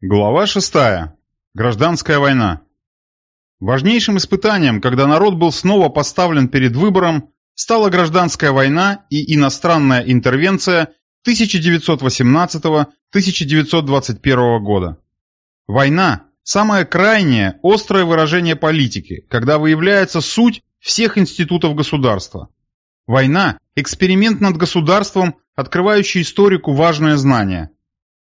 Глава 6. Гражданская война. Важнейшим испытанием, когда народ был снова поставлен перед выбором, стала гражданская война и иностранная интервенция 1918-1921 года. Война – самое крайнее, острое выражение политики, когда выявляется суть всех институтов государства. Война – эксперимент над государством, открывающий историку важное знание –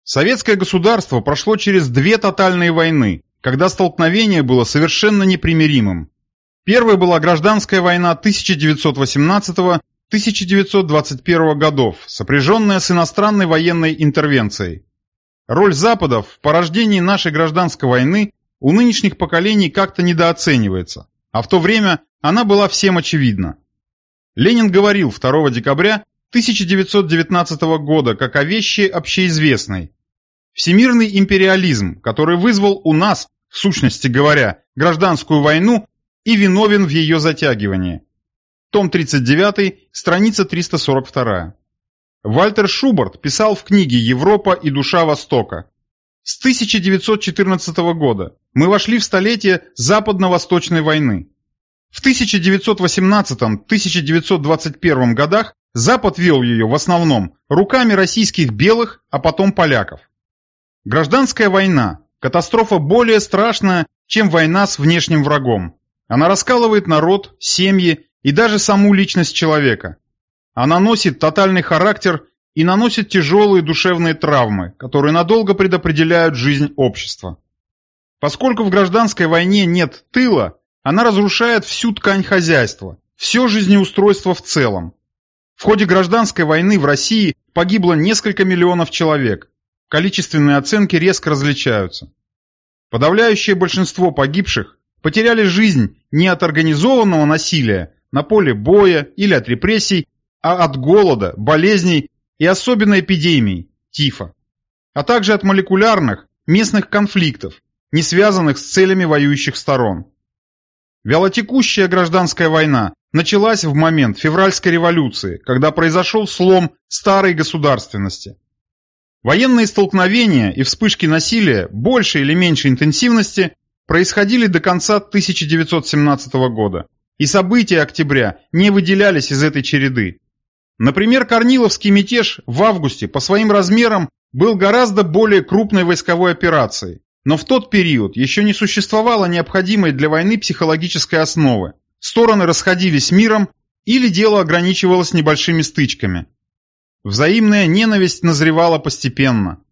Советское государство прошло через две тотальные войны, когда столкновение было совершенно непримиримым. Первой была гражданская война 1918-1921 годов, сопряженная с иностранной военной интервенцией. Роль Запада в порождении нашей гражданской войны у нынешних поколений как-то недооценивается, а в то время она была всем очевидна. Ленин говорил 2 декабря 1919 года как о вещи общеизвестной. Всемирный империализм, который вызвал у нас, в сущности говоря, гражданскую войну и виновен в ее затягивании. Том 39, страница 342. Вальтер Шубарт писал в книге «Европа и душа Востока». С 1914 года мы вошли в столетие Западно-Восточной войны. В 1918-1921 годах Запад вел ее в основном руками российских белых, а потом поляков. Гражданская война – катастрофа более страшная, чем война с внешним врагом. Она раскалывает народ, семьи и даже саму личность человека. Она носит тотальный характер и наносит тяжелые душевные травмы, которые надолго предопределяют жизнь общества. Поскольку в гражданской войне нет тыла, она разрушает всю ткань хозяйства, все жизнеустройство в целом. В ходе гражданской войны в России погибло несколько миллионов человек. Количественные оценки резко различаются. Подавляющее большинство погибших потеряли жизнь не от организованного насилия на поле боя или от репрессий, а от голода, болезней и особенно эпидемий, тифа, а также от молекулярных, местных конфликтов, не связанных с целями воюющих сторон. Вялотекущая гражданская война началась в момент февральской революции, когда произошел слом старой государственности. Военные столкновения и вспышки насилия большей или меньшей интенсивности происходили до конца 1917 года, и события октября не выделялись из этой череды. Например, Корниловский мятеж в августе по своим размерам был гораздо более крупной войсковой операцией, но в тот период еще не существовало необходимой для войны психологической основы, стороны расходились миром или дело ограничивалось небольшими стычками. Взаимная ненависть назревала постепенно.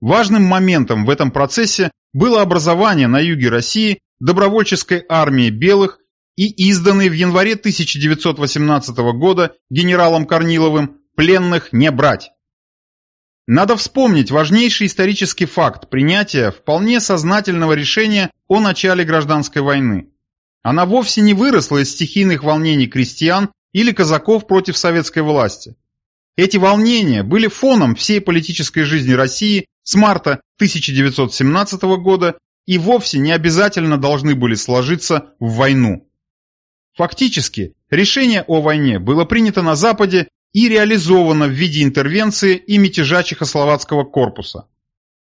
Важным моментом в этом процессе было образование на юге России добровольческой армии белых и изданный в январе 1918 года генералом Корниловым «Пленных не брать». Надо вспомнить важнейший исторический факт принятия вполне сознательного решения о начале гражданской войны. Она вовсе не выросла из стихийных волнений крестьян или казаков против советской власти. Эти волнения были фоном всей политической жизни России с марта 1917 года и вовсе не обязательно должны были сложиться в войну. Фактически, решение о войне было принято на Западе и реализовано в виде интервенции и мятежа Чехословацкого корпуса.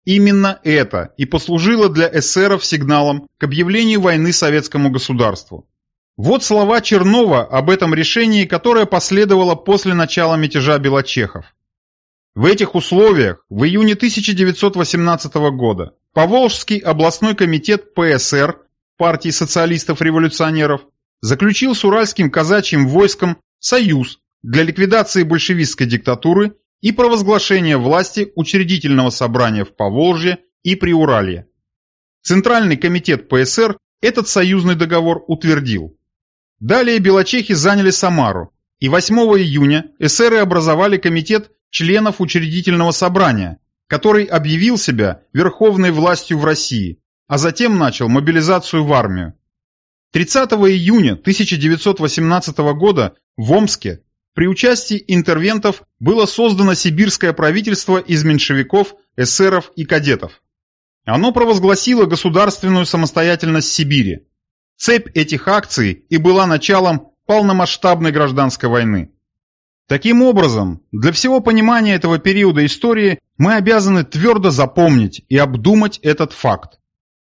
Именно это и послужило для эсеров сигналом к объявлению войны советскому государству. Вот слова Чернова об этом решении, которое последовало после начала мятежа Белочехов. В этих условиях в июне 1918 года Поволжский областной комитет ПСР партии социалистов-революционеров заключил с уральским казачьим войском союз для ликвидации большевистской диктатуры и провозглашения власти учредительного собрания в Поволжье и Приуралье. Центральный комитет ПСР этот союзный договор утвердил. Далее белочехи заняли Самару, и 8 июня эсеры образовали комитет членов учредительного собрания, который объявил себя верховной властью в России, а затем начал мобилизацию в армию. 30 июня 1918 года в Омске при участии интервентов было создано сибирское правительство из меньшевиков, эсеров и кадетов. Оно провозгласило государственную самостоятельность Сибири. Цепь этих акций и была началом полномасштабной гражданской войны. Таким образом, для всего понимания этого периода истории мы обязаны твердо запомнить и обдумать этот факт.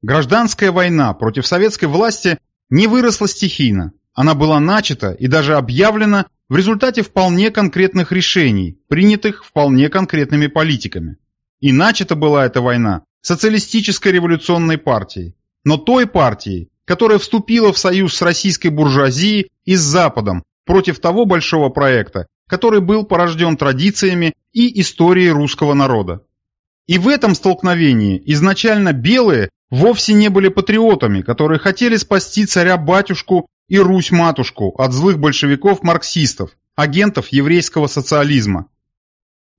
Гражданская война против советской власти не выросла стихийно. Она была начата и даже объявлена в результате вполне конкретных решений, принятых вполне конкретными политиками. И начата была эта война социалистической революционной партией, но той партией, которая вступила в союз с российской буржуазией и с Западом против того большого проекта, который был порожден традициями и историей русского народа. И в этом столкновении изначально белые вовсе не были патриотами, которые хотели спасти царя-батюшку и Русь-матушку от злых большевиков-марксистов, агентов еврейского социализма.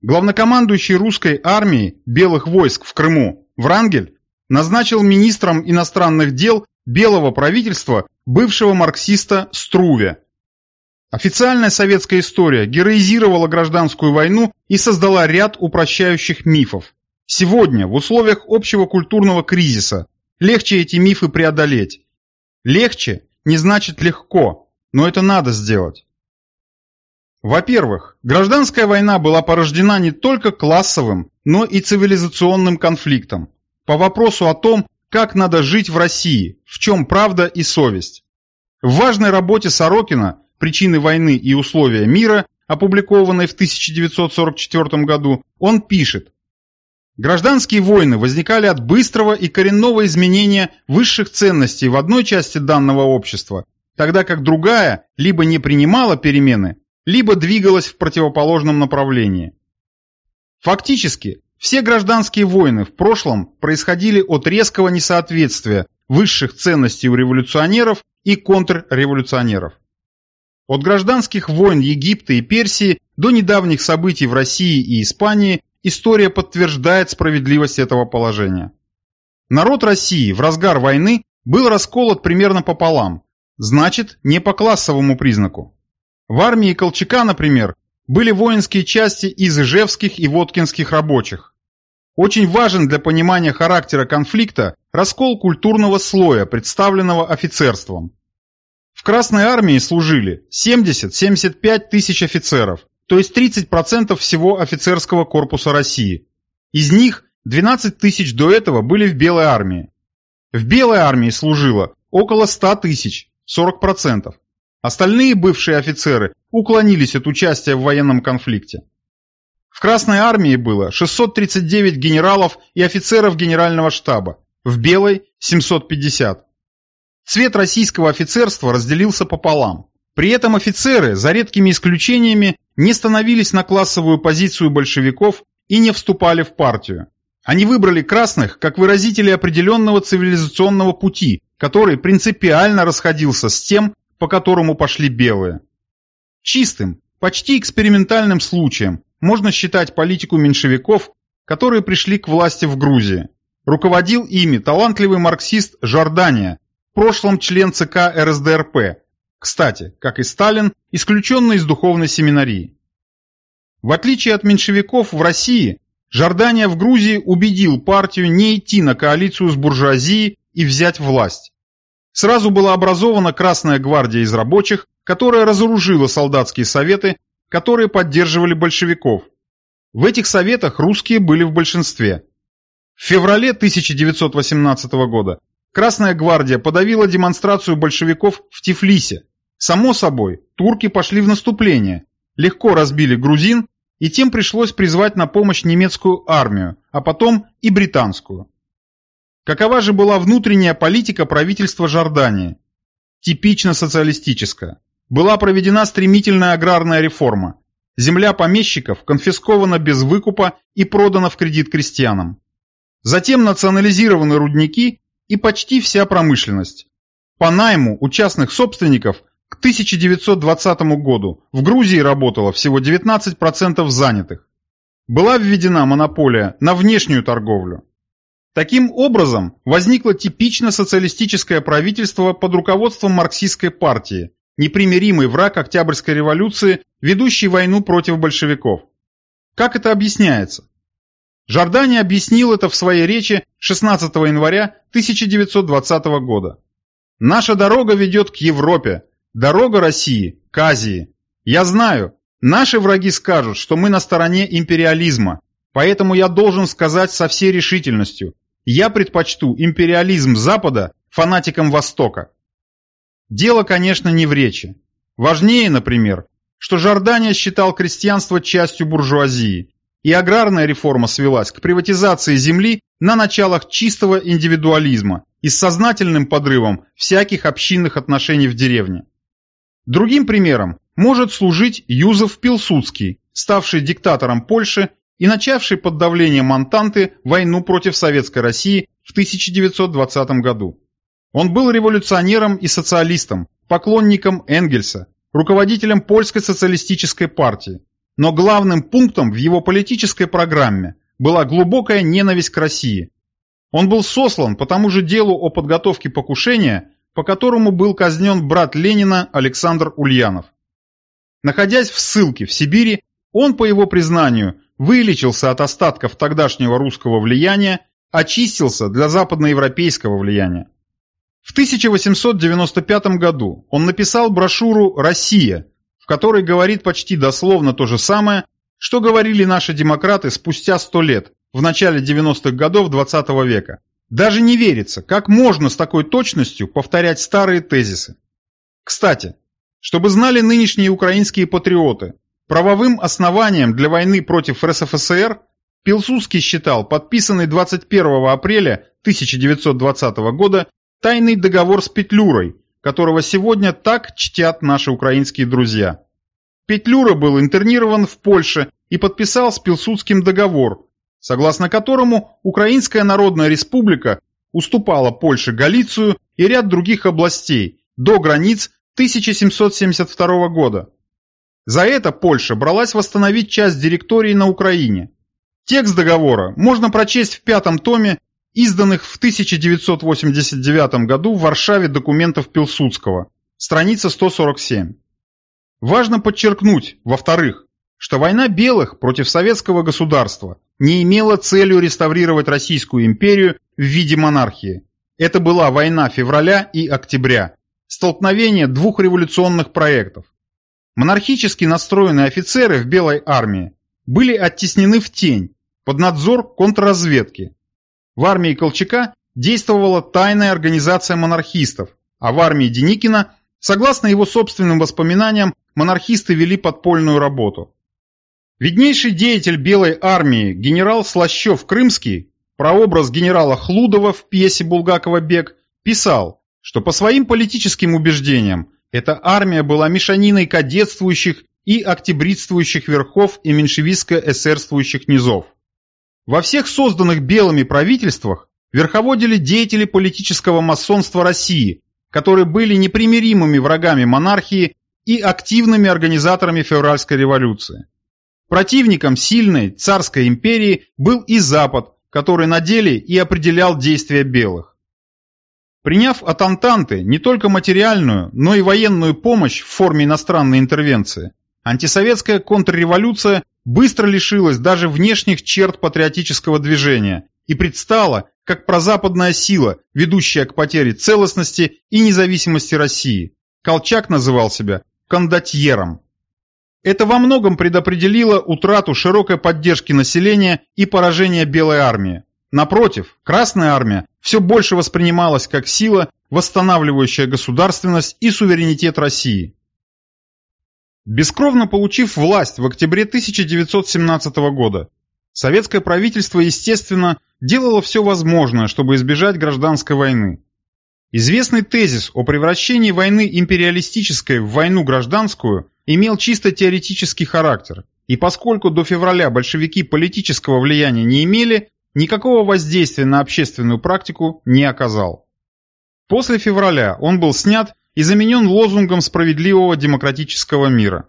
Главнокомандующий русской армией белых войск в Крыму Врангель назначил министром иностранных дел белого правительства бывшего марксиста Струве. Официальная советская история героизировала гражданскую войну и создала ряд упрощающих мифов. Сегодня, в условиях общего культурного кризиса, легче эти мифы преодолеть. Легче не значит легко, но это надо сделать. Во-первых, гражданская война была порождена не только классовым, но и цивилизационным конфликтом. По вопросу о том, как надо жить в России, в чем правда и совесть. В важной работе Сорокина «Причины войны и условия мира», опубликованной в 1944 году, он пишет, Гражданские войны возникали от быстрого и коренного изменения высших ценностей в одной части данного общества, тогда как другая либо не принимала перемены, либо двигалась в противоположном направлении. Фактически, все гражданские войны в прошлом происходили от резкого несоответствия высших ценностей у революционеров и контрреволюционеров. От гражданских войн Египта и Персии до недавних событий в России и Испании история подтверждает справедливость этого положения. Народ России в разгар войны был расколот примерно пополам, значит, не по классовому признаку. В армии Колчака, например, были воинские части из ижевских и воткинских рабочих. Очень важен для понимания характера конфликта раскол культурного слоя, представленного офицерством. В Красной армии служили 70-75 тысяч офицеров, то есть 30% всего офицерского корпуса России. Из них 12 тысяч до этого были в Белой армии. В Белой армии служило около 100 тысяч, 40%. Остальные бывшие офицеры уклонились от участия в военном конфликте. В Красной армии было 639 генералов и офицеров генерального штаба, в Белой – 750. Цвет российского офицерства разделился пополам. При этом офицеры, за редкими исключениями, не становились на классовую позицию большевиков и не вступали в партию. Они выбрали красных как выразители определенного цивилизационного пути, который принципиально расходился с тем, по которому пошли белые. Чистым, почти экспериментальным случаем можно считать политику меньшевиков, которые пришли к власти в Грузии. Руководил ими талантливый марксист Жордания, в прошлом член ЦК РСДРП, кстати, как и Сталин, исключенный из духовной семинарии. В отличие от меньшевиков в России, Жордания в Грузии убедил партию не идти на коалицию с буржуазией и взять власть. Сразу была образована Красная гвардия из рабочих, которая разоружила солдатские советы, которые поддерживали большевиков. В этих советах русские были в большинстве. В феврале 1918 года Красная гвардия подавила демонстрацию большевиков в Тифлисе. Само собой, турки пошли в наступление, легко разбили грузин, и тем пришлось призвать на помощь немецкую армию, а потом и британскую. Какова же была внутренняя политика правительства Жордании? Типично социалистическая. Была проведена стремительная аграрная реформа. Земля помещиков конфискована без выкупа и продана в кредит крестьянам. Затем национализированы рудники и почти вся промышленность. По найму у частных собственников к 1920 году в Грузии работало всего 19% занятых. Была введена монополия на внешнюю торговлю. Таким образом, возникло типично социалистическое правительство под руководством марксистской партии, непримиримый враг Октябрьской революции, ведущий войну против большевиков. Как это объясняется? Жордани объяснил это в своей речи 16 января 1920 года. «Наша дорога ведет к Европе, дорога России к Азии. Я знаю, Наши враги скажут, что мы на стороне империализма, поэтому я должен сказать со всей решительностью, я предпочту империализм Запада фанатикам Востока. Дело, конечно, не в речи. Важнее, например, что Жордания считал крестьянство частью буржуазии, и аграрная реформа свелась к приватизации земли на началах чистого индивидуализма и с сознательным подрывом всяких общинных отношений в деревне. Другим примером может служить Юзеф Пилсудский, ставший диктатором Польши и начавший под давлением Антанты войну против Советской России в 1920 году. Он был революционером и социалистом, поклонником Энгельса, руководителем Польской социалистической партии. Но главным пунктом в его политической программе была глубокая ненависть к России. Он был сослан по тому же делу о подготовке покушения, по которому был казнен брат Ленина Александр Ульянов. Находясь в ссылке в Сибири, он, по его признанию, вылечился от остатков тогдашнего русского влияния, очистился для западноевропейского влияния. В 1895 году он написал брошюру «Россия», в которой говорит почти дословно то же самое, что говорили наши демократы спустя сто лет, в начале 90-х годов XX -го века. Даже не верится, как можно с такой точностью повторять старые тезисы. Кстати, чтобы знали нынешние украинские патриоты, правовым основанием для войны против РСФСР Пилсудский считал подписанный 21 апреля 1920 года тайный договор с Петлюрой, которого сегодня так чтят наши украинские друзья. Петлюра был интернирован в Польше и подписал с Пилсудским договор, согласно которому Украинская Народная Республика уступала Польше Галицию и ряд других областей до границ 1772 года. За это Польша бралась восстановить часть директории на Украине. Текст договора можно прочесть в пятом томе изданных в 1989 году в Варшаве документов Пилсудского, страница 147. Важно подчеркнуть, во-вторых, что война белых против советского государства не имела целью реставрировать Российскую империю в виде монархии. Это была война февраля и октября, столкновение двух революционных проектов. Монархически настроенные офицеры в Белой армии были оттеснены в тень, под надзор контрразведки, в армии Колчака действовала тайная организация монархистов, а в армии Деникина, согласно его собственным воспоминаниям, монархисты вели подпольную работу. Виднейший деятель Белой армии генерал Слащев-Крымский, прообраз генерала Хлудова в пьесе Булгакова «Бег», писал, что по своим политическим убеждениям эта армия была мешаниной кадетствующих и октябритствующих верхов и меньшевистско-эсерствующих низов. Во всех созданных белыми правительствах верховодили деятели политического масонства России, которые были непримиримыми врагами монархии и активными организаторами февральской революции. Противником сильной царской империи был и Запад, который на деле и определял действия белых. Приняв от Антанты не только материальную, но и военную помощь в форме иностранной интервенции, антисоветская контрреволюция быстро лишилась даже внешних черт патриотического движения и предстала как прозападная сила, ведущая к потере целостности и независимости России. Колчак называл себя кондотьером. Это во многом предопределило утрату широкой поддержки населения и поражение Белой армии. Напротив, Красная армия все больше воспринималась как сила, восстанавливающая государственность и суверенитет России. Бескровно получив власть в октябре 1917 года, советское правительство, естественно, делало все возможное, чтобы избежать гражданской войны. Известный тезис о превращении войны империалистической в войну гражданскую имел чисто теоретический характер, и поскольку до февраля большевики политического влияния не имели, никакого воздействия на общественную практику не оказал. После февраля он был снят и заменен лозунгом справедливого демократического мира.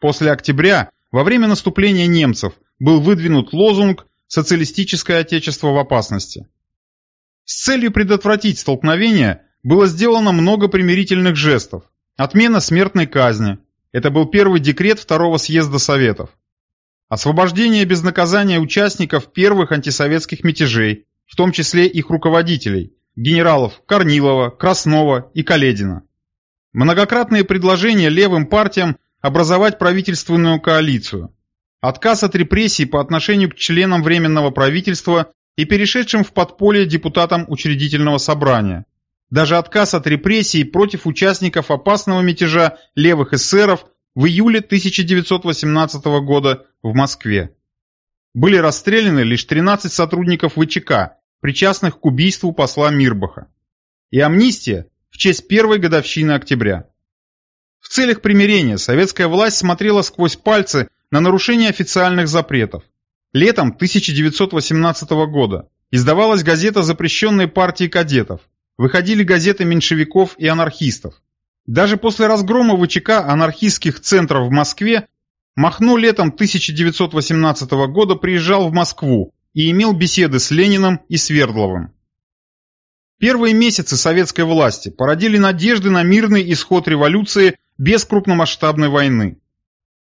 После октября, во время наступления немцев, был выдвинут лозунг «Социалистическое отечество в опасности». С целью предотвратить столкновение было сделано много примирительных жестов. Отмена смертной казни. Это был первый декрет второго съезда Советов. Освобождение без наказания участников первых антисоветских мятежей, в том числе их руководителей, генералов Корнилова, Краснова и Каледина. Многократные предложения левым партиям образовать правительственную коалицию. Отказ от репрессий по отношению к членам Временного правительства и перешедшим в подполье депутатам учредительного собрания. Даже отказ от репрессий против участников опасного мятежа левых эсеров в июле 1918 года в Москве. Были расстреляны лишь 13 сотрудников ВЧК, причастных к убийству посла Мирбаха. И амнистия в честь первой годовщины октября. В целях примирения советская власть смотрела сквозь пальцы на нарушение официальных запретов. Летом 1918 года издавалась газета запрещенной партии кадетов, выходили газеты меньшевиков и анархистов. Даже после разгрома ВЧК анархистских центров в Москве Махно летом 1918 года приезжал в Москву и имел беседы с Лениным и Свердловым. Первые месяцы советской власти породили надежды на мирный исход революции без крупномасштабной войны.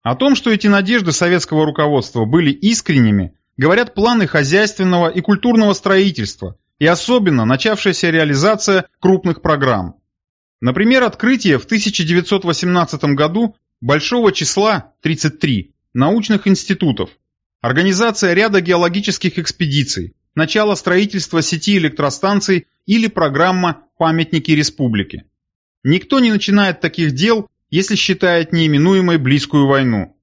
О том, что эти надежды советского руководства были искренними, говорят планы хозяйственного и культурного строительства и особенно начавшаяся реализация крупных программ. Например, открытие в 1918 году большого числа 33 научных институтов, организация ряда геологических экспедиций, начало строительства сети электростанций или программа «Памятники республики». Никто не начинает таких дел, если считает неименуемой близкую войну.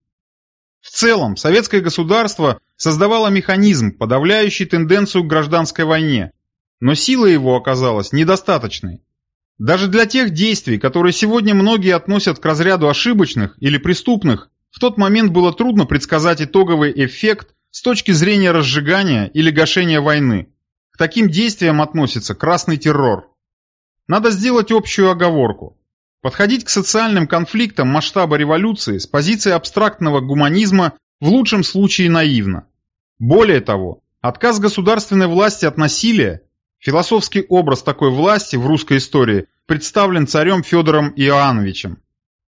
В целом, советское государство создавало механизм, подавляющий тенденцию к гражданской войне, но сила его оказалась недостаточной. Даже для тех действий, которые сегодня многие относят к разряду ошибочных или преступных, в тот момент было трудно предсказать итоговый эффект с точки зрения разжигания или гашения войны. К таким действиям относится красный террор. Надо сделать общую оговорку. Подходить к социальным конфликтам масштаба революции с позиции абстрактного гуманизма в лучшем случае наивно. Более того, отказ государственной власти от насилия Философский образ такой власти в русской истории представлен царем Федором Иоанновичем.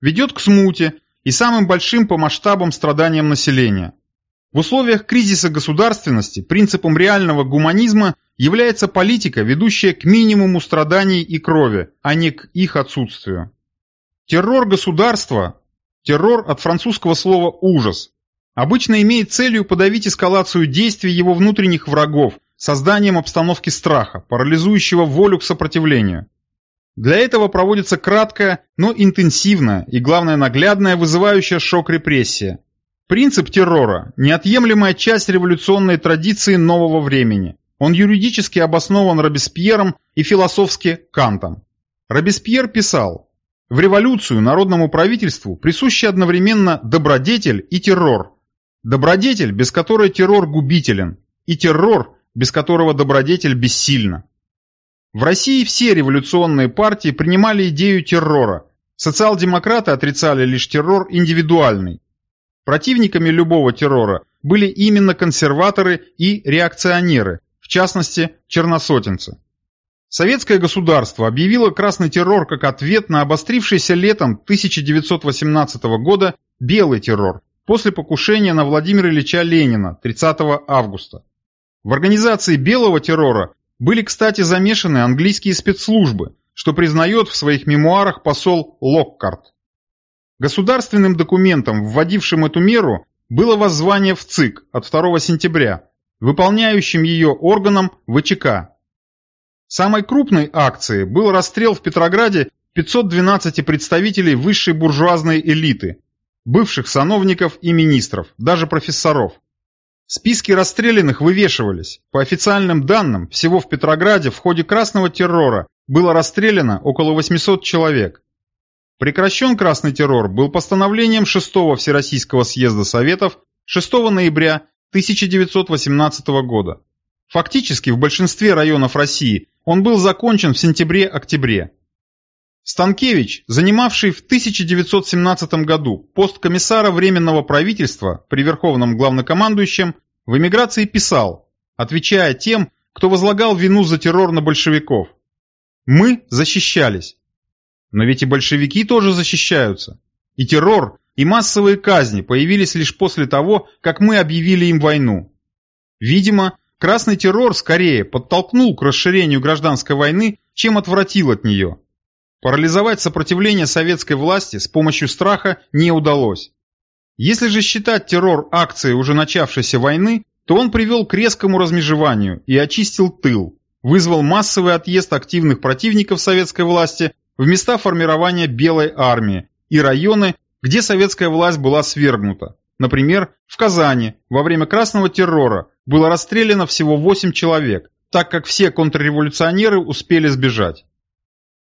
Ведет к смуте и самым большим по масштабам страданиям населения. В условиях кризиса государственности принципом реального гуманизма является политика, ведущая к минимуму страданий и крови, а не к их отсутствию. Террор государства, террор от французского слова «ужас», обычно имеет целью подавить эскалацию действий его внутренних врагов, созданием обстановки страха, парализующего волю к сопротивлению. Для этого проводится краткая, но интенсивная и, главное, наглядная, вызывающая шок репрессия. Принцип террора – неотъемлемая часть революционной традиции нового времени. Он юридически обоснован Робеспьером и философски Кантом. Робеспьер писал, «В революцию народному правительству присущи одновременно добродетель и террор. Добродетель, без которой террор губителен, и террор, без которого добродетель бессильна. В России все революционные партии принимали идею террора. Социал-демократы отрицали лишь террор индивидуальный. Противниками любого террора были именно консерваторы и реакционеры, в частности, черносотенцы. Советское государство объявило красный террор как ответ на обострившийся летом 1918 года белый террор после покушения на Владимира Ильича Ленина 30 августа. В организации белого террора были, кстати, замешаны английские спецслужбы, что признает в своих мемуарах посол Локкарт. Государственным документом, вводившим эту меру, было воззвание в ЦИК от 2 сентября, выполняющим ее органом ВЧК. Самой крупной акцией был расстрел в Петрограде 512 представителей высшей буржуазной элиты, бывших сановников и министров, даже профессоров. Списки расстрелянных вывешивались. По официальным данным, всего в Петрограде в ходе красного террора было расстреляно около 800 человек. Прекращен красный террор был постановлением 6-го Всероссийского съезда Советов 6 ноября 1918 года. Фактически в большинстве районов России он был закончен в сентябре-октябре. Станкевич, занимавший в 1917 году пост комиссара Временного правительства при Верховном Главнокомандующем, в эмиграции писал, отвечая тем, кто возлагал вину за террор на большевиков. «Мы защищались. Но ведь и большевики тоже защищаются. И террор, и массовые казни появились лишь после того, как мы объявили им войну. Видимо, красный террор скорее подтолкнул к расширению гражданской войны, чем отвратил от нее». Парализовать сопротивление советской власти с помощью страха не удалось. Если же считать террор акции уже начавшейся войны, то он привел к резкому размежеванию и очистил тыл, вызвал массовый отъезд активных противников советской власти в места формирования Белой армии и районы, где советская власть была свергнута. Например, в Казани во время красного террора было расстреляно всего 8 человек, так как все контрреволюционеры успели сбежать.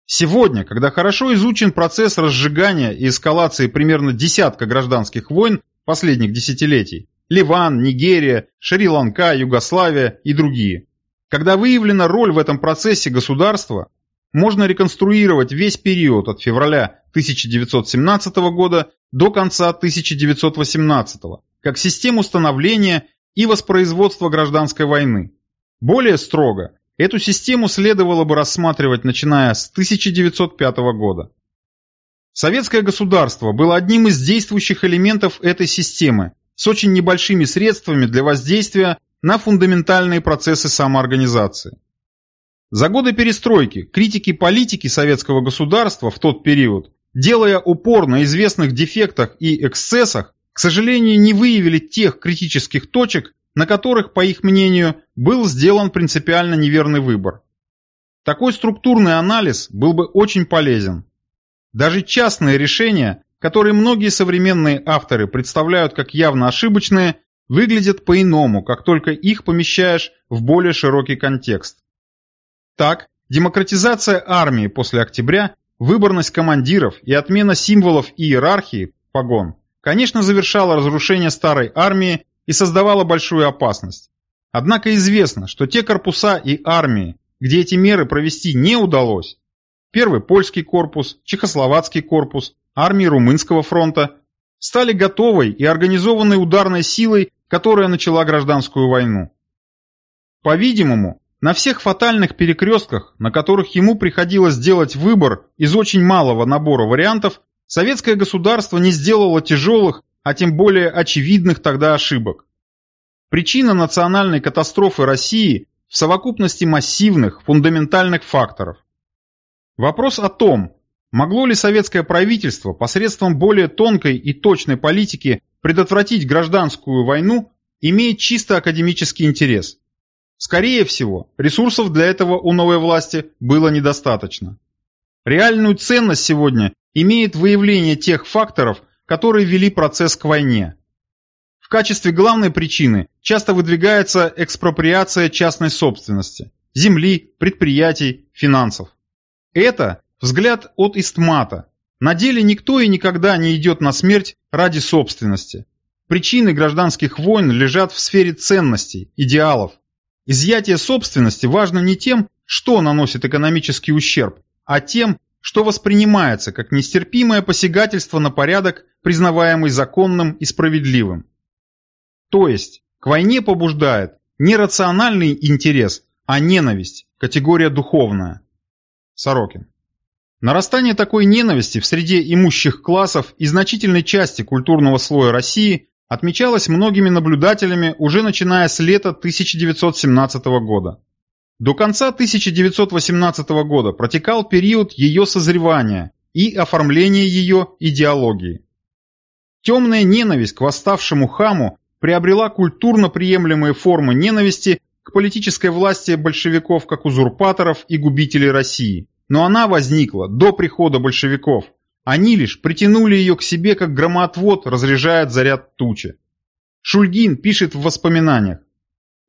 Сегодня, когда хорошо изучен процесс разжигания и эскалации примерно десятка гражданских войн последних десятилетий, Ливан, Нигерия, Шри-Ланка, Югославия и другие, когда выявлена роль в этом процессе государства, можно реконструировать весь период от февраля 1917 года до конца 1918 как систему становления и воспроизводства гражданской войны. Более строго, эту систему следовало бы рассматривать начиная с 1905 года. Советское государство было одним из действующих элементов этой системы с очень небольшими средствами для воздействия на фундаментальные процессы самоорганизации. За годы перестройки критики политики советского государства в тот период, делая упор на известных дефектах и эксцессах, к сожалению, не выявили тех критических точек, на которых, по их мнению, был сделан принципиально неверный выбор. Такой структурный анализ был бы очень полезен. Даже частные решения, которые многие современные авторы представляют как явно ошибочные, выглядят по-иному, как только их помещаешь в более широкий контекст. Так, демократизация армии после октября, выборность командиров и отмена символов иерархии, погон, конечно, завершала разрушение старой армии и создавала большую опасность. Однако известно, что те корпуса и армии, где эти меры провести не удалось, первый польский корпус, чехословацкий корпус, армии Румынского фронта, стали готовой и организованной ударной силой, которая начала гражданскую войну. По-видимому, на всех фатальных перекрестках, на которых ему приходилось делать выбор из очень малого набора вариантов, советское государство не сделало тяжелых, а тем более очевидных тогда ошибок. Причина национальной катастрофы России в совокупности массивных, фундаментальных факторов. Вопрос о том, могло ли советское правительство посредством более тонкой и точной политики предотвратить гражданскую войну, имеет чисто академический интерес. Скорее всего, ресурсов для этого у новой власти было недостаточно. Реальную ценность сегодня имеет выявление тех факторов, которые вели процесс к войне. В качестве главной причины часто выдвигается экспроприация частной собственности, земли, предприятий, финансов. Это взгляд от истмата. На деле никто и никогда не идет на смерть ради собственности. Причины гражданских войн лежат в сфере ценностей, идеалов. Изъятие собственности важно не тем, что наносит экономический ущерб, а тем, что воспринимается как нестерпимое посягательство на порядок, признаваемый законным и справедливым. То есть, к войне побуждает не рациональный интерес, а ненависть, категория духовная. Сорокин. Нарастание такой ненависти в среде имущих классов и значительной части культурного слоя России отмечалось многими наблюдателями уже начиная с лета 1917 года. До конца 1918 года протекал период ее созревания и оформления ее идеологии. Темная ненависть к восставшему хаму приобрела культурно приемлемые формы ненависти к политической власти большевиков как узурпаторов и губителей России. Но она возникла до прихода большевиков, они лишь притянули ее к себе, как громоотвод разряжает заряд тучи. Шульгин пишет в воспоминаниях.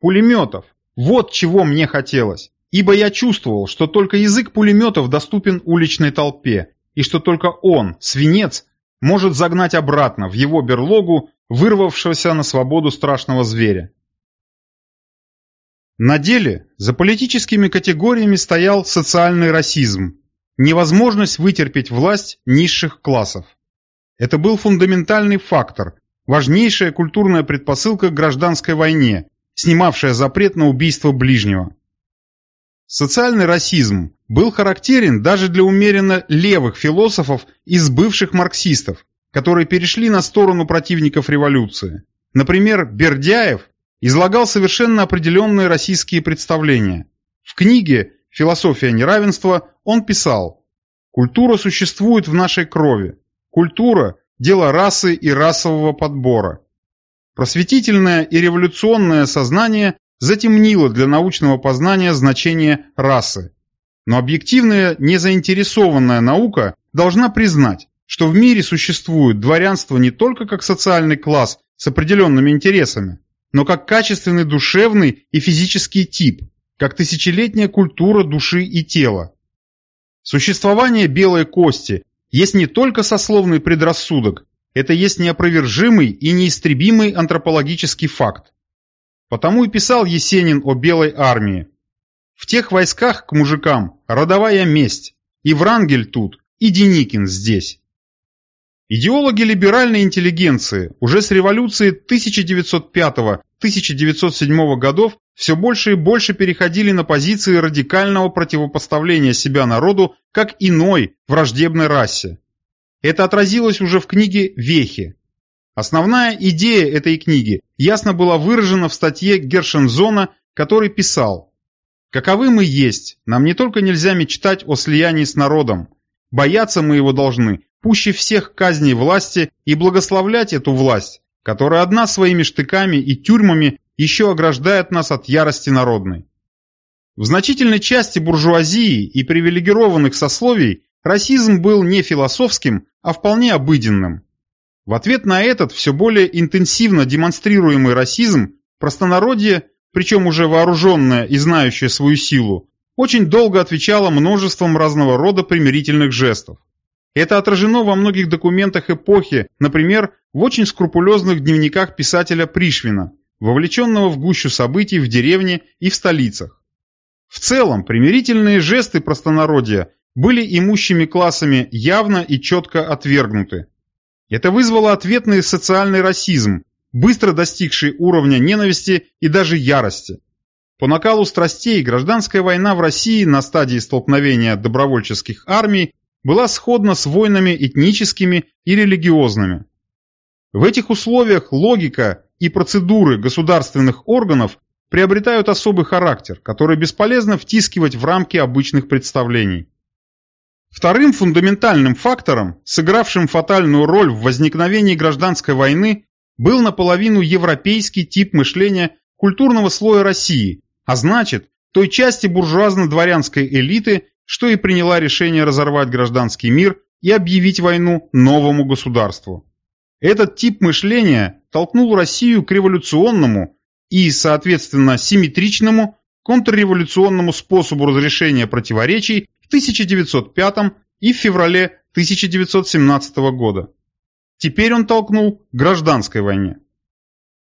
«Пулеметов. Вот чего мне хотелось. Ибо я чувствовал, что только язык пулеметов доступен уличной толпе, и что только он, свинец, может загнать обратно в его берлогу вырвавшегося на свободу страшного зверя. На деле за политическими категориями стоял социальный расизм, невозможность вытерпеть власть низших классов. Это был фундаментальный фактор, важнейшая культурная предпосылка к гражданской войне, снимавшая запрет на убийство ближнего. Социальный расизм был характерен даже для умеренно левых философов из бывших марксистов, которые перешли на сторону противников революции. Например, Бердяев излагал совершенно определенные российские представления. В книге «Философия неравенства» он писал Культура существует в нашей крови. Культура – дело расы и расового подбора. Просветительное и революционное сознание затемнило для научного познания значение расы. Но объективная, незаинтересованная наука должна признать, что в мире существует дворянство не только как социальный класс с определенными интересами, но как качественный душевный и физический тип, как тысячелетняя культура души и тела. Существование белой кости есть не только сословный предрассудок, это есть неопровержимый и неистребимый антропологический факт. Потому и писал Есенин о белой армии. В тех войсках к мужикам родовая месть, и Врангель тут, и Деникин здесь. Идеологи либеральной интеллигенции уже с революции 1905-1907 годов все больше и больше переходили на позиции радикального противопоставления себя народу как иной враждебной расе. Это отразилось уже в книге «Вехи». Основная идея этой книги ясно была выражена в статье Гершензона, который писал «Каковы мы есть, нам не только нельзя мечтать о слиянии с народом, бояться мы его должны, пуще всех казней власти и благословлять эту власть, которая одна своими штыками и тюрьмами еще ограждает нас от ярости народной. В значительной части буржуазии и привилегированных сословий расизм был не философским, а вполне обыденным. В ответ на этот все более интенсивно демонстрируемый расизм простонародье, причем уже вооруженное и знающее свою силу, очень долго отвечало множеством разного рода примирительных жестов. Это отражено во многих документах эпохи, например, в очень скрупулезных дневниках писателя Пришвина, вовлеченного в гущу событий в деревне и в столицах. В целом, примирительные жесты простонародья были имущими классами явно и четко отвергнуты. Это вызвало ответный социальный расизм, быстро достигший уровня ненависти и даже ярости. По накалу страстей гражданская война в России на стадии столкновения добровольческих армий была сходна с войнами этническими и религиозными. В этих условиях логика и процедуры государственных органов приобретают особый характер, который бесполезно втискивать в рамки обычных представлений. Вторым фундаментальным фактором, сыгравшим фатальную роль в возникновении гражданской войны, был наполовину европейский тип мышления культурного слоя России, а значит, той части буржуазно-дворянской элиты, что и приняла решение разорвать гражданский мир и объявить войну новому государству. Этот тип мышления толкнул Россию к революционному и, соответственно, симметричному контрреволюционному способу разрешения противоречий в 1905 и в феврале 1917 года. Теперь он толкнул к гражданской войне.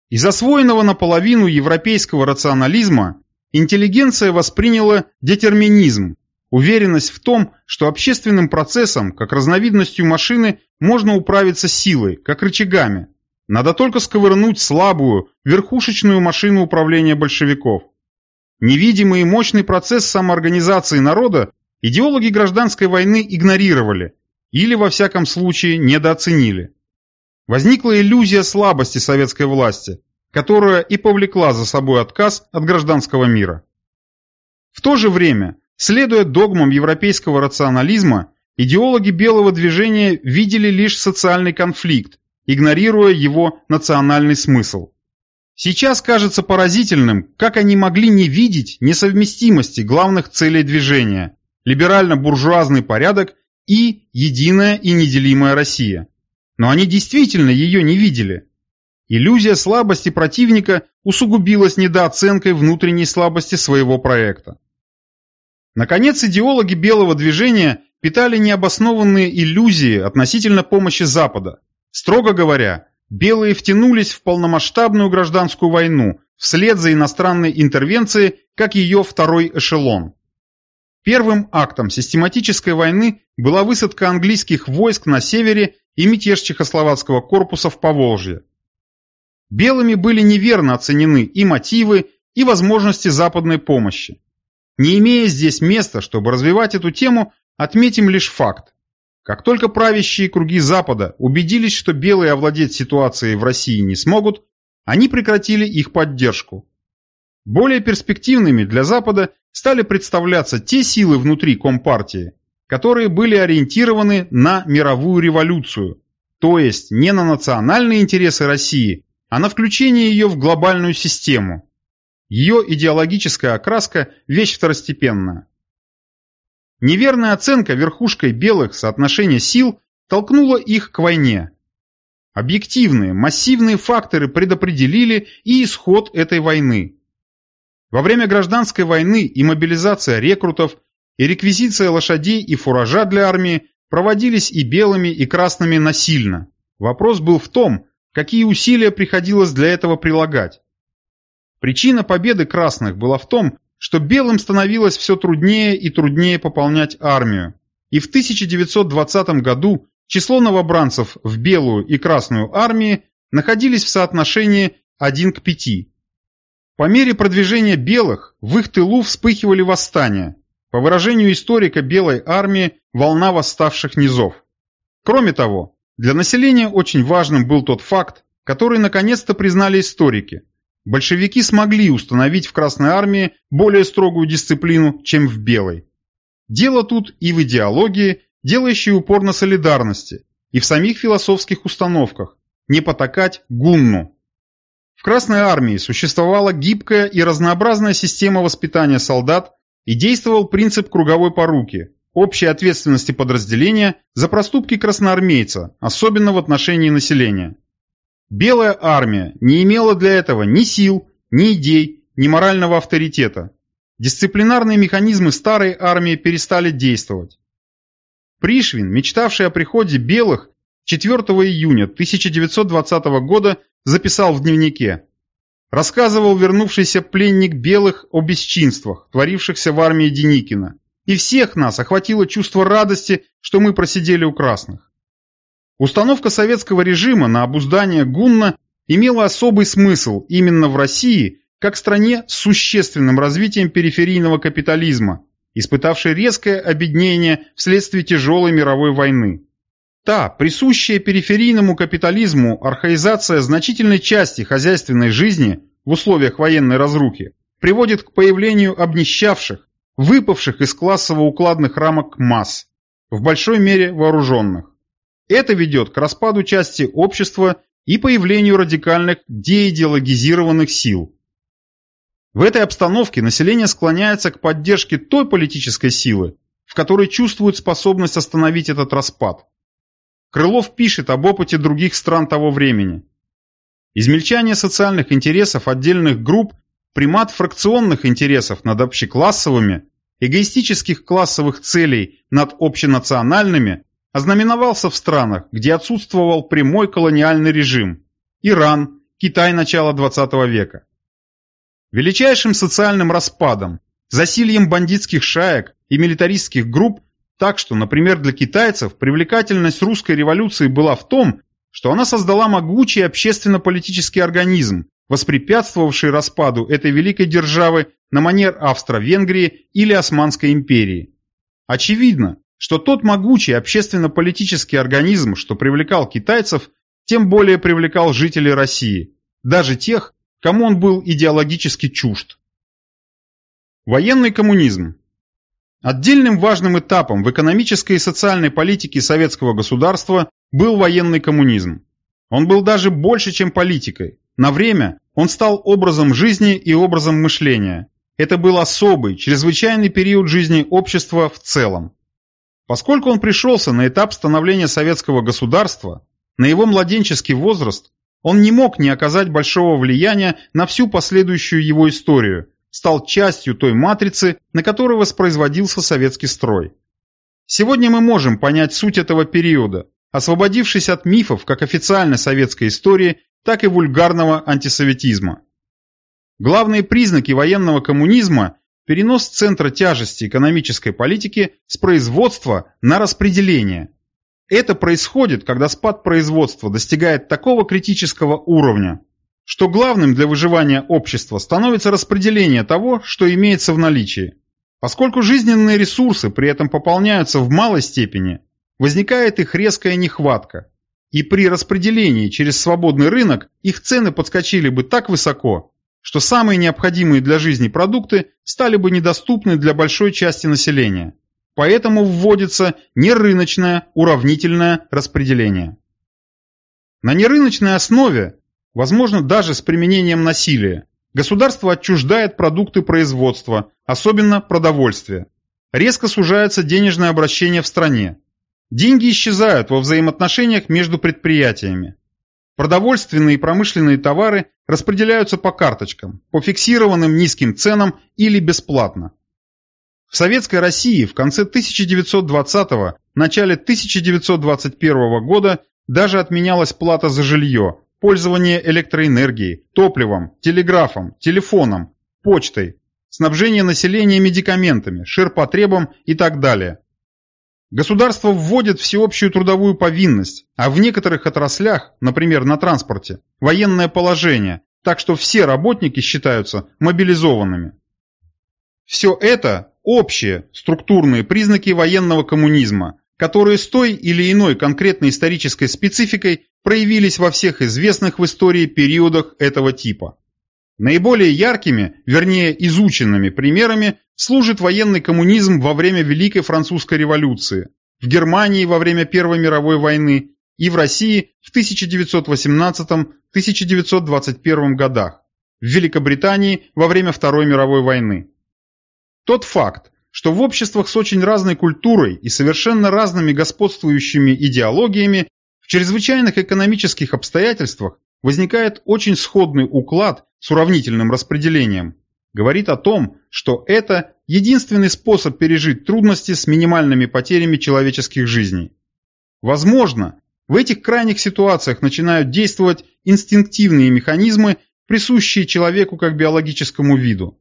Из освоенного наполовину европейского рационализма интеллигенция восприняла детерминизм, уверенность в том, что общественным процессом, как разновидностью машины, можно управиться силой, как рычагами. Надо только сковырнуть слабую, верхушечную машину управления большевиков. Невидимый и мощный процесс самоорганизации народа идеологи гражданской войны игнорировали или, во всяком случае, недооценили. Возникла иллюзия слабости советской власти, которая и повлекла за собой отказ от гражданского мира. В то же время, следуя догмам европейского рационализма, идеологи белого движения видели лишь социальный конфликт, игнорируя его национальный смысл. Сейчас кажется поразительным, как они могли не видеть несовместимости главных целей движения – либерально-буржуазный порядок и единая и неделимая Россия. Но они действительно ее не видели. Иллюзия слабости противника усугубилась недооценкой внутренней слабости своего проекта. Наконец, идеологи белого движения питали необоснованные иллюзии относительно помощи Запада. Строго говоря, белые втянулись в полномасштабную гражданскую войну вслед за иностранной интервенцией как ее второй эшелон. Первым актом систематической войны была высадка английских войск на севере и мятеж Чехословацкого корпуса в Поволжье. Белыми были неверно оценены и мотивы, и возможности западной помощи. Не имея здесь места, чтобы развивать эту тему, отметим лишь факт. Как только правящие круги Запада убедились, что белые овладеть ситуацией в России не смогут, они прекратили их поддержку. Более перспективными для Запада стали представляться те силы внутри Компартии, которые были ориентированы на мировую революцию, то есть не на национальные интересы России, а на включение ее в глобальную систему. Ее идеологическая окраска – вещь второстепенная. Неверная оценка верхушкой белых соотношения сил толкнула их к войне. Объективные, массивные факторы предопределили и исход этой войны. Во время гражданской войны и мобилизация рекрутов, и реквизиция лошадей и фуража для армии проводились и белыми, и красными насильно. Вопрос был в том, какие усилия приходилось для этого прилагать. Причина победы красных была в том, что белым становилось все труднее и труднее пополнять армию. И в 1920 году число новобранцев в белую и красную армии находились в соотношении 1 к 5. По мере продвижения белых в их тылу вспыхивали восстания. По выражению историка белой армии волна восставших низов. Кроме того, для населения очень важным был тот факт, который наконец-то признали историки – большевики смогли установить в Красной Армии более строгую дисциплину, чем в Белой. Дело тут и в идеологии, делающей упор на солидарности, и в самих философских установках, не потакать гунну. В Красной Армии существовала гибкая и разнообразная система воспитания солдат и действовал принцип круговой поруки, общей ответственности подразделения за проступки красноармейца, особенно в отношении населения. Белая армия не имела для этого ни сил, ни идей, ни морального авторитета. Дисциплинарные механизмы старой армии перестали действовать. Пришвин, мечтавший о приходе белых, 4 июня 1920 года записал в дневнике. Рассказывал вернувшийся пленник белых о бесчинствах, творившихся в армии Деникина. И всех нас охватило чувство радости, что мы просидели у красных. Установка советского режима на обуздание гунна имела особый смысл именно в России, как стране с существенным развитием периферийного капитализма, испытавшей резкое обеднение вследствие тяжелой мировой войны. Та, присущая периферийному капитализму архаизация значительной части хозяйственной жизни в условиях военной разрухи, приводит к появлению обнищавших, выпавших из классово-укладных рамок масс, в большой мере вооруженных. Это ведет к распаду части общества и появлению радикальных деидеологизированных сил. В этой обстановке население склоняется к поддержке той политической силы, в которой чувствует способность остановить этот распад. Крылов пишет об опыте других стран того времени. Измельчание социальных интересов отдельных групп, примат фракционных интересов над общеклассовыми, эгоистических классовых целей над общенациональными ознаменовался в странах, где отсутствовал прямой колониальный режим – Иран, Китай начала XX века. Величайшим социальным распадом, засильем бандитских шаек и милитаристских групп, так что, например, для китайцев привлекательность русской революции была в том, что она создала могучий общественно-политический организм, воспрепятствовавший распаду этой великой державы на манер Австро-Венгрии или Османской империи. Очевидно, что тот могучий общественно-политический организм, что привлекал китайцев, тем более привлекал жителей России, даже тех, кому он был идеологически чужд. Военный коммунизм. Отдельным важным этапом в экономической и социальной политике советского государства был военный коммунизм. Он был даже больше, чем политикой. На время он стал образом жизни и образом мышления. Это был особый, чрезвычайный период жизни общества в целом. Поскольку он пришелся на этап становления советского государства, на его младенческий возраст, он не мог не оказать большого влияния на всю последующую его историю, стал частью той матрицы, на которой воспроизводился советский строй. Сегодня мы можем понять суть этого периода, освободившись от мифов как официальной советской истории, так и вульгарного антисоветизма. Главные признаки военного коммунизма перенос центра тяжести экономической политики с производства на распределение. Это происходит, когда спад производства достигает такого критического уровня, что главным для выживания общества становится распределение того, что имеется в наличии. Поскольку жизненные ресурсы при этом пополняются в малой степени, возникает их резкая нехватка, и при распределении через свободный рынок их цены подскочили бы так высоко, что самые необходимые для жизни продукты стали бы недоступны для большой части населения. поэтому вводится нерыночное уравнительное распределение. На нерыночной основе, возможно даже с применением насилия, государство отчуждает продукты производства, особенно продовольствие. Резко сужается денежное обращение в стране. Деньги исчезают во взаимоотношениях между предприятиями. Продовольственные и промышленные товары распределяются по карточкам, по фиксированным низким ценам или бесплатно. В Советской России в конце 1920-го, начале 1921 года даже отменялась плата за жилье, пользование электроэнергией, топливом, телеграфом, телефоном, почтой, снабжение населения медикаментами, ширпотребом и так далее. Государство вводит всеобщую трудовую повинность, а в некоторых отраслях, например на транспорте, военное положение, так что все работники считаются мобилизованными. Все это общие структурные признаки военного коммунизма, которые с той или иной конкретной исторической спецификой проявились во всех известных в истории периодах этого типа. Наиболее яркими, вернее изученными примерами служит военный коммунизм во время Великой Французской революции, в Германии во время Первой мировой войны и в России в 1918-1921 годах, в Великобритании во время Второй мировой войны. Тот факт, что в обществах с очень разной культурой и совершенно разными господствующими идеологиями в чрезвычайных экономических обстоятельствах возникает очень сходный уклад с уравнительным распределением, говорит о том, что это единственный способ пережить трудности с минимальными потерями человеческих жизней. Возможно, в этих крайних ситуациях начинают действовать инстинктивные механизмы, присущие человеку как биологическому виду.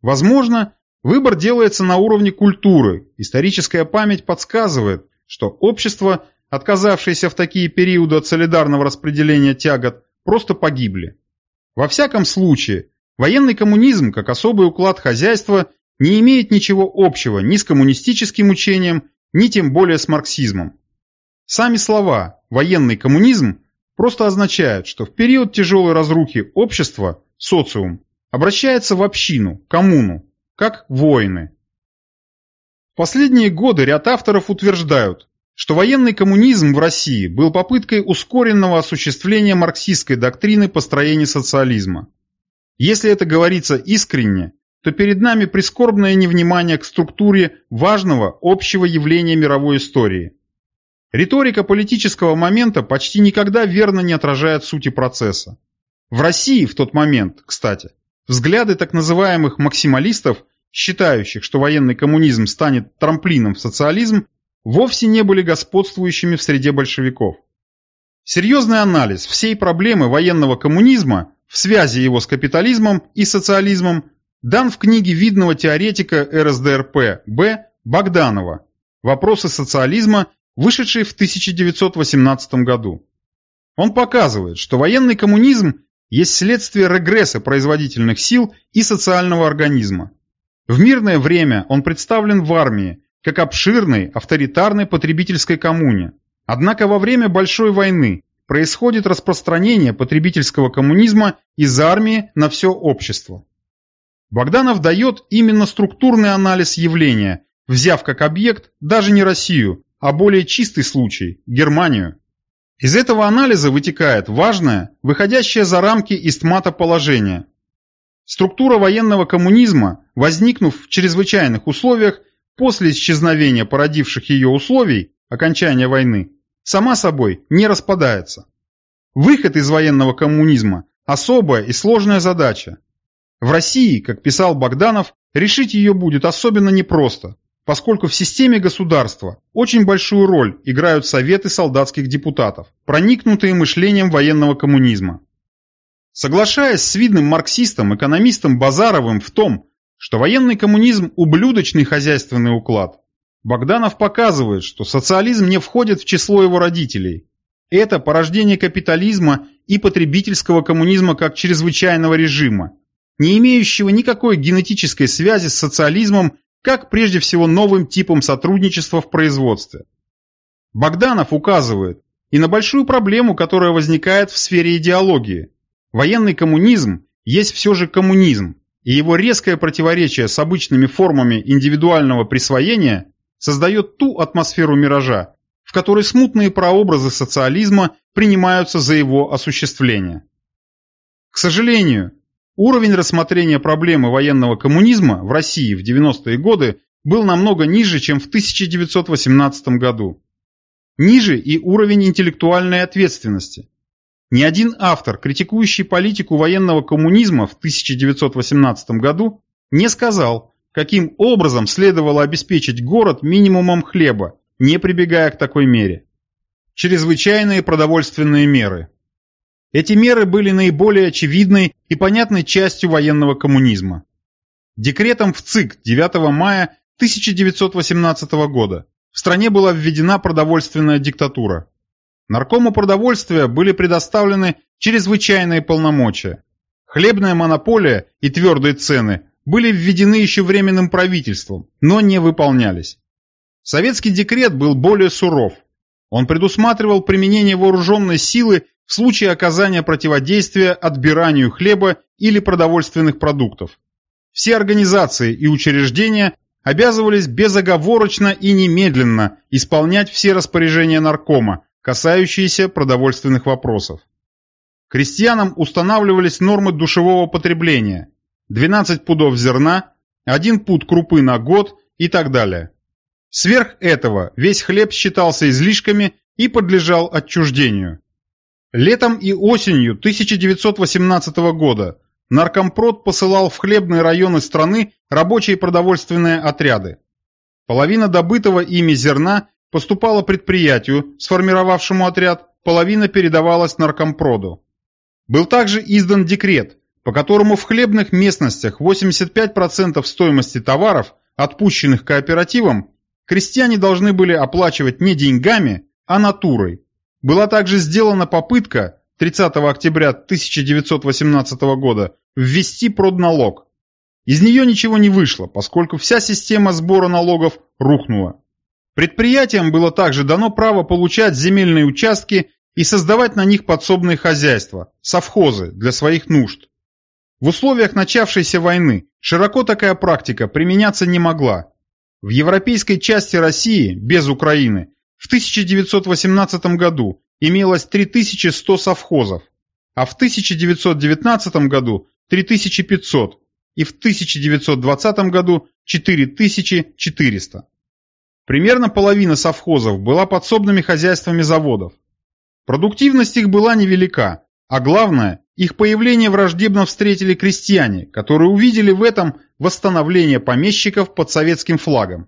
Возможно, Выбор делается на уровне культуры. Историческая память подсказывает, что общество, отказавшееся в такие периоды от солидарного распределения тягот, просто погибли. Во всяком случае, военный коммунизм, как особый уклад хозяйства, не имеет ничего общего ни с коммунистическим учением, ни тем более с марксизмом. Сами слова «военный коммунизм» просто означают, что в период тяжелой разрухи общества, социум, обращается в общину, коммуну, как воины. В последние годы ряд авторов утверждают, что военный коммунизм в России был попыткой ускоренного осуществления марксистской доктрины построения социализма. Если это говорится искренне, то перед нами прискорбное невнимание к структуре важного общего явления мировой истории. Риторика политического момента почти никогда верно не отражает сути процесса. В России в тот момент, кстати, взгляды так называемых максималистов считающих, что военный коммунизм станет трамплином в социализм, вовсе не были господствующими в среде большевиков. Серьезный анализ всей проблемы военного коммунизма в связи его с капитализмом и социализмом дан в книге видного теоретика РСДРП Б. Богданова «Вопросы социализма», вышедшей в 1918 году. Он показывает, что военный коммунизм есть следствие регресса производительных сил и социального организма. В мирное время он представлен в армии, как обширной, авторитарной потребительской коммуне. Однако во время Большой войны происходит распространение потребительского коммунизма из армии на все общество. Богданов дает именно структурный анализ явления, взяв как объект даже не Россию, а более чистый случай – Германию. Из этого анализа вытекает важное, выходящее за рамки истмата положение – Структура военного коммунизма, возникнув в чрезвычайных условиях после исчезновения породивших ее условий, окончания войны, сама собой не распадается. Выход из военного коммунизма – особая и сложная задача. В России, как писал Богданов, решить ее будет особенно непросто, поскольку в системе государства очень большую роль играют советы солдатских депутатов, проникнутые мышлением военного коммунизма. Соглашаясь с видным марксистом, экономистом Базаровым в том, что военный коммунизм – ублюдочный хозяйственный уклад, Богданов показывает, что социализм не входит в число его родителей. Это порождение капитализма и потребительского коммунизма как чрезвычайного режима, не имеющего никакой генетической связи с социализмом, как прежде всего новым типом сотрудничества в производстве. Богданов указывает и на большую проблему, которая возникает в сфере идеологии. Военный коммунизм есть все же коммунизм, и его резкое противоречие с обычными формами индивидуального присвоения, создает ту атмосферу миража, в которой смутные прообразы социализма принимаются за его осуществление. К сожалению, уровень рассмотрения проблемы военного коммунизма в России в 90-е годы был намного ниже, чем в 1918 году. Ниже и уровень интеллектуальной ответственности. Ни один автор, критикующий политику военного коммунизма в 1918 году, не сказал, каким образом следовало обеспечить город минимумом хлеба, не прибегая к такой мере. Чрезвычайные продовольственные меры. Эти меры были наиболее очевидной и понятной частью военного коммунизма. Декретом в ЦИК 9 мая 1918 года в стране была введена продовольственная диктатура. Наркому продовольствия были предоставлены чрезвычайные полномочия. Хлебная монополия и твердые цены были введены еще временным правительством, но не выполнялись. Советский декрет был более суров. Он предусматривал применение вооруженной силы в случае оказания противодействия отбиранию хлеба или продовольственных продуктов. Все организации и учреждения обязывались безоговорочно и немедленно исполнять все распоряжения наркома, касающиеся продовольственных вопросов. Крестьянам устанавливались нормы душевого потребления – 12 пудов зерна, 1 пуд крупы на год и так далее. Сверх этого весь хлеб считался излишками и подлежал отчуждению. Летом и осенью 1918 года Наркомпрод посылал в хлебные районы страны рабочие продовольственные отряды. Половина добытого ими зерна поступала предприятию, сформировавшему отряд, половина передавалась наркомпроду. Был также издан декрет, по которому в хлебных местностях 85% стоимости товаров, отпущенных кооперативом, крестьяне должны были оплачивать не деньгами, а натурой. Была также сделана попытка 30 октября 1918 года ввести продналог. Из нее ничего не вышло, поскольку вся система сбора налогов рухнула. Предприятиям было также дано право получать земельные участки и создавать на них подсобные хозяйства, совхозы для своих нужд. В условиях начавшейся войны широко такая практика применяться не могла, в европейской части России, без Украины, в 1918 году имелось 3100 совхозов, а в 1919 году 3500 и в 1920 году 4400. Примерно половина совхозов была подсобными хозяйствами заводов. Продуктивность их была невелика, а главное, их появление враждебно встретили крестьяне, которые увидели в этом восстановление помещиков под советским флагом.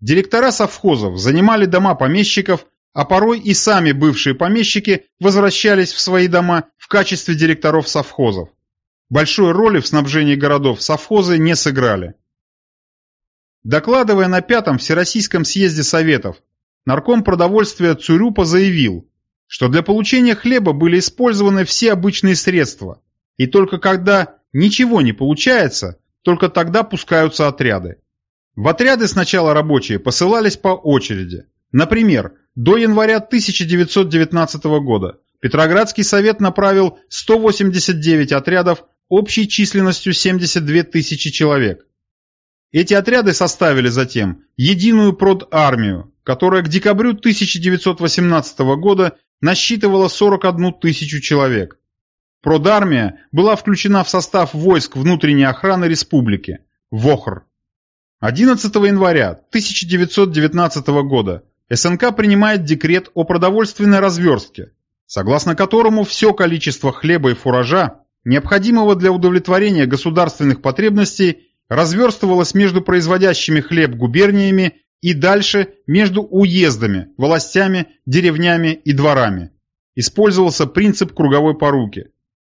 Директора совхозов занимали дома помещиков, а порой и сами бывшие помещики возвращались в свои дома в качестве директоров совхозов. Большой роли в снабжении городов совхозы не сыграли. Докладывая на пятом Всероссийском съезде Советов, нарком продовольствия Цурюпа заявил, что для получения хлеба были использованы все обычные средства, и только когда ничего не получается, только тогда пускаются отряды. В отряды сначала рабочие посылались по очереди. Например, до января 1919 года Петроградский совет направил 189 отрядов общей численностью 72 тысячи человек. Эти отряды составили затем единую прод-армию, которая к декабрю 1918 года насчитывала 41 тысячу человек. Продармия была включена в состав войск внутренней охраны республики – ВОХР. 11 января 1919 года СНК принимает декрет о продовольственной разверстке, согласно которому все количество хлеба и фуража, необходимого для удовлетворения государственных потребностей, разверстывалось между производящими хлеб губерниями и дальше между уездами, властями, деревнями и дворами. Использовался принцип круговой поруки.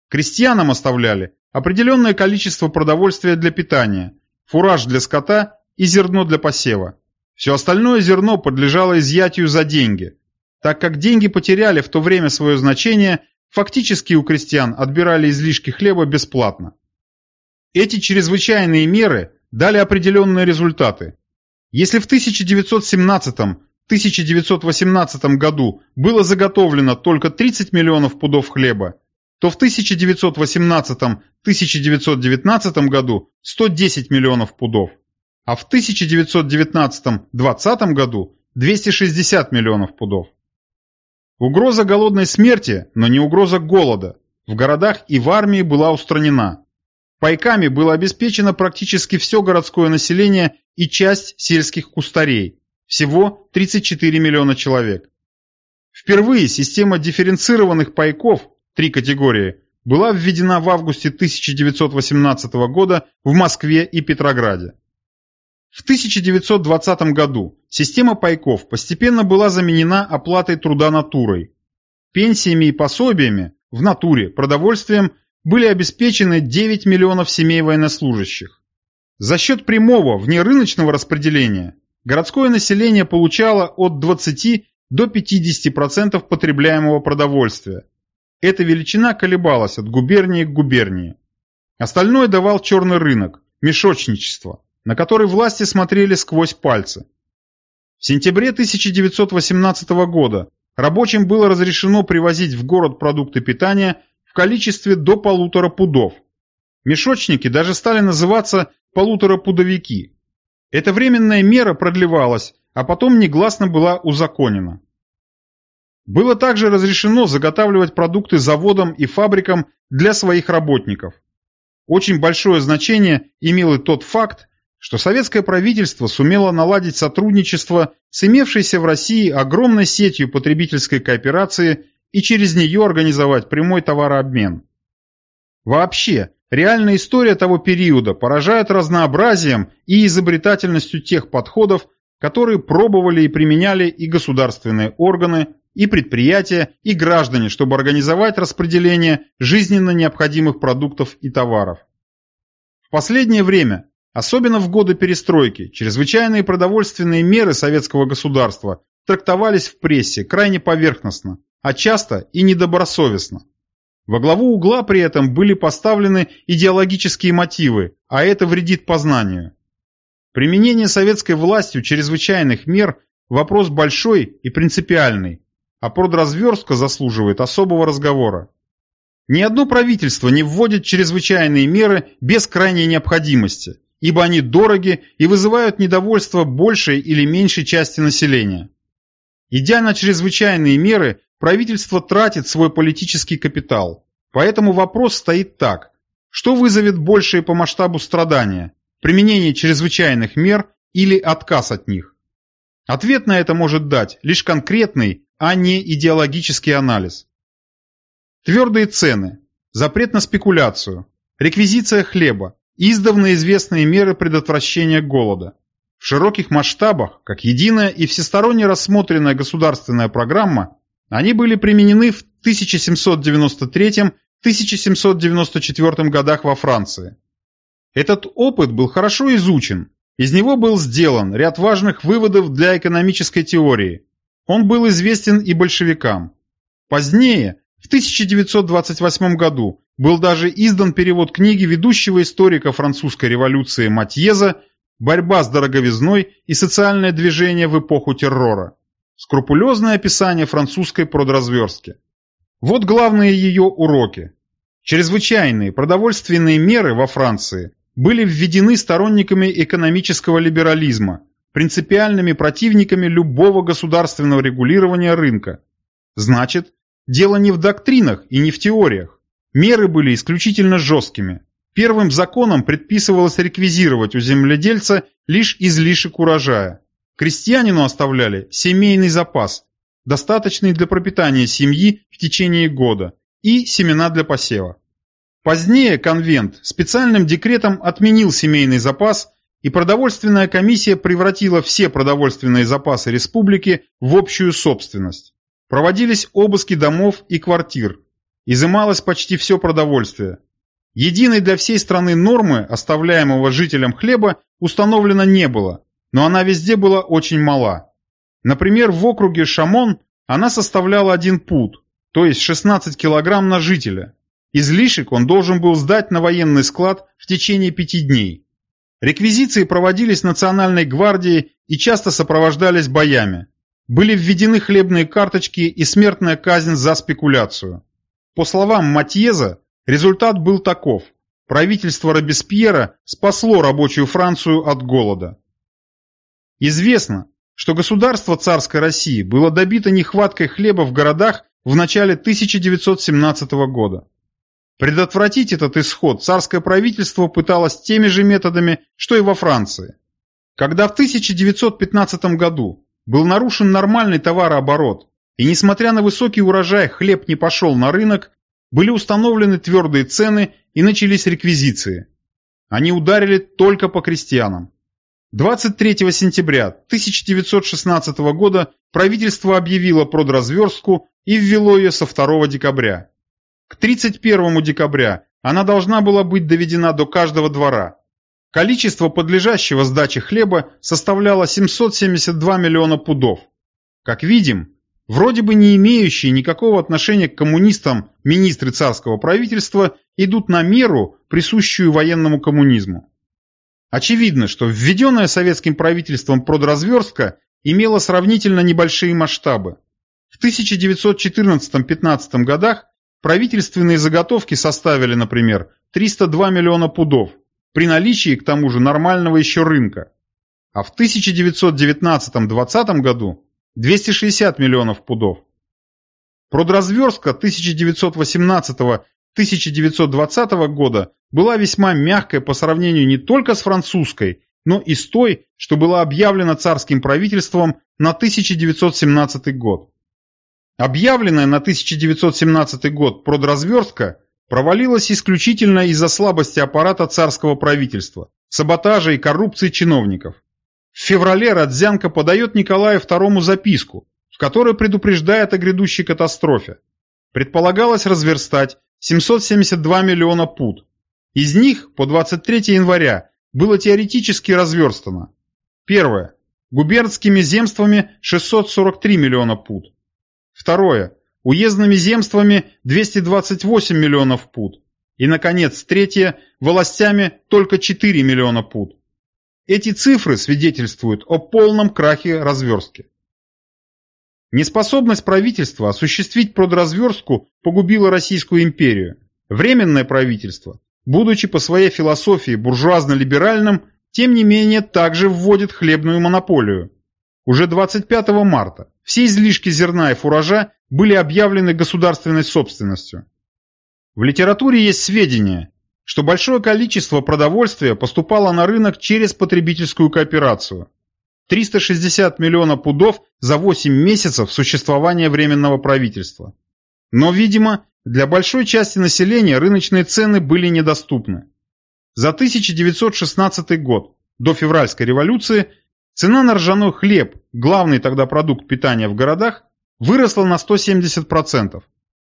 Крестьянам оставляли определенное количество продовольствия для питания, фураж для скота и зерно для посева. Все остальное зерно подлежало изъятию за деньги. Так как деньги потеряли в то время свое значение, фактически у крестьян отбирали излишки хлеба бесплатно. Эти чрезвычайные меры дали определенные результаты. Если в 1917-1918 году было заготовлено только 30 миллионов пудов хлеба, то в 1918-1919 году 110 миллионов пудов. а в 1919-20 году 260 миллионов пудов. Угроза голодной смерти, но не угроза голода, в городах и в армии была устранена. Пайками было обеспечено практически все городское население и часть сельских кустарей, всего 34 миллиона человек. Впервые система дифференцированных пайков, три категории, была введена в августе 1918 года в Москве и Петрограде. В 1920 году система пайков постепенно была заменена оплатой труда натурой. Пенсиями и пособиями в натуре, продовольствием были обеспечены 9 миллионов семей военнослужащих. За счет прямого внерыночного распределения городское население получало от 20 до 50% потребляемого продовольствия. Эта величина колебалась от губернии к губернии. Остальное давал черный рынок, мешочничество, на который власти смотрели сквозь пальцы. В сентябре 1918 года рабочим было разрешено привозить в город продукты питания в количестве до полутора пудов. Мешочники даже стали называться полуторапудовики. Эта временная мера продлевалась, а потом негласно была узаконена. Было также разрешено заготавливать продукты заводам и фабрикам для своих работников. Очень большое значение имел и тот факт, что советское правительство сумело наладить сотрудничество с имевшейся в России огромной сетью потребительской кооперации и через нее организовать прямой товарообмен. Вообще, реальная история того периода поражает разнообразием и изобретательностью тех подходов, которые пробовали и применяли и государственные органы, и предприятия, и граждане, чтобы организовать распределение жизненно необходимых продуктов и товаров. В последнее время Особенно в годы перестройки чрезвычайные продовольственные меры советского государства трактовались в прессе крайне поверхностно, а часто и недобросовестно. Во главу угла при этом были поставлены идеологические мотивы, а это вредит познанию. Применение советской властью чрезвычайных мер – вопрос большой и принципиальный, а продразверстка заслуживает особого разговора. Ни одно правительство не вводит чрезвычайные меры без крайней необходимости – ибо они дороги и вызывают недовольство большей или меньшей части населения. Идя на чрезвычайные меры, правительство тратит свой политический капитал. Поэтому вопрос стоит так. Что вызовет большее по масштабу страдания? Применение чрезвычайных мер или отказ от них? Ответ на это может дать лишь конкретный, а не идеологический анализ. Твердые цены, запрет на спекуляцию, реквизиция хлеба, издавна известные меры предотвращения голода. В широких масштабах, как единая и всесторонне рассмотренная государственная программа, они были применены в 1793-1794 годах во Франции. Этот опыт был хорошо изучен, из него был сделан ряд важных выводов для экономической теории. Он был известен и большевикам. Позднее, в 1928 году, был даже издан перевод книги ведущего историка французской революции Матьеза «Борьба с дороговизной и социальное движение в эпоху террора». Скрупулезное описание французской продразверстки. Вот главные ее уроки. Чрезвычайные продовольственные меры во Франции были введены сторонниками экономического либерализма, принципиальными противниками любого государственного регулирования рынка. Значит, дело не в доктринах и не в теориях. Меры были исключительно жесткими. Первым законом предписывалось реквизировать у земледельца лишь излишек урожая. Крестьянину оставляли семейный запас, достаточный для пропитания семьи в течение года, и семена для посева. Позднее конвент специальным декретом отменил семейный запас, и продовольственная комиссия превратила все продовольственные запасы республики в общую собственность. Проводились обыски домов и квартир, изымалось почти все продовольствие. Единой для всей страны нормы, оставляемого жителям хлеба, установлено не было, но она везде была очень мала. Например, в округе Шамон она составляла один пуд, то есть 16 килограмм на жителя. Излишек он должен был сдать на военный склад в течение пяти дней. Реквизиции проводились Национальной гвардией и часто сопровождались боями. Были введены хлебные карточки и смертная казнь за спекуляцию. По словам Матьеза, результат был таков. правительство Робеспьера спасло рабочую Францию от голода. Известно, что государство царской России было добито нехваткой хлеба в городах в начале 1917 года. Предотвратить этот исход царское правительство пыталось теми же методами, что и во Франции. Когда в 1915 году был нарушен нормальный товарооборот, и несмотря на высокий урожай хлеб не пошел на рынок, были установлены твердые цены и начались реквизиции. Они ударили только по крестьянам. 23 сентября 1916 года правительство объявило продразверстку и ввело ее со 2 декабря. К 31 декабря она должна была быть доведена до каждого двора. Количество подлежащего сдаче хлеба составляло 772 миллиона пудов. Как видим, вроде бы не имеющие никакого отношения к коммунистам министры царского правительства идут на меру, присущую военному коммунизму. Очевидно, что введенная советским правительством продразверстка имела сравнительно небольшие масштабы. В 1914-15 годах правительственные заготовки составили, например, 302 миллиона пудов, при наличии к тому же нормального еще рынка. А в 1919-20 году 260 миллионов пудов. Продразверстка 1918-1920 года была весьма мягкой по сравнению не только с французской, но и с той, что была объявлена царским правительством на 1917 год. Объявленная на 1917 год продразверстка провалилась исключительно из-за слабости аппарата царского правительства, саботажа и коррупции чиновников. В феврале Родзянко подает Николаю II записку, в которой предупреждает о грядущей катастрофе. Предполагалось разверстать 772 миллиона пуд. Из них по 23 января было теоретически разверстано. Первое. Губернскими земствами 643 миллиона пуд. Второе уездными земствами 228 миллионов пуд. И, наконец, третье, властями только 4 миллиона пуд. Эти цифры свидетельствуют о полном крахе разверстки. Неспособность правительства осуществить продразверстку погубила Российскую империю. Временное правительство, будучи по своей философии буржуазно-либеральным, тем не менее также вводит хлебную монополию. Уже 25 марта все излишки зерна и фуража были объявлены государственной собственностью. В литературе есть сведения, что большое количество продовольствия поступало на рынок через потребительскую кооперацию. 360 миллионов пудов за 8 месяцев существования Временного правительства. Но, видимо, для большой части населения рыночные цены были недоступны. За 1916 год, до февральской революции, цена на ржаной хлеб, главный тогда продукт питания в городах, выросла на 170%.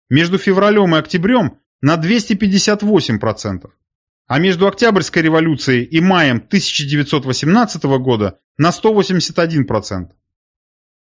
Между февралем и октябрем на 258%. А между Октябрьской революцией и маем 1918 года на 181%.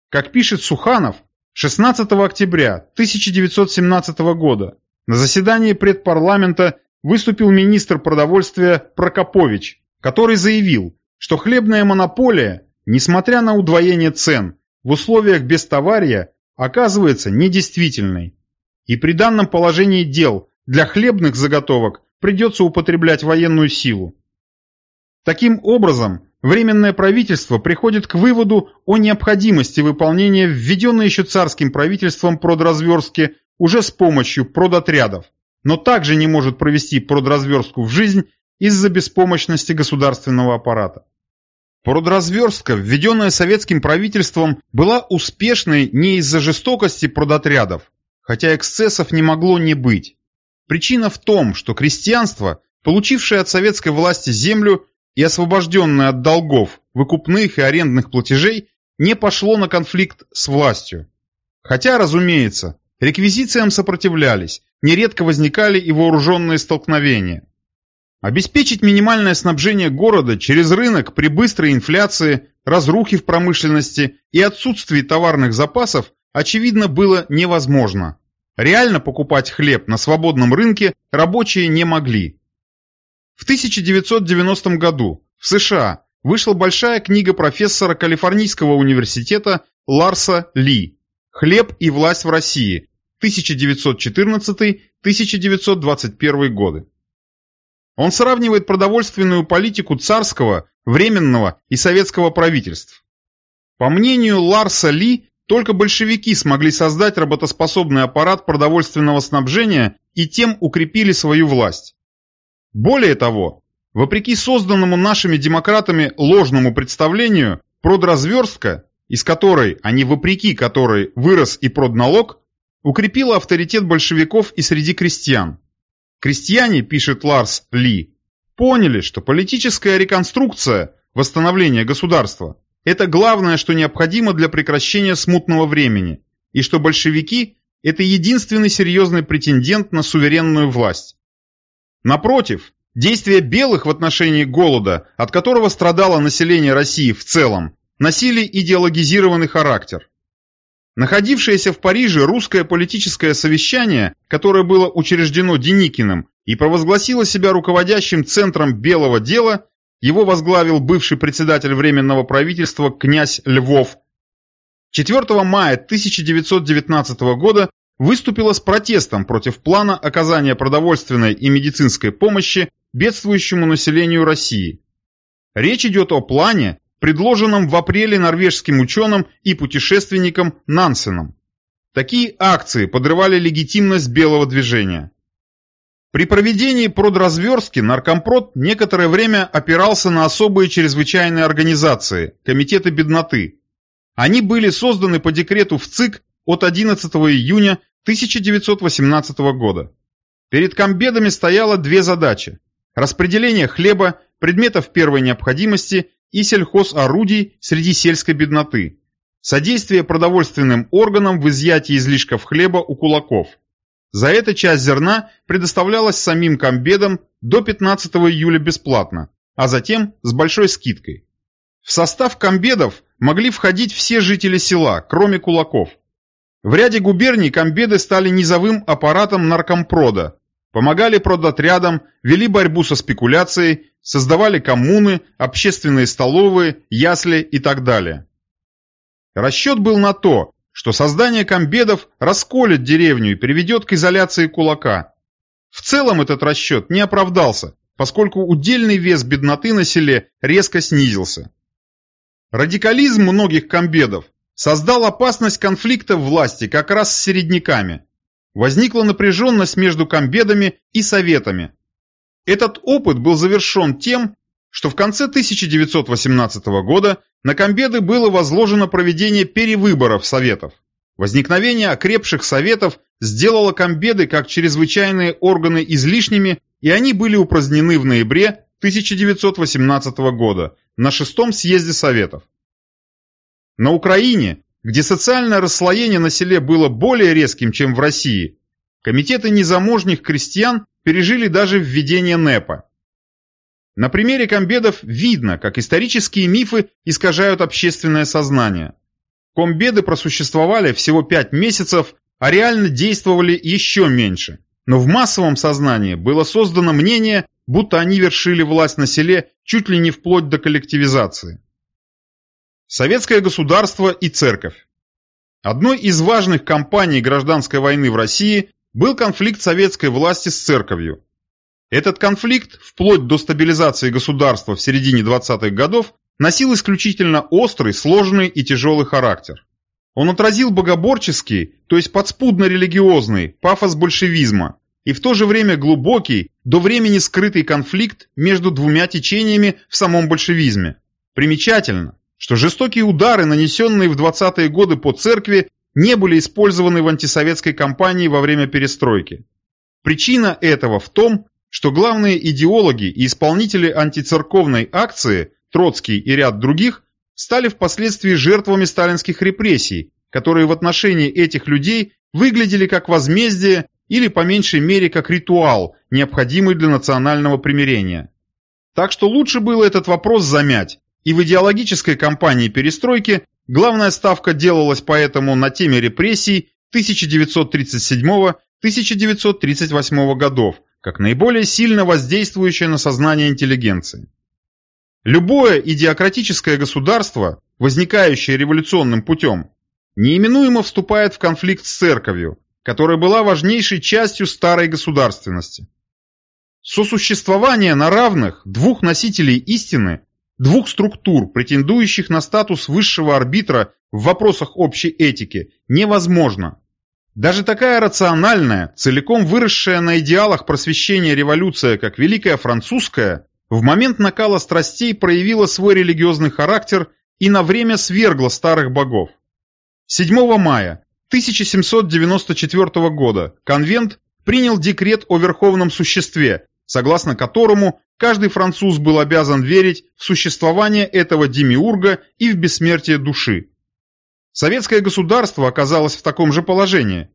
Как пишет Суханов, 16 октября 1917 года на заседании предпарламента выступил министр продовольствия Прокопович, который заявил, что хлебная монополия, несмотря на удвоение цен, в условиях бестовария оказывается недействительной. И при данном положении дел для хлебных заготовок придется употреблять военную силу. Таким образом, Временное правительство приходит к выводу о необходимости выполнения введенной еще царским правительством продразверстки уже с помощью продотрядов, но также не может провести продразверстку в жизнь из-за беспомощности государственного аппарата. Продразверстка, введенная советским правительством, была успешной не из-за жестокости продотрядов, хотя эксцессов не могло не быть. Причина в том, что крестьянство, получившее от советской власти землю и освобожденное от долгов, выкупных и арендных платежей, не пошло на конфликт с властью. Хотя, разумеется, реквизициям сопротивлялись, нередко возникали и вооруженные столкновения. Обеспечить минимальное снабжение города через рынок при быстрой инфляции, разрухе в промышленности и отсутствии товарных запасов очевидно было невозможно. Реально покупать хлеб на свободном рынке рабочие не могли. В 1990 году в США вышла большая книга профессора Калифорнийского университета Ларса Ли «Хлеб и власть в России. 1914-1921 годы». Он сравнивает продовольственную политику царского, временного и советского правительств. По мнению Ларса Ли, только большевики смогли создать работоспособный аппарат продовольственного снабжения и тем укрепили свою власть. Более того, вопреки созданному нашими демократами ложному представлению, продразверстка, из которой, а не вопреки которой, вырос и продналог, укрепила авторитет большевиков и среди крестьян. Крестьяне, пишет Ларс Ли, поняли, что политическая реконструкция, восстановление государства, это главное, что необходимо для прекращения смутного времени, и что большевики – это единственный серьезный претендент на суверенную власть. Напротив, действия белых в отношении голода, от которого страдало население России в целом, носили идеологизированный характер. Находившееся в Париже русское политическое совещание, которое было учреждено Деникиным и провозгласило себя руководящим центром белого дела, его возглавил бывший председатель Временного правительства князь Львов. 4 мая 1919 года выступила с протестом против плана оказания продовольственной и медицинской помощи бедствующему населению России. Речь идет о плане, предложенном в апреле норвежским ученым и путешественником Нансеном. Такие акции подрывали легитимность белого движения. При проведении продразверстки наркомпрод некоторое время опирался на особые чрезвычайные организации, комитеты бедноты. Они были созданы по декрету в ЦИК от 11 июня 1918 года. Перед комбедами стояло две задачи – распределение хлеба, предметов первой необходимости и сельхозорудий среди сельской бедноты, содействие продовольственным органам в изъятии излишков хлеба у кулаков. За это часть зерна предоставлялась самим комбедам до 15 июля бесплатно, а затем с большой скидкой. В состав комбедов могли входить все жители села, кроме кулаков. В ряде губерний комбеды стали низовым аппаратом наркомпрода, помогали продотрядам, вели борьбу со спекуляцией, создавали коммуны, общественные столовые, ясли и так далее. Расчет был на то, что создание комбедов расколет деревню и приведет к изоляции кулака. В целом этот расчет не оправдался, поскольку удельный вес бедноты на селе резко снизился. Радикализм многих комбедов создал опасность конфликта власти как раз с середняками. Возникла напряженность между комбедами и советами, этот опыт был завершен тем, что в конце 1918 года на Комбеды было возложено проведение перевыборов Советов. Возникновение окрепших Советов сделало Комбеды как чрезвычайные органы излишними, и они были упразднены в ноябре 1918 года на шестом съезде Советов. На Украине, где социальное расслоение на селе было более резким, чем в России, комитеты незаможних крестьян пережили даже введение НЭПа. На примере комбедов видно, как исторические мифы искажают общественное сознание. Комбеды просуществовали всего пять месяцев, а реально действовали еще меньше. Но в массовом сознании было создано мнение, будто они вершили власть на селе чуть ли не вплоть до коллективизации. Советское государство и церковь. Одной из важных кампаний гражданской войны в России был конфликт советской власти с церковью. Этот конфликт, вплоть до стабилизации государства в середине 20-х годов, носил исключительно острый, сложный и тяжелый характер. Он отразил богоборческий, то есть подспудно-религиозный, пафос большевизма, и в то же время глубокий, до времени скрытый конфликт между двумя течениями в самом большевизме. Примечательно, что жестокие удары, нанесенные в 20-е годы по церкви, не были использованы в антисоветской кампании во время перестройки. Причина этого в том, что главные идеологи и исполнители антицерковной акции, Троцкий и ряд других, стали впоследствии жертвами сталинских репрессий, которые в отношении этих людей выглядели как возмездие или по меньшей мере как ритуал, необходимый для национального примирения. Так что лучше было этот вопрос замять, и в идеологической кампании перестройки Главная ставка делалась поэтому на теме репрессий 1937-1938 годов, как наиболее сильно воздействующее на сознание интеллигенции. Любое идиократическое государство, возникающее революционным путем, неименуемо вступает в конфликт с церковью, которая была важнейшей частью старой государственности. Сосуществование на равных двух носителей истины, двух структур, претендующих на статус высшего арбитра в вопросах общей этики, невозможно. Даже такая рациональная, целиком выросшая на идеалах просвещения революция, как Великая Французская, в момент накала страстей проявила свой религиозный характер и на время свергла старых богов. 7 мая 1794 года конвент принял декрет о верховном существе, согласно которому каждый француз был обязан верить в существование этого демиурга и в бессмертие души. Советское государство оказалось в таком же положении.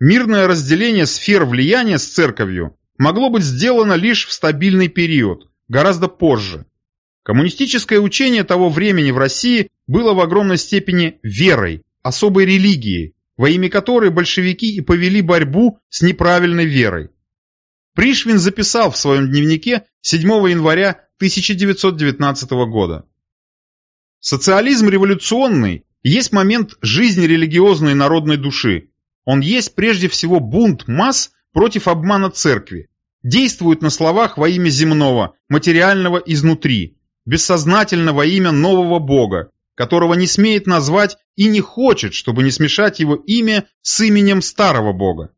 Мирное разделение сфер влияния с церковью могло быть сделано лишь в стабильный период, гораздо позже. Коммунистическое учение того времени в России было в огромной степени верой, особой религией, во имя которой большевики и повели борьбу с неправильной верой. Пришвин записал в своем дневнике 7 января 1919 года. Социализм революционный есть момент жизни религиозной народной души. Он есть прежде всего бунт масс против обмана церкви. Действует на словах во имя земного, материального изнутри, бессознательно во имя нового Бога, которого не смеет назвать и не хочет, чтобы не смешать его имя с именем старого Бога.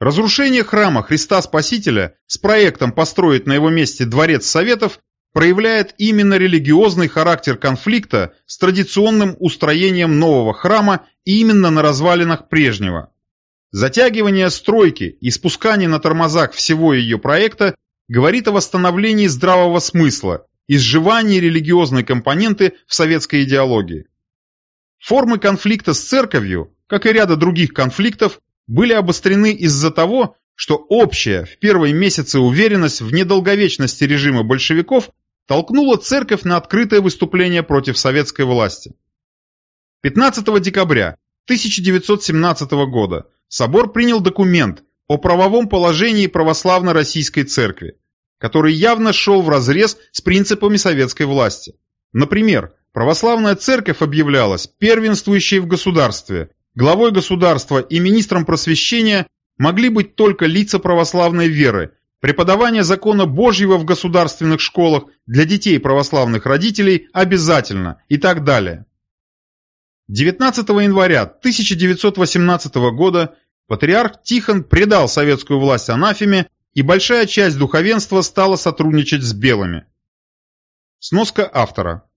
Разрушение храма Христа Спасителя с проектом построить на его месте дворец Советов проявляет именно религиозный характер конфликта с традиционным устроением нового храма именно на развалинах прежнего. Затягивание стройки и спускание на тормозах всего ее проекта говорит о восстановлении здравого смысла, изживании религиозной компоненты в советской идеологии. Формы конфликта с церковью, как и ряда других конфликтов, были обострены из-за того, что общая в первые месяцы уверенность в недолговечности режима большевиков толкнула церковь на открытое выступление против советской власти. 15 декабря 1917 года собор принял документ о правовом положении православной российской церкви, который явно шел вразрез с принципами советской власти. Например, православная церковь объявлялась первенствующей в государстве, главой государства и министром просвещения могли быть только лица православной веры, Преподавание закона Божьего в государственных школах для детей православных родителей обязательно и так далее. 19 января 1918 года патриарх Тихон предал советскую власть анафеме, и большая часть духовенства стала сотрудничать с белыми. Сноска автора.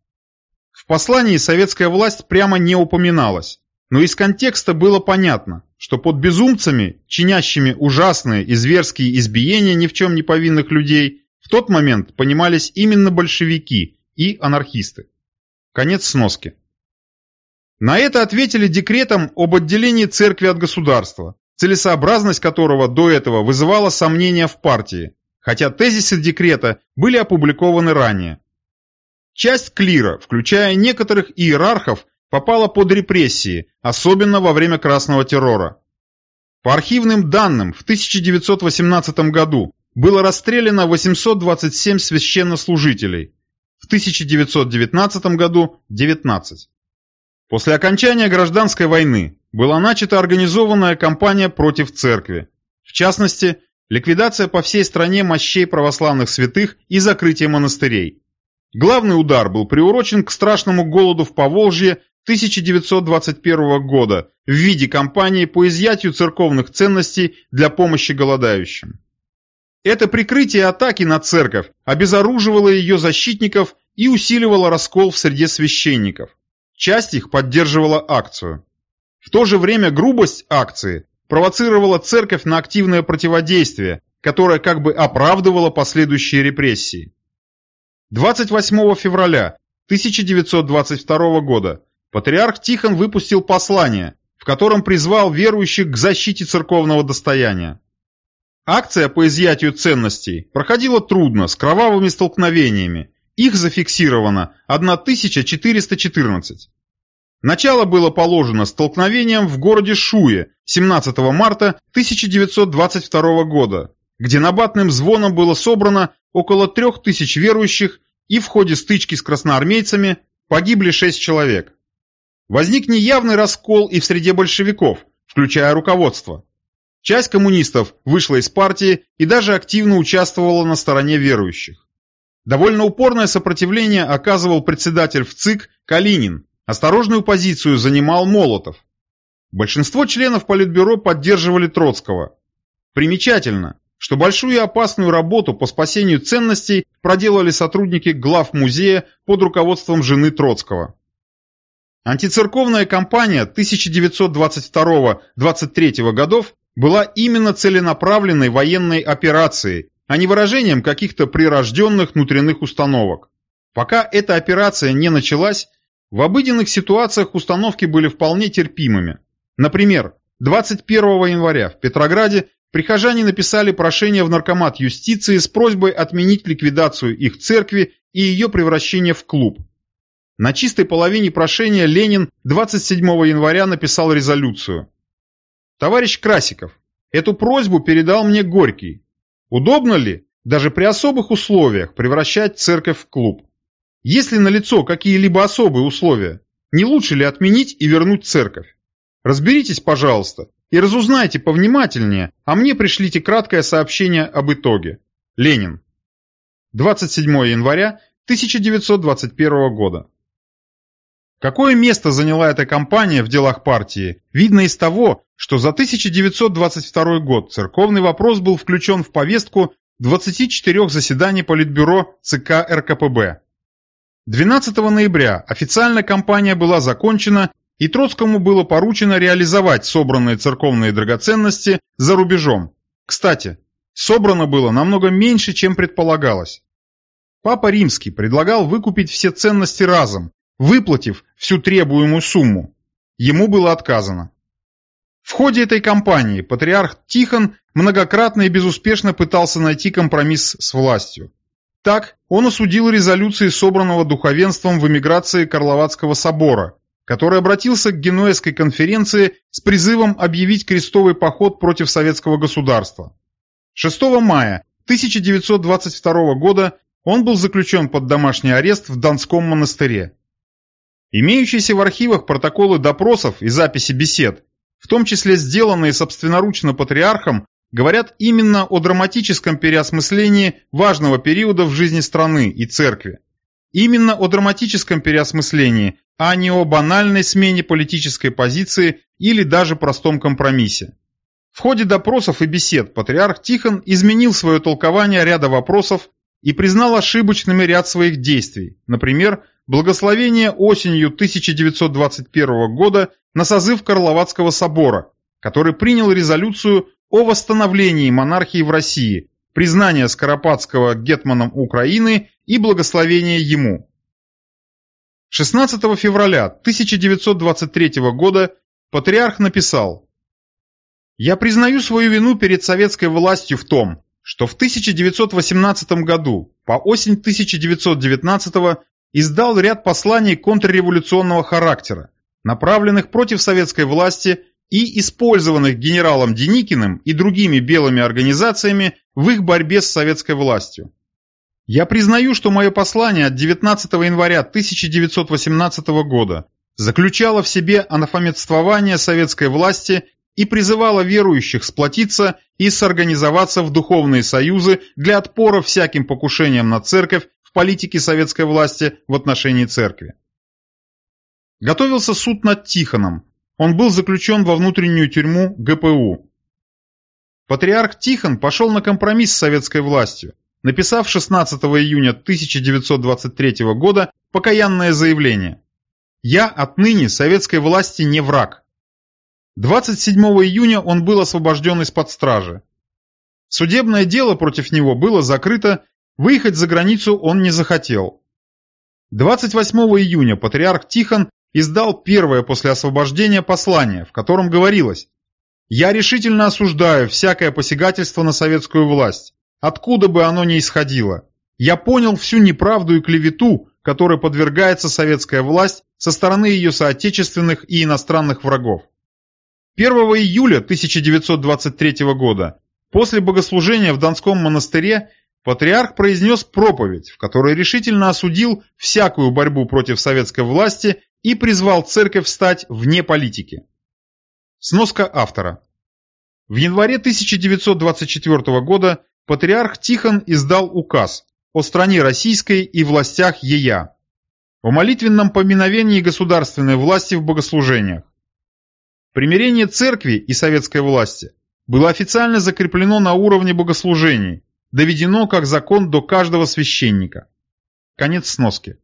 В послании советская власть прямо не упоминалась, но из контекста было понятно, что под безумцами, чинящими ужасные и зверские избиения ни в чем не повинных людей, в тот момент понимались именно большевики и анархисты. Конец сноски. На это ответили декретом об отделении церкви от государства, целесообразность которого до этого вызывала сомнения в партии, хотя тезисы декрета были опубликованы ранее. Часть клира, включая некоторых иерархов, попала под репрессии, особенно во время Красного террора. По архивным данным, в 1918 году было расстреляно 827 священнослужителей, в 1919 году – 19. После окончания гражданской войны была начата организованная кампания против церкви, в частности, ликвидация по всей стране мощей православных святых и закрытие монастырей. Главный удар был приурочен к страшному голоду в Поволжье 1921 года в виде кампании по изъятию церковных ценностей для помощи голодающим. Это прикрытие атаки на церковь обезоруживало ее защитников и усиливало раскол в среде священников. Часть их поддерживала акцию. В то же время грубость акции провоцировала церковь на активное противодействие, которое как бы оправдывало последующие репрессии. 28 февраля 1922 года патриарх Тихон выпустил послание, в котором призвал верующих к защите церковного достояния. Акция по изъятию ценностей проходила трудно, с кровавыми столкновениями. Их зафиксировано 1414. Начало было положено столкновением в городе Шуе 17 марта 1922 года, где набатным звоном было собрано около 3000 верующих и в ходе стычки с красноармейцами погибли 6 человек. Возник неявный раскол и в среде большевиков, включая руководство. Часть коммунистов вышла из партии и даже активно участвовала на стороне верующих. Довольно упорное сопротивление оказывал председатель ВЦИК Калинин, осторожную позицию занимал Молотов. Большинство членов Политбюро поддерживали Троцкого. Примечательно, что большую и опасную работу по спасению ценностей проделали сотрудники глав музея под руководством жены Троцкого. Антицерковная кампания 1922-23 годов была именно целенаправленной военной операцией, а не выражением каких-то прирожденных внутренних установок. Пока эта операция не началась, в обыденных ситуациях установки были вполне терпимыми. Например, 21 января в Петрограде прихожане написали прошение в Наркомат юстиции с просьбой отменить ликвидацию их церкви и ее превращение в клуб. На чистой половине прошения Ленин 27 января написал резолюцию. Товарищ Красиков, эту просьбу передал мне Горький. Удобно ли, даже при особых условиях, превращать церковь в клуб? Есть ли налицо какие-либо особые условия? Не лучше ли отменить и вернуть церковь? Разберитесь, пожалуйста, и разузнайте повнимательнее, а мне пришлите краткое сообщение об итоге. Ленин. 27 января 1921 года. Какое место заняла эта кампания в делах партии, видно из того, что за 1922 год церковный вопрос был включен в повестку 24 заседаний Политбюро ЦК РКПБ. 12 ноября официально кампания была закончена и Троцкому было поручено реализовать собранные церковные драгоценности за рубежом. Кстати, собрано было намного меньше, чем предполагалось. Папа Римский предлагал выкупить все ценности разом, выплатив всю требуемую сумму. Ему было отказано. В ходе этой кампании патриарх Тихон многократно и безуспешно пытался найти компромисс с властью. Так, он осудил резолюции собранного духовенством в эмиграции Карловацкого собора, который обратился к Генуэзской конференции с призывом объявить крестовый поход против советского государства. 6 мая 1922 года он был заключен под домашний арест в Донском монастыре. Имеющиеся в архивах протоколы допросов и записи бесед, в том числе сделанные собственноручно патриархом, говорят именно о драматическом переосмыслении важного периода в жизни страны и церкви. Именно о драматическом переосмыслении, а не о банальной смене политической позиции или даже простом компромиссе. В ходе допросов и бесед патриарх Тихон изменил свое толкование ряда вопросов и признал ошибочными ряд своих действий, например, благословение осенью 1921 года на созыв Карловацкого собора, который принял резолюцию о восстановлении монархии в России, признание Скоропадского гетманом Украины и благословение ему. 16 февраля 1923 года патриарх написал «Я признаю свою вину перед советской властью в том, что в 1918 году по осень 1919 издал ряд посланий контрреволюционного характера, направленных против советской власти и использованных генералом Деникиным и другими белыми организациями в их борьбе с советской властью. Я признаю, что мое послание от 19 января 1918 года заключало в себе анафеметствование советской власти и призывало верующих сплотиться и сорганизоваться в духовные союзы для отпора всяким покушениям на церковь политики советской власти в отношении церкви. Готовился суд над Тихоном. Он был заключен во внутреннюю тюрьму ГПУ. Патриарх Тихон пошел на компромисс с советской властью, написав 16 июня 1923 года покаянное заявление «Я отныне советской власти не враг». 27 июня он был освобожден из-под стражи. Судебное дело против него было закрыто Выехать за границу он не захотел. 28 июня патриарх Тихон издал первое после освобождения послание, в котором говорилось «Я решительно осуждаю всякое посягательство на советскую власть, откуда бы оно ни исходило. Я понял всю неправду и клевету, которой подвергается советская власть со стороны ее соотечественных и иностранных врагов. 1 июля 1923 года, после богослужения в Донском монастыре, Патриарх произнес проповедь, в которой решительно осудил всякую борьбу против советской власти и призвал церковь стать вне политики. Сноска автора. В январе 1924 года патриарх Тихон издал указ о стране российской и властях ея, о молитвенном поминовении государственной власти в богослужениях. Примирение церкви и советской власти было официально закреплено на уровне богослужений, доведено как закон до каждого священника. Конец сноски.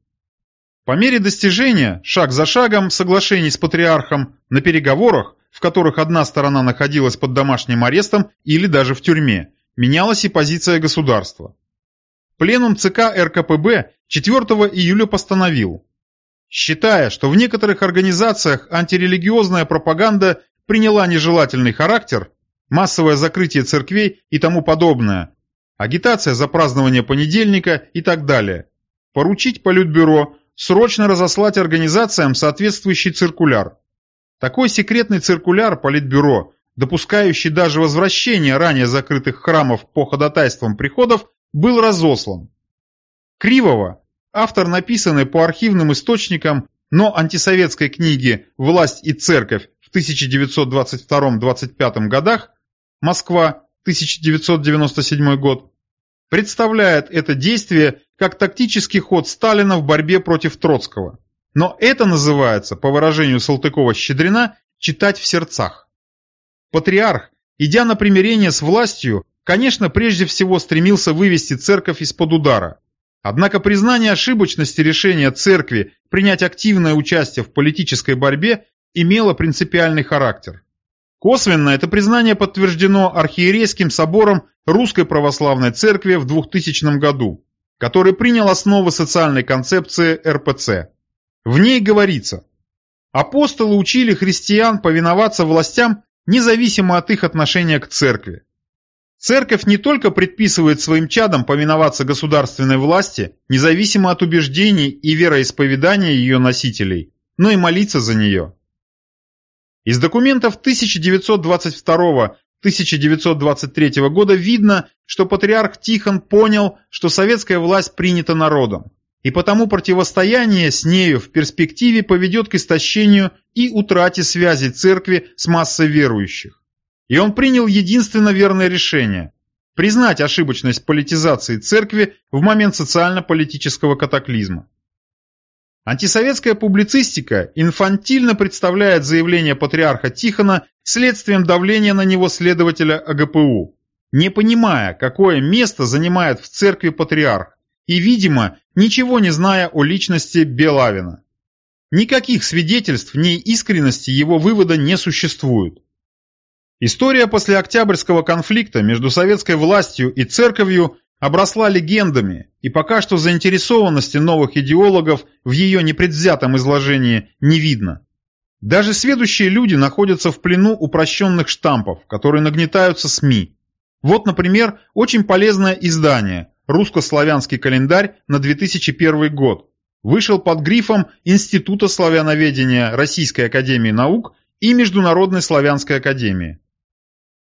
По мере достижения, шаг за шагом, соглашений с патриархом на переговорах, в которых одна сторона находилась под домашним арестом или даже в тюрьме, менялась и позиция государства. Пленум ЦК РКПБ 4 июля постановил, считая, что в некоторых организациях антирелигиозная пропаганда приняла нежелательный характер, массовое закрытие церквей и тому подобное, агитация за празднование понедельника и так далее, поручить Политбюро срочно разослать организациям соответствующий циркуляр. Такой секретный циркуляр Политбюро, допускающий даже возвращение ранее закрытых храмов по ходатайствам приходов, был разослан. Кривого, автор написанной по архивным источникам, но антисоветской книги «Власть и церковь» в 1922-25 годах, Москва, 1997 год, представляет это действие как тактический ход Сталина в борьбе против Троцкого. Но это называется, по выражению Салтыкова-Щедрина, читать в сердцах. Патриарх, идя на примирение с властью, конечно, прежде всего стремился вывести церковь из-под удара. Однако признание ошибочности решения церкви принять активное участие в политической борьбе имело принципиальный характер. Косвенно это признание подтверждено архиерейским собором Русской Православной Церкви в 2000 году который принял основы социальной концепции РПЦ. В ней говорится, апостолы учили христиан повиноваться властям независимо от их отношения к церкви. Церковь не только предписывает своим чадам повиноваться государственной власти, независимо от убеждений и вероисповедания ее носителей, но и молиться за нее. Из документов 1922 1923 года видно, что патриарх Тихон понял, что советская власть принята народом, и потому противостояние с нею в перспективе поведет к истощению и утрате связи церкви с массой верующих. И он принял единственно верное решение – признать ошибочность политизации церкви в момент социально-политического катаклизма. Антисоветская публицистика инфантильно представляет заявление патриарха Тихона следствием давления на него следователя АГПУ, не понимая, какое место занимает в церкви патриарх, и, видимо, ничего не зная о личности Белавина. Никаких свидетельств неискренности его вывода не существует. История после Октябрьского конфликта между советской властью и церковью обросла легендами, и пока что заинтересованности новых идеологов в ее непредвзятом изложении не видно. Даже сведущие люди находятся в плену упрощенных штампов, которые нагнетаются СМИ. Вот, например, очень полезное издание «Русско-славянский календарь» на 2001 год. Вышел под грифом Института славяноведения Российской Академии Наук и Международной славянской академии.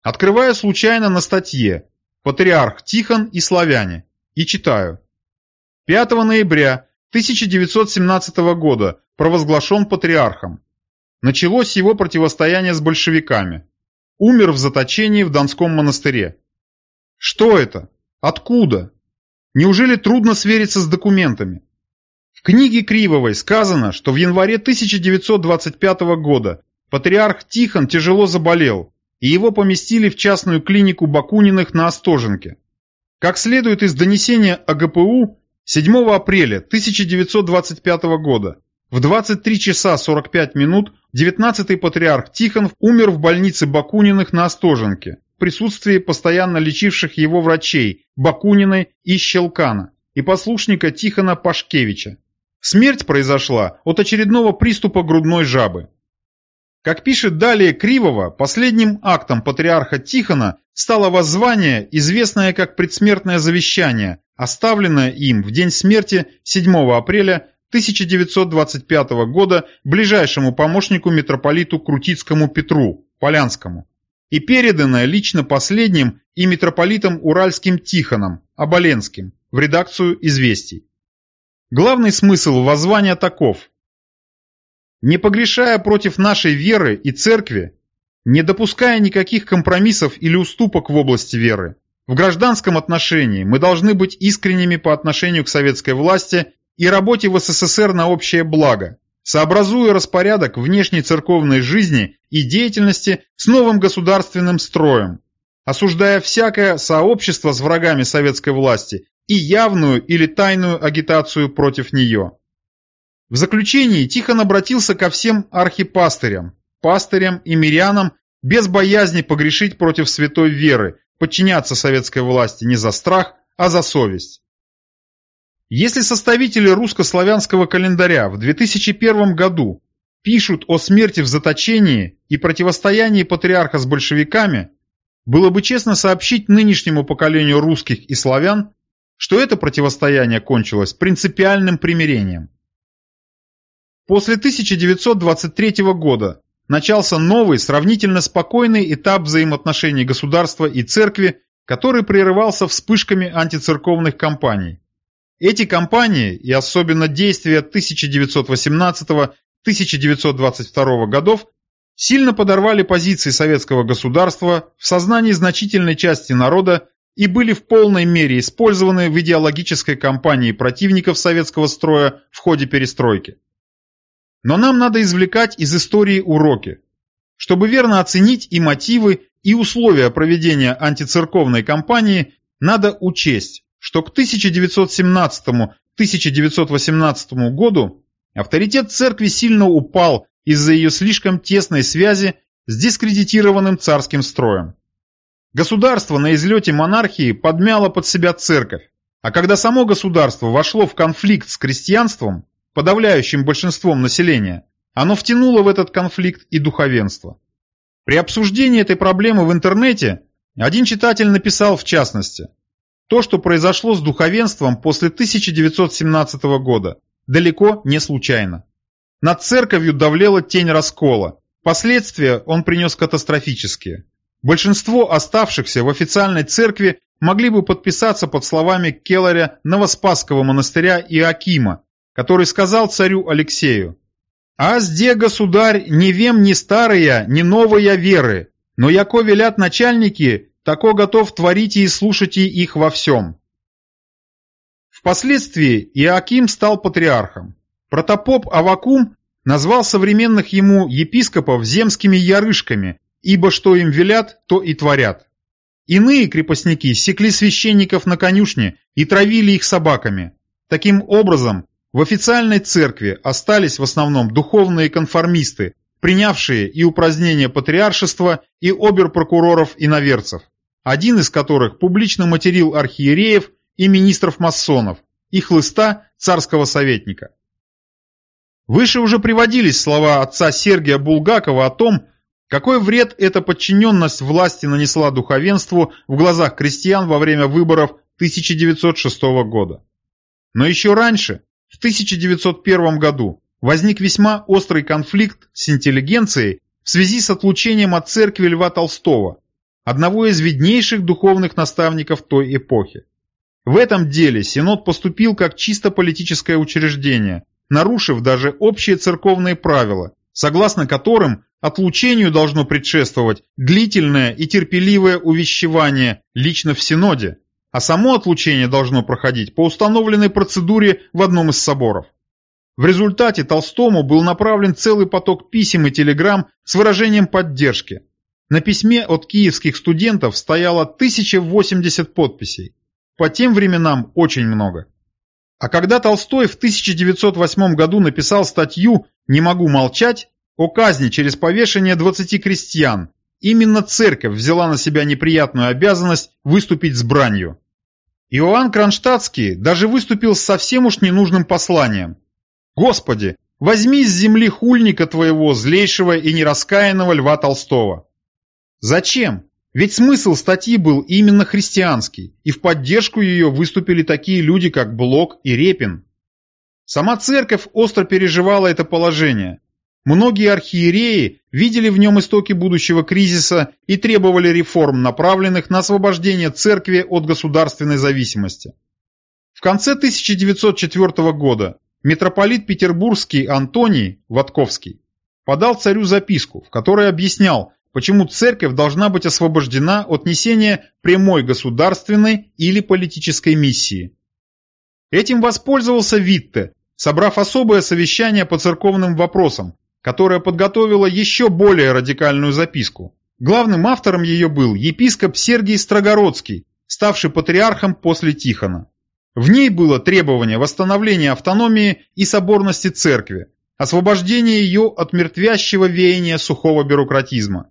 Открывая случайно на статье Патриарх Тихон и славяне. И читаю. 5 ноября 1917 года провозглашен патриархом. Началось его противостояние с большевиками. Умер в заточении в Донском монастыре. Что это? Откуда? Неужели трудно свериться с документами? В книге Кривовой сказано, что в январе 1925 года патриарх Тихон тяжело заболел, и его поместили в частную клинику Бакуниных на Остоженке. Как следует из донесения АГПУ, 7 апреля 1925 года в 23 часа 45 минут 19-й патриарх Тихон умер в больнице Бакуниных на Остоженке в присутствии постоянно лечивших его врачей Бакуниной и Щелкана и послушника Тихона Пашкевича. Смерть произошла от очередного приступа грудной жабы. Как пишет далее Кривова, последним актом патриарха Тихона стало воззвание, известное как предсмертное завещание, оставленное им в день смерти 7 апреля 1925 года ближайшему помощнику митрополиту Крутицкому Петру, Полянскому, и переданное лично последним и митрополитом Уральским Тихоном, Оболенским, в редакцию «Известий». Главный смысл воззвания таков. Не погрешая против нашей веры и церкви, не допуская никаких компромиссов или уступок в области веры. В гражданском отношении мы должны быть искренними по отношению к советской власти и работе в СССР на общее благо, сообразуя распорядок внешней церковной жизни и деятельности с новым государственным строем, осуждая всякое сообщество с врагами советской власти и явную или тайную агитацию против нее. В заключении Тихон обратился ко всем архипастырям, пастырям и мирянам без боязни погрешить против святой веры, подчиняться советской власти не за страх, а за совесть. Если составители русско-славянского календаря в 2001 году пишут о смерти в заточении и противостоянии патриарха с большевиками, было бы честно сообщить нынешнему поколению русских и славян, что это противостояние кончилось принципиальным примирением. После 1923 года начался новый, сравнительно спокойный этап взаимоотношений государства и церкви, который прерывался вспышками антицерковных кампаний. Эти кампании, и особенно действия 1918-1922 годов, сильно подорвали позиции советского государства в сознании значительной части народа и были в полной мере использованы в идеологической кампании противников советского строя в ходе перестройки. Но нам надо извлекать из истории уроки, чтобы верно оценить и мотивы, и условия проведения антицерковной кампании, надо учесть, что к 1917-1918 году авторитет церкви сильно упал из-за ее слишком тесной связи с дискредитированным царским строем. Государство на излете монархии подмяло под себя церковь, а когда само государство вошло в конфликт с крестьянством, подавляющим большинством населения, оно втянуло в этот конфликт и духовенство. При обсуждении этой проблемы в интернете один читатель написал в частности, то, что произошло с духовенством после 1917 года, далеко не случайно. Над церковью давлела тень раскола. Последствия он принес катастрофические. Большинство оставшихся в официальной церкви могли бы подписаться под словами Келларя Новоспасского монастыря Иакима, который сказал царю Алексею «А сде, государь, не вем ни старая, ни новая веры, но яко велят начальники, тако готов творите и слушайте их во всем». Впоследствии Иаким стал патриархом. Протопоп Авакум назвал современных ему епископов земскими ярышками, ибо что им велят, то и творят. Иные крепостники секли священников на конюшне и травили их собаками. Таким образом, в официальной церкви остались в основном духовные конформисты, принявшие и упразднение патриаршества, и оберпрокуроров-иноверцев, один из которых публично материл архиереев и министров-масонов, и хлыста царского советника. Выше уже приводились слова отца Сергия Булгакова о том, какой вред эта подчиненность власти нанесла духовенству в глазах крестьян во время выборов 1906 года. Но еще раньше, в 1901 году, возник весьма острый конфликт с интеллигенцией в связи с отлучением от церкви Льва Толстого, одного из виднейших духовных наставников той эпохи. В этом деле Синод поступил как чисто политическое учреждение, нарушив даже общие церковные правила, согласно которым отлучению должно предшествовать длительное и терпеливое увещевание лично в Синоде, а само отлучение должно проходить по установленной процедуре в одном из соборов. В результате Толстому был направлен целый поток писем и телеграмм с выражением поддержки. На письме от киевских студентов стояло 1080 подписей. По тем временам очень много. А когда Толстой в 1908 году написал статью «Не могу молчать» о казни через повешение 20 крестьян, именно церковь взяла на себя неприятную обязанность выступить с бранью. Иоанн Кронштадтский даже выступил с совсем уж ненужным посланием. «Господи, возьми с земли хульника твоего, злейшего и нераскаянного Льва Толстого». Зачем? Ведь смысл статьи был именно христианский, и в поддержку ее выступили такие люди, как Блок и Репин. Сама церковь остро переживала это положение. Многие архиереи видели в нем истоки будущего кризиса и требовали реформ, направленных на освобождение церкви от государственной зависимости. В конце 1904 года митрополит петербургский Антоний Ватковский подал царю записку, в которой объяснял, почему церковь должна быть освобождена от несения прямой государственной или политической миссии. Этим воспользовался Витте, собрав особое совещание по церковным вопросам, которое подготовило еще более радикальную записку. Главным автором ее был епископ Сергий Строгородский, ставший патриархом после Тихона. В ней было требование восстановления автономии и соборности церкви, освобождения ее от мертвящего веяния сухого бюрократизма.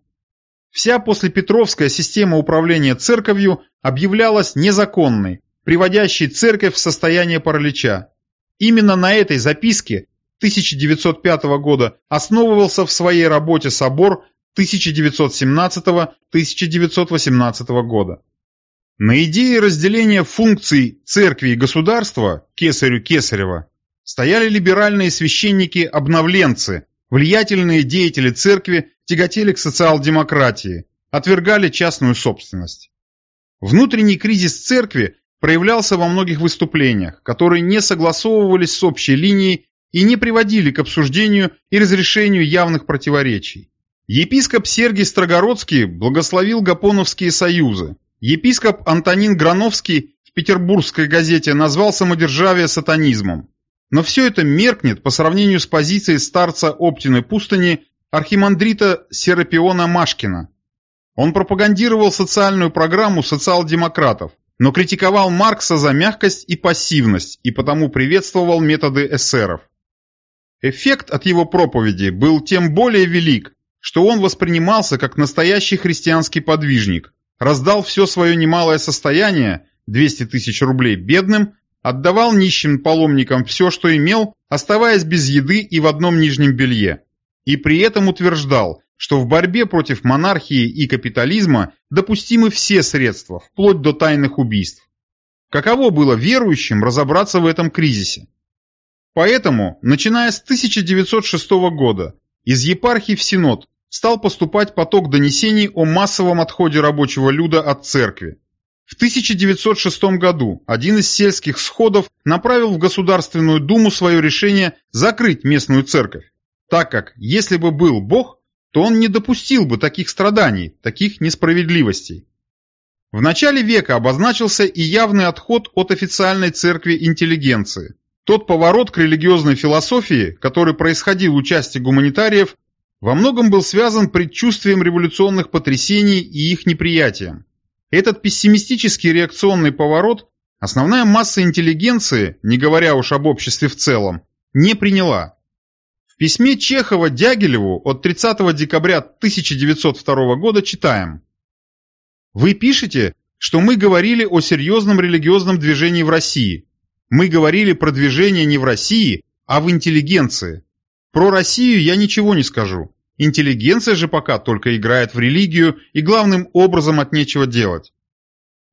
Вся послепетровская система управления церковью объявлялась незаконной, приводящей церковь в состояние паралича. Именно на этой записке 1905 года основывался в своей работе собор 1917-1918 года. На идее разделения функций церкви и государства, кесарю Кесарева, стояли либеральные священники-обновленцы, влиятельные деятели церкви тяготели к социал-демократии, отвергали частную собственность. Внутренний кризис церкви проявлялся во многих выступлениях, которые не согласовывались с общей линией и не приводили к обсуждению и разрешению явных противоречий. Епископ Сергий Строгородский благословил Гапоновские союзы. Епископ Антонин Грановский в петербургской газете назвал самодержавие сатанизмом. Но все это меркнет по сравнению с позицией старца Оптиной пустыни архимандрита Серапиона Машкина. Он пропагандировал социальную программу социал-демократов, но критиковал Маркса за мягкость и пассивность и потому приветствовал методы эсеров. Эффект от его проповеди был тем более велик, что он воспринимался как настоящий христианский подвижник, раздал все свое немалое состояние, 200 тысяч рублей бедным, отдавал нищим паломникам все, что имел, оставаясь без еды и в одном нижнем белье. И при этом утверждал, что в борьбе против монархии и капитализма допустимы все средства, вплоть до тайных убийств. Каково было верующим разобраться в этом кризисе? Поэтому, начиная с 1906 года, из епархии в Синод стал поступать поток донесений о массовом отходе рабочего люда от церкви. В 1906 году один из сельских сходов направил в Государственную Думу свое решение закрыть местную церковь, так как, если бы был Бог, то он не допустил бы таких страданий, таких несправедливостей. В начале века обозначился и явный отход от официальной церкви интеллигенции. Тот поворот к религиозной философии, который происходил у части гуманитариев, во многом был связан предчувствием революционных потрясений и их неприятием. Этот пессимистический реакционный поворот основная масса интеллигенции, не говоря уж об обществе в целом, не приняла. В письме Чехова Дягилеву от 30 декабря 1902 года читаем «Вы пишете, что мы говорили о серьезном религиозном движении в России, мы говорили про движение не в России, а в интеллигенции. Про Россию я ничего не скажу. Интеллигенция же пока только играет в религию и главным образом от нечего делать.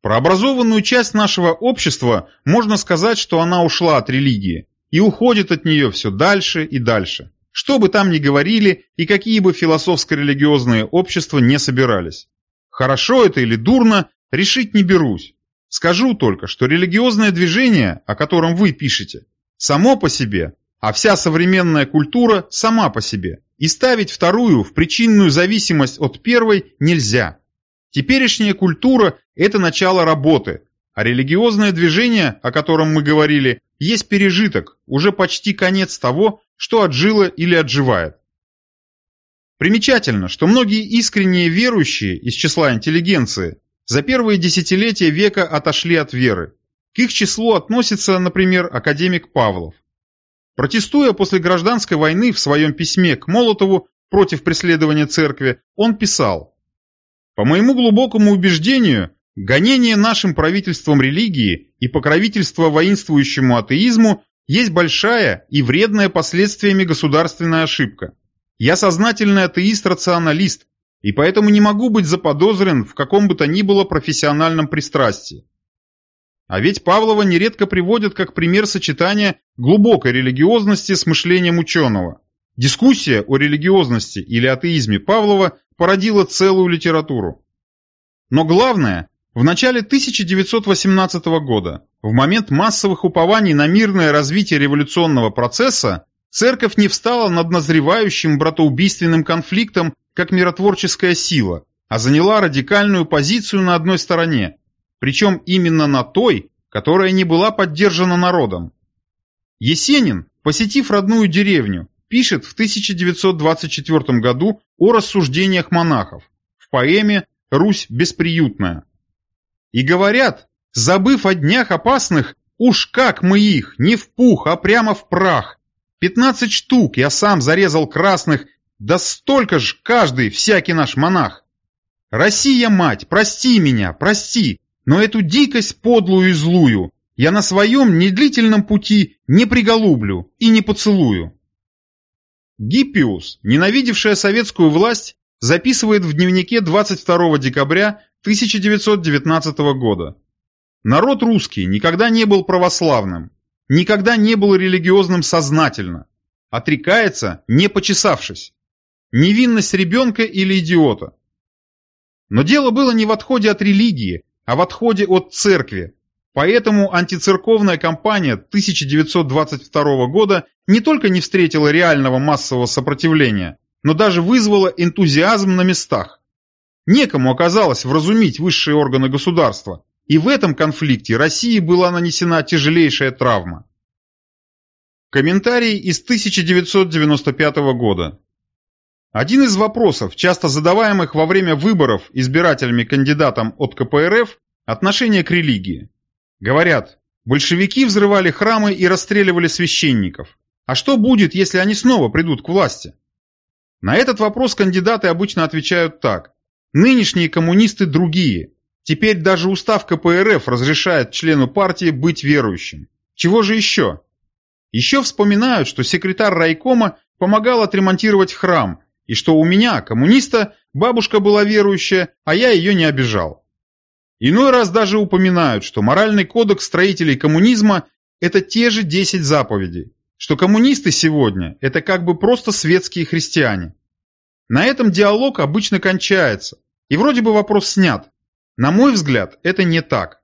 Про образованную часть нашего общества можно сказать, что она ушла от религии и уходит от нее все дальше и дальше. Что бы там ни говорили и какие бы философско-религиозные общества не собирались. Хорошо это или дурно, решить не берусь. Скажу только, что религиозное движение, о котором вы пишете, само по себе, а вся современная культура сама по себе. И ставить вторую в причинную зависимость от первой нельзя. Теперешняя культура – это начало работы, а религиозное движение, о котором мы говорили, есть пережиток, уже почти конец того, что отжило или отживает. Примечательно, что многие искренние верующие из числа интеллигенции за первые десятилетия века отошли от веры. К их числу относится, например, академик Павлов. Протестуя после гражданской войны в своем письме к Молотову против преследования церкви, он писал «По моему глубокому убеждению, гонение нашим правительством религии и покровительство воинствующему атеизму есть большая и вредная последствиями государственная ошибка. Я сознательный атеист-рационалист, и поэтому не могу быть заподозрен в каком бы то ни было профессиональном пристрастии. А ведь Павлова нередко приводят как пример сочетания глубокой религиозности с мышлением ученого. Дискуссия о религиозности или атеизме Павлова породила целую литературу. Но главное, в начале 1918 года, в момент массовых упований на мирное развитие революционного процесса, церковь не встала над назревающим братоубийственным конфликтом как миротворческая сила, а заняла радикальную позицию на одной стороне, причем именно на той, которая не была поддержана народом. Есенин, посетив родную деревню, пишет в 1924 году о рассуждениях монахов в поэме «Русь бесприютная». И говорят, забыв о днях опасных, уж как мы их, не в пух, а прямо в прах. Пятнадцать штук я сам зарезал красных, да столько ж каждый, всякий наш монах. Россия, мать, прости меня, прости, но эту дикость подлую и злую я на своем недлительном пути не приголублю и не поцелую. Гиппиус, ненавидевшая советскую власть, записывает в дневнике 22 декабря 1919 года. Народ русский никогда не был православным, никогда не был религиозным сознательно, отрекается, не почесавшись. Невинность ребенка или идиота. Но дело было не в отходе от религии, а в отходе от церкви, Поэтому антицерковная кампания 1922 года не только не встретила реального массового сопротивления, но даже вызвала энтузиазм на местах. Некому оказалось вразумить высшие органы государства, и в этом конфликте России была нанесена тяжелейшая травма. Комментарий из 1995 года. Один из вопросов, часто задаваемых во время выборов избирателями кандидатам от КПРФ – отношение к религии. Говорят, большевики взрывали храмы и расстреливали священников. А что будет, если они снова придут к власти? На этот вопрос кандидаты обычно отвечают так. Нынешние коммунисты другие. Теперь даже устав КПРФ разрешает члену партии быть верующим. Чего же еще? Еще вспоминают, что секретарь райкома помогал отремонтировать храм, и что у меня, коммуниста, бабушка была верующая, а я ее не обижал. Иной раз даже упоминают, что моральный кодекс строителей коммунизма – это те же 10 заповедей, что коммунисты сегодня – это как бы просто светские христиане. На этом диалог обычно кончается, и вроде бы вопрос снят. На мой взгляд, это не так.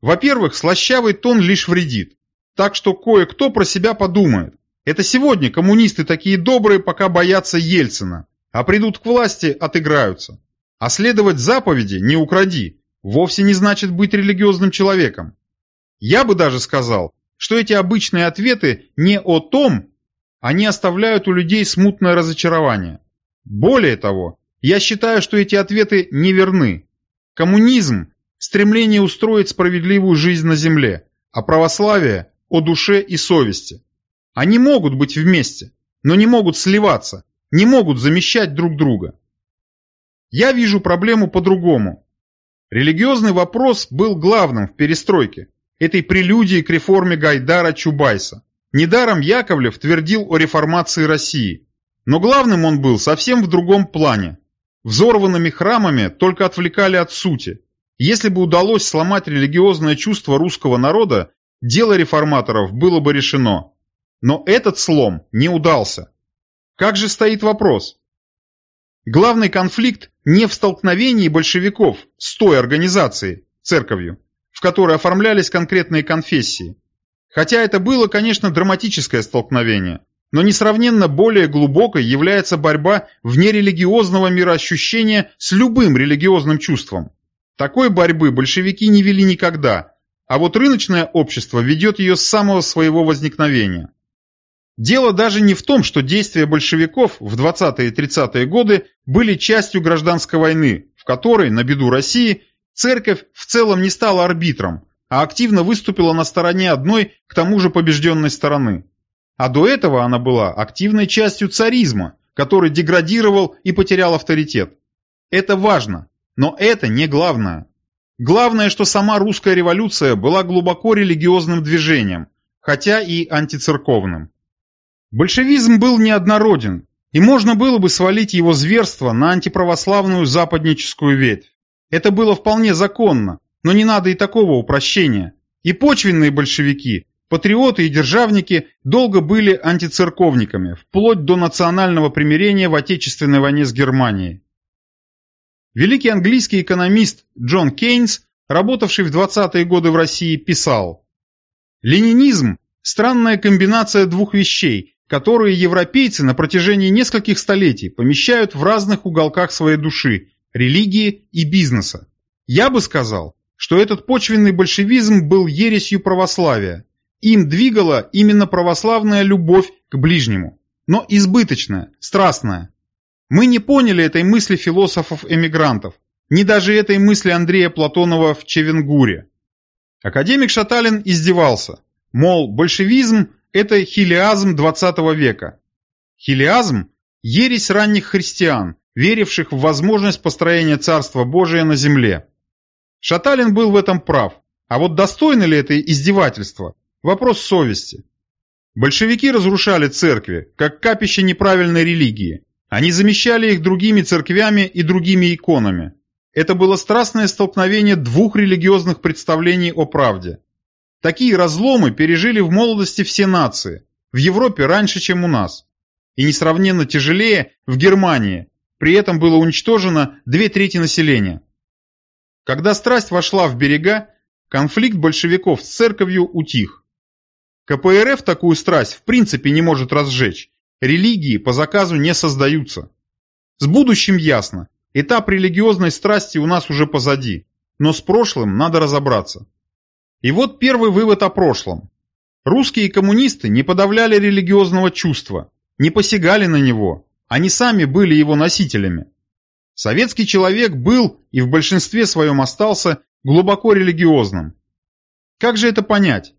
Во-первых, слащавый тон лишь вредит, так что кое-кто про себя подумает. Это сегодня коммунисты такие добрые, пока боятся Ельцина, а придут к власти – отыграются. А следовать заповеди не укради, вовсе не значит быть религиозным человеком. Я бы даже сказал, что эти обычные ответы не о том, они оставляют у людей смутное разочарование. Более того, я считаю, что эти ответы неверны. Коммунизм – стремление устроить справедливую жизнь на земле, а православие – о душе и совести. Они могут быть вместе, но не могут сливаться, не могут замещать друг друга. Я вижу проблему по-другому, Религиозный вопрос был главным в перестройке, этой прелюдии к реформе Гайдара Чубайса. Недаром Яковлев твердил о реформации России. Но главным он был совсем в другом плане. Взорванными храмами только отвлекали от сути. Если бы удалось сломать религиозное чувство русского народа, дело реформаторов было бы решено. Но этот слом не удался. Как же стоит вопрос? Главный конфликт не в столкновении большевиков с той организацией, церковью, в которой оформлялись конкретные конфессии. Хотя это было, конечно, драматическое столкновение, но несравненно более глубокой является борьба внерелигиозного мироощущения с любым религиозным чувством. Такой борьбы большевики не вели никогда, а вот рыночное общество ведет ее с самого своего возникновения. Дело даже не в том, что действия большевиков в 20-е и 30-е годы были частью гражданской войны, в которой, на беду России, церковь в целом не стала арбитром, а активно выступила на стороне одной, к тому же побежденной стороны. А до этого она была активной частью царизма, который деградировал и потерял авторитет. Это важно, но это не главное. Главное, что сама русская революция была глубоко религиозным движением, хотя и антицерковным. Большевизм был неоднороден, и можно было бы свалить его зверство на антиправославную западническую ветвь. Это было вполне законно, но не надо и такого упрощения. И почвенные большевики, патриоты и державники долго были антицерковниками, вплоть до национального примирения в Отечественной войне с Германией. Великий английский экономист Джон Кейнс, работавший в 20-е годы в России, писал «Ленинизм – странная комбинация двух вещей, которые европейцы на протяжении нескольких столетий помещают в разных уголках своей души, религии и бизнеса. Я бы сказал, что этот почвенный большевизм был ересью православия. Им двигала именно православная любовь к ближнему, но избыточная, страстная. Мы не поняли этой мысли философов-эмигрантов, ни даже этой мысли Андрея Платонова в Чевенгуре. Академик Шаталин издевался, мол, большевизм – это хилиазм 20 века. Хилиазм – ересь ранних христиан, веривших в возможность построения Царства Божия на земле. Шаталин был в этом прав, а вот достойно ли это издевательство – вопрос совести. Большевики разрушали церкви, как капище неправильной религии. Они замещали их другими церквями и другими иконами. Это было страстное столкновение двух религиозных представлений о правде. Такие разломы пережили в молодости все нации, в Европе раньше, чем у нас. И несравненно тяжелее в Германии, при этом было уничтожено две трети населения. Когда страсть вошла в берега, конфликт большевиков с церковью утих. КПРФ такую страсть в принципе не может разжечь, религии по заказу не создаются. С будущим ясно, Этап религиозной страсти у нас уже позади, но с прошлым надо разобраться. И вот первый вывод о прошлом. Русские коммунисты не подавляли религиозного чувства, не посягали на него, они сами были его носителями. Советский человек был и в большинстве своем остался глубоко религиозным. Как же это понять?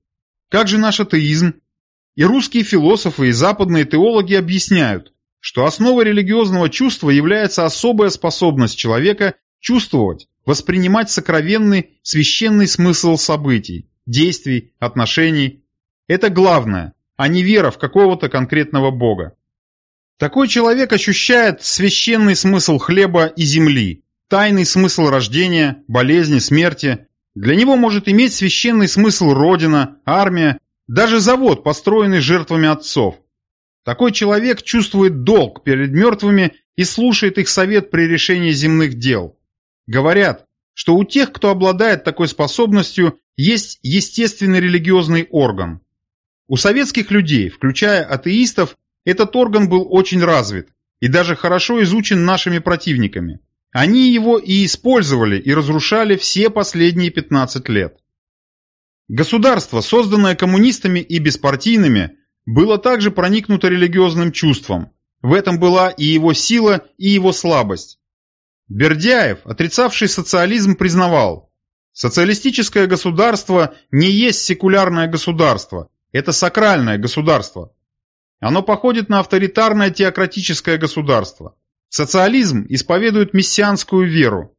Как же наш атеизм? И русские философы и западные теологи объясняют, что основой религиозного чувства является особая способность человека чувствовать, воспринимать сокровенный, священный смысл событий, действий, отношений. Это главное, а не вера в какого-то конкретного Бога. Такой человек ощущает священный смысл хлеба и земли, тайный смысл рождения, болезни, смерти. Для него может иметь священный смысл родина, армия, даже завод, построенный жертвами отцов. Такой человек чувствует долг перед мертвыми и слушает их совет при решении земных дел. Говорят, что у тех, кто обладает такой способностью, есть естественный религиозный орган. У советских людей, включая атеистов, этот орган был очень развит и даже хорошо изучен нашими противниками. Они его и использовали и разрушали все последние 15 лет. Государство, созданное коммунистами и беспартийными, было также проникнуто религиозным чувством. В этом была и его сила, и его слабость. Бердяев, отрицавший социализм, признавал, социалистическое государство не есть секулярное государство, это сакральное государство. Оно походит на авторитарное теократическое государство. Социализм исповедует мессианскую веру.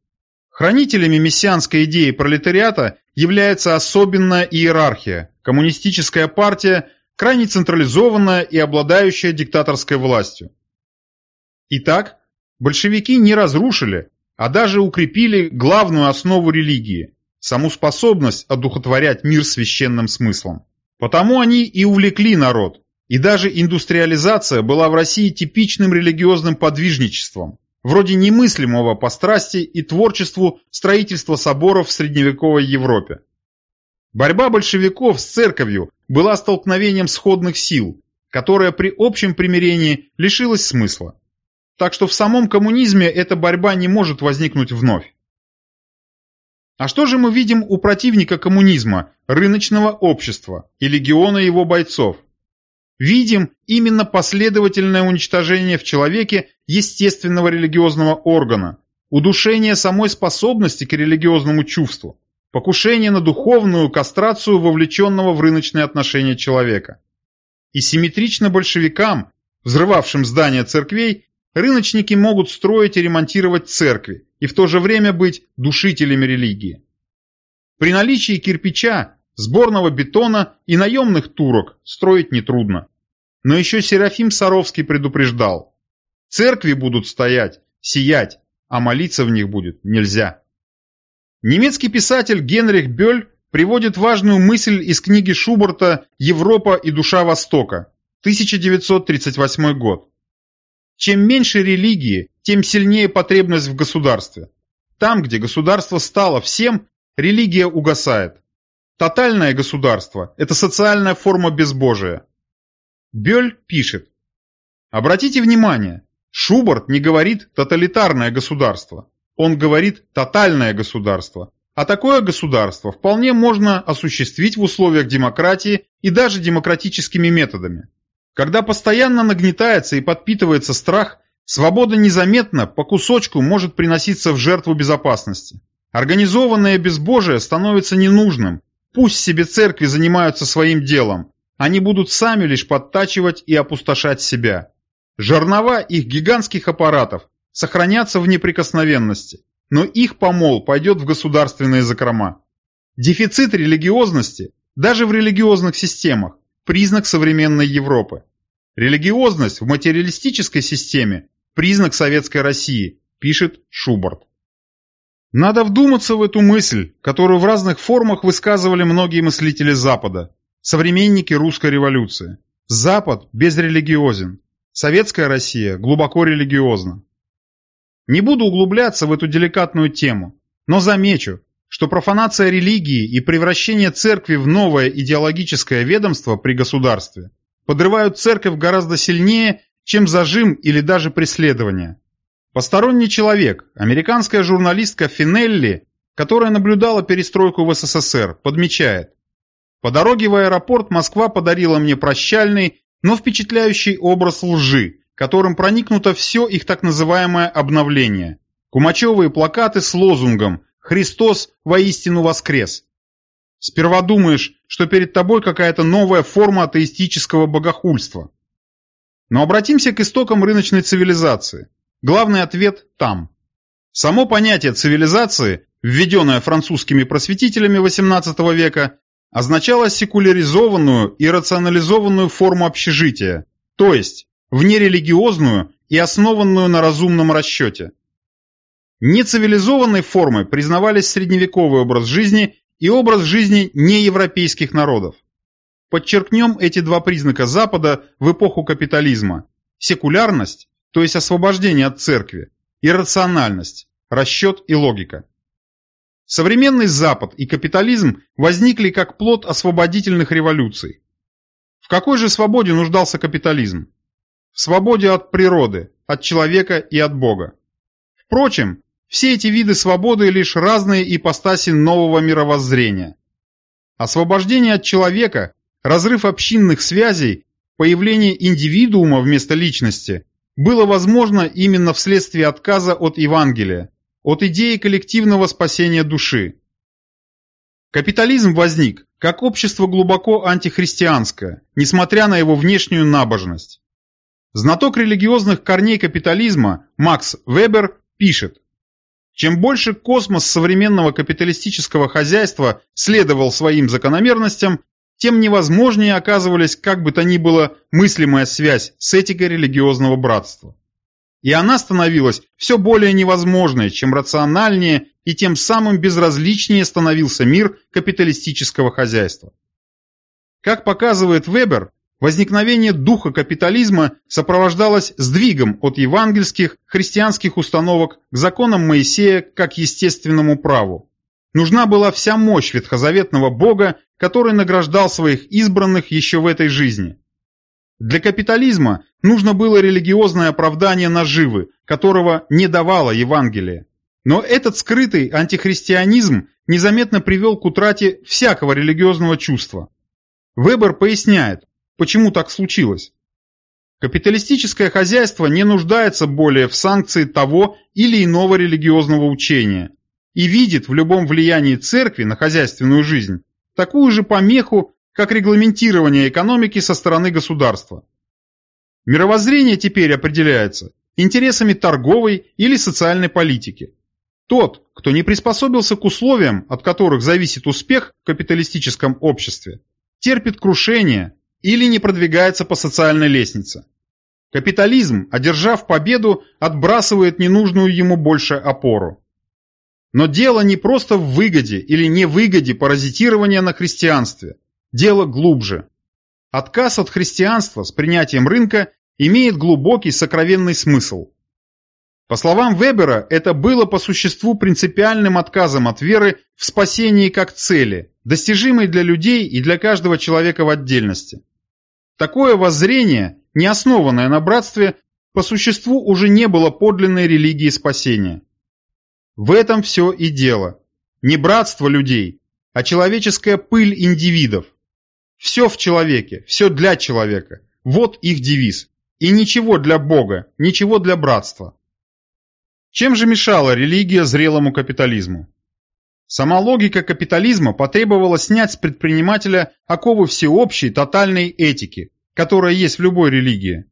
Хранителями мессианской идеи пролетариата является особенная иерархия, коммунистическая партия крайне централизованная и обладающая диктаторской властью. Итак, большевики не разрушили, а даже укрепили главную основу религии – саму способность одухотворять мир священным смыслом. Потому они и увлекли народ, и даже индустриализация была в России типичным религиозным подвижничеством, вроде немыслимого по страсти и творчеству строительства соборов в средневековой Европе. Борьба большевиков с церковью была столкновением сходных сил, которая при общем примирении лишилась смысла. Так что в самом коммунизме эта борьба не может возникнуть вновь. А что же мы видим у противника коммунизма, рыночного общества и легиона его бойцов? Видим именно последовательное уничтожение в человеке естественного религиозного органа, удушение самой способности к религиозному чувству покушение на духовную кастрацию вовлеченного в рыночные отношения человека. И симметрично большевикам, взрывавшим здания церквей, рыночники могут строить и ремонтировать церкви и в то же время быть душителями религии. При наличии кирпича, сборного бетона и наемных турок строить нетрудно. Но еще Серафим Саровский предупреждал. Церкви будут стоять, сиять, а молиться в них будет нельзя. Немецкий писатель Генрих Бёль приводит важную мысль из книги Шуберта «Европа и душа Востока», 1938 год. Чем меньше религии, тем сильнее потребность в государстве. Там, где государство стало всем, религия угасает. Тотальное государство – это социальная форма безбожия. Бёль пишет. Обратите внимание, Шубарт не говорит «тоталитарное государство», он говорит «тотальное государство», а такое государство вполне можно осуществить в условиях демократии и даже демократическими методами. Когда постоянно нагнетается и подпитывается страх, свобода незаметно по кусочку может приноситься в жертву безопасности. Организованное безбожие становится ненужным. Пусть себе церкви занимаются своим делом. Они будут сами лишь подтачивать и опустошать себя. Жернова их гигантских аппаратов сохранятся в неприкосновенности, но их помол пойдет в государственные закрома. Дефицит религиозности даже в религиозных системах – признак современной Европы. Религиозность в материалистической системе – признак советской России, пишет Шубарт. Надо вдуматься в эту мысль, которую в разных формах высказывали многие мыслители Запада, современники русской революции. Запад безрелигиозен, советская Россия глубоко религиозна. Не буду углубляться в эту деликатную тему, но замечу, что профанация религии и превращение церкви в новое идеологическое ведомство при государстве подрывают церковь гораздо сильнее, чем зажим или даже преследование. Посторонний человек, американская журналистка Финелли, которая наблюдала перестройку в СССР, подмечает. По дороге в аэропорт Москва подарила мне прощальный, но впечатляющий образ лжи, которым проникнуто все их так называемое обновление. Кумачевые плакаты с лозунгом «Христос воистину воскрес». Сперва думаешь, что перед тобой какая-то новая форма атеистического богохульства. Но обратимся к истокам рыночной цивилизации – Главный ответ там. Само понятие цивилизации, введенное французскими просветителями XVIII века, означало секуляризованную и рационализованную форму общежития, то есть внерелигиозную и основанную на разумном расчете. Нецивилизованной формой признавались средневековый образ жизни и образ жизни неевропейских народов. Подчеркнем эти два признака Запада в эпоху капитализма – секулярность то есть освобождение от церкви, и рациональность, расчет и логика. Современный Запад и капитализм возникли как плод освободительных революций. В какой же свободе нуждался капитализм? В свободе от природы, от человека и от Бога. Впрочем, все эти виды свободы лишь разные ипостаси нового мировоззрения. Освобождение от человека, разрыв общинных связей, появление индивидуума вместо личности было возможно именно вследствие отказа от Евангелия, от идеи коллективного спасения души. Капитализм возник как общество глубоко антихристианское, несмотря на его внешнюю набожность. Знаток религиозных корней капитализма Макс Вебер пишет, чем больше космос современного капиталистического хозяйства следовал своим закономерностям, тем невозможнее оказывались как бы то ни было мыслимая связь с этикой религиозного братства. И она становилась все более невозможной, чем рациональнее и тем самым безразличнее становился мир капиталистического хозяйства. Как показывает Вебер, возникновение духа капитализма сопровождалось сдвигом от евангельских христианских установок к законам Моисея как естественному праву. Нужна была вся мощь ветхозаветного Бога, который награждал своих избранных еще в этой жизни. Для капитализма нужно было религиозное оправдание наживы, которого не давало Евангелие. Но этот скрытый антихристианизм незаметно привел к утрате всякого религиозного чувства. Вебер поясняет, почему так случилось. Капиталистическое хозяйство не нуждается более в санкции того или иного религиозного учения, и видит в любом влиянии церкви на хозяйственную жизнь такую же помеху, как регламентирование экономики со стороны государства. Мировоззрение теперь определяется интересами торговой или социальной политики. Тот, кто не приспособился к условиям, от которых зависит успех в капиталистическом обществе, терпит крушение или не продвигается по социальной лестнице. Капитализм, одержав победу, отбрасывает ненужную ему больше опору. Но дело не просто в выгоде или невыгоде паразитирования на христианстве. Дело глубже. Отказ от христианства с принятием рынка имеет глубокий сокровенный смысл. По словам Вебера, это было по существу принципиальным отказом от веры в спасение как цели, достижимой для людей и для каждого человека в отдельности. Такое воззрение, не основанное на братстве, по существу уже не было подлинной религии спасения. В этом все и дело. Не братство людей, а человеческая пыль индивидов. Все в человеке, все для человека. Вот их девиз. И ничего для Бога, ничего для братства. Чем же мешала религия зрелому капитализму? Сама логика капитализма потребовала снять с предпринимателя оковы всеобщей тотальной этики, которая есть в любой религии.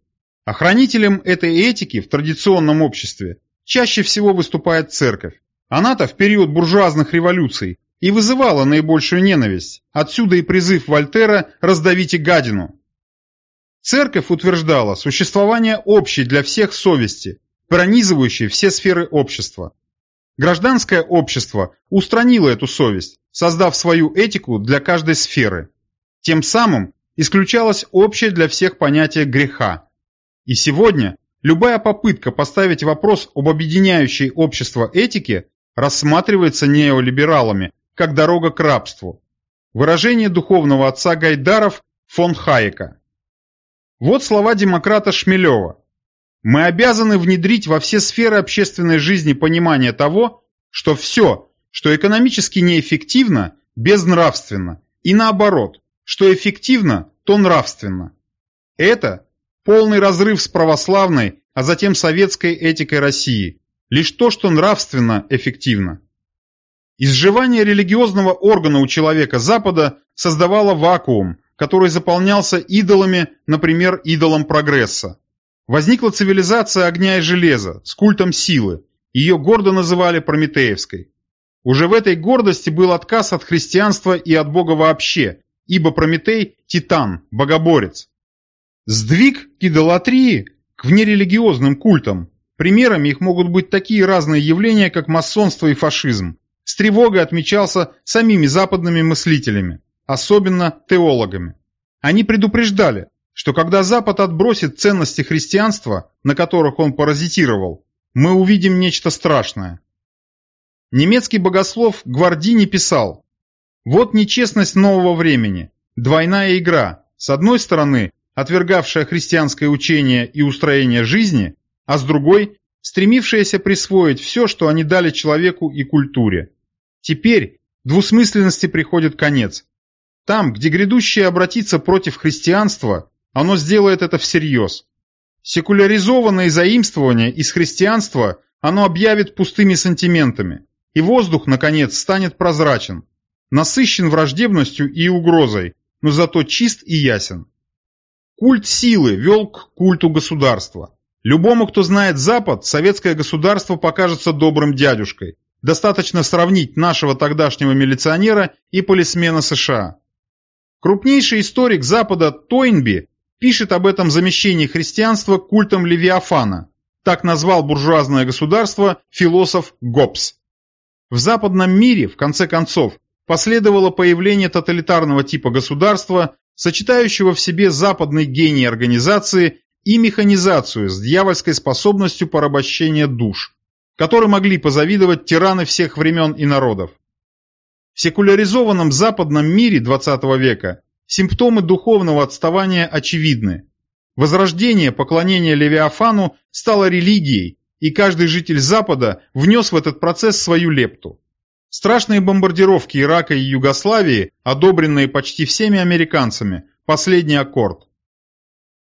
Охранителем этой этики в традиционном обществе чаще всего выступает церковь. Она-то в период буржуазных революций и вызывала наибольшую ненависть. Отсюда и призыв Вольтера «раздавите гадину». Церковь утверждала существование общей для всех совести, пронизывающей все сферы общества. Гражданское общество устранило эту совесть, создав свою этику для каждой сферы. Тем самым исключалось общее для всех понятие греха. И сегодня любая попытка поставить вопрос об объединяющей общество этике рассматривается неолибералами как дорога к рабству. Выражение духовного отца Гайдаров фон Хайека. Вот слова демократа Шмелева. Мы обязаны внедрить во все сферы общественной жизни понимание того, что все, что экономически неэффективно, безнравственно, и наоборот, что эффективно, то нравственно. Это полный разрыв с православной, а затем советской этикой России, лишь то, что нравственно эффективно. Изживание религиозного органа у человека Запада создавало вакуум, который заполнялся идолами, например, идолом прогресса. Возникла цивилизация огня и железа с культом силы, ее гордо называли Прометеевской. Уже в этой гордости был отказ от христианства и от Бога вообще, ибо Прометей – титан, богоборец. Сдвиг к идолатрии, к внерелигиозным культам. Примерами их могут быть такие разные явления, как масонство и фашизм. С тревогой отмечался самими западными мыслителями, особенно теологами. Они предупреждали, что когда Запад отбросит ценности христианства, на которых он паразитировал, мы увидим нечто страшное. Немецкий богослов Гвардини писал, «Вот нечестность нового времени, двойная игра, с одной стороны, отвергавшая христианское учение и устроение жизни, а с другой, стремившаяся присвоить все, что они дали человеку и культуре. Теперь двусмысленности приходит конец. Там, где грядущее обратится против христианства, оно сделает это всерьез. Секуляризованное заимствование из христианства оно объявит пустыми сантиментами, и воздух, наконец, станет прозрачен, насыщен враждебностью и угрозой, но зато чист и ясен. Культ силы вел к культу государства. Любому, кто знает Запад, советское государство покажется добрым дядюшкой. Достаточно сравнить нашего тогдашнего милиционера и полисмена США. Крупнейший историк Запада Тойнби пишет об этом замещении христианства культом Левиафана. Так назвал буржуазное государство философ Гоббс. В западном мире, в конце концов, последовало появление тоталитарного типа государства, сочетающего в себе западный гений организации и механизацию с дьявольской способностью порабощения душ, которой могли позавидовать тираны всех времен и народов. В секуляризованном западном мире XX века симптомы духовного отставания очевидны. Возрождение поклонения Левиафану стало религией, и каждый житель Запада внес в этот процесс свою лепту. Страшные бомбардировки Ирака и Югославии, одобренные почти всеми американцами, последний аккорд.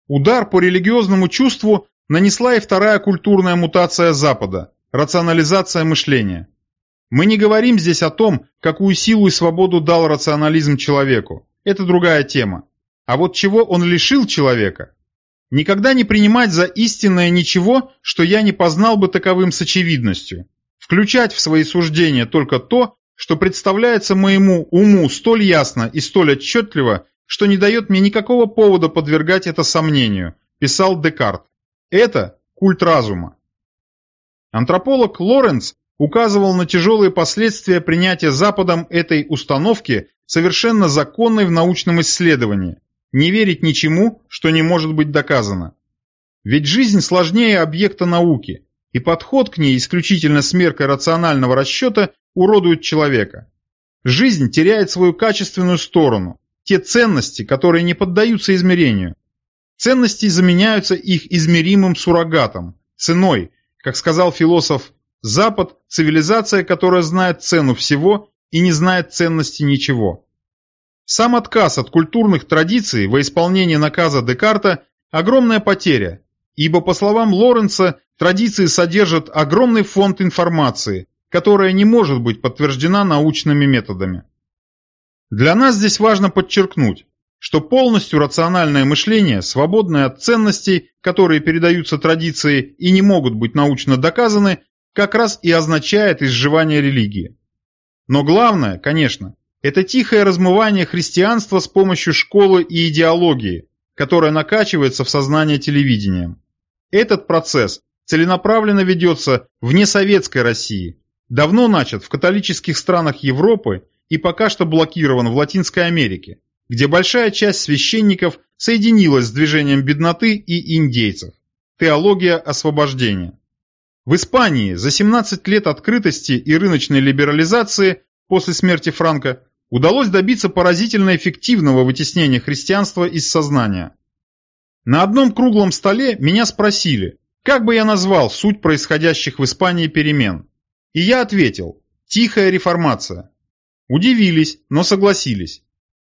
Удар по религиозному чувству нанесла и вторая культурная мутация Запада – рационализация мышления. Мы не говорим здесь о том, какую силу и свободу дал рационализм человеку. Это другая тема. А вот чего он лишил человека? Никогда не принимать за истинное ничего, что я не познал бы таковым с очевидностью включать в свои суждения только то, что представляется моему уму столь ясно и столь отчетливо, что не дает мне никакого повода подвергать это сомнению, писал Декарт. Это культ разума. Антрополог Лоренц указывал на тяжелые последствия принятия Западом этой установки, совершенно законной в научном исследовании. Не верить ничему, что не может быть доказано. Ведь жизнь сложнее объекта науки и подход к ней исключительно с меркой рационального расчета уродует человека. Жизнь теряет свою качественную сторону, те ценности, которые не поддаются измерению. Ценности заменяются их измеримым суррогатом, ценой, как сказал философ Запад – цивилизация, которая знает цену всего и не знает ценности ничего. Сам отказ от культурных традиций во исполнение наказа Декарта – огромная потеря, ибо, по словам Лоренца, традиции содержат огромный фонд информации, которая не может быть подтверждена научными методами. Для нас здесь важно подчеркнуть, что полностью рациональное мышление, свободное от ценностей, которые передаются традиции и не могут быть научно доказаны, как раз и означает изживание религии. Но главное, конечно, это тихое размывание христианства с помощью школы и идеологии, которая накачивается в сознание телевидением. Этот процесс целенаправленно ведется вне советской России, давно начат в католических странах Европы и пока что блокирован в Латинской Америке, где большая часть священников соединилась с движением бедноты и индейцев. Теология освобождения. В Испании за 17 лет открытости и рыночной либерализации после смерти Франка удалось добиться поразительно эффективного вытеснения христианства из сознания. На одном круглом столе меня спросили, как бы я назвал суть происходящих в Испании перемен. И я ответил – тихая реформация. Удивились, но согласились.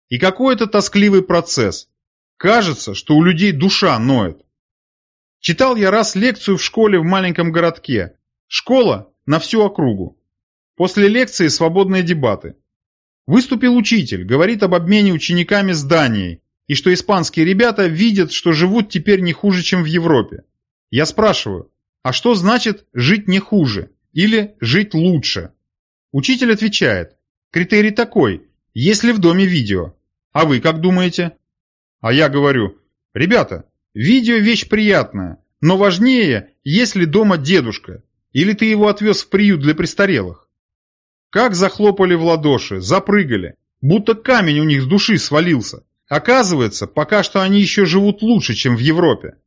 И какой это тоскливый процесс. Кажется, что у людей душа ноет. Читал я раз лекцию в школе в маленьком городке. Школа на всю округу. После лекции свободные дебаты. Выступил учитель, говорит об обмене учениками зданий, и что испанские ребята видят, что живут теперь не хуже, чем в Европе. Я спрашиваю, а что значит «жить не хуже» или «жить лучше»? Учитель отвечает, критерий такой, если в доме видео. А вы как думаете? А я говорю, ребята, видео вещь приятная, но важнее, если дома дедушка, или ты его отвез в приют для престарелых. Как захлопали в ладоши, запрыгали, будто камень у них с души свалился. Оказывается, пока что они еще живут лучше, чем в Европе.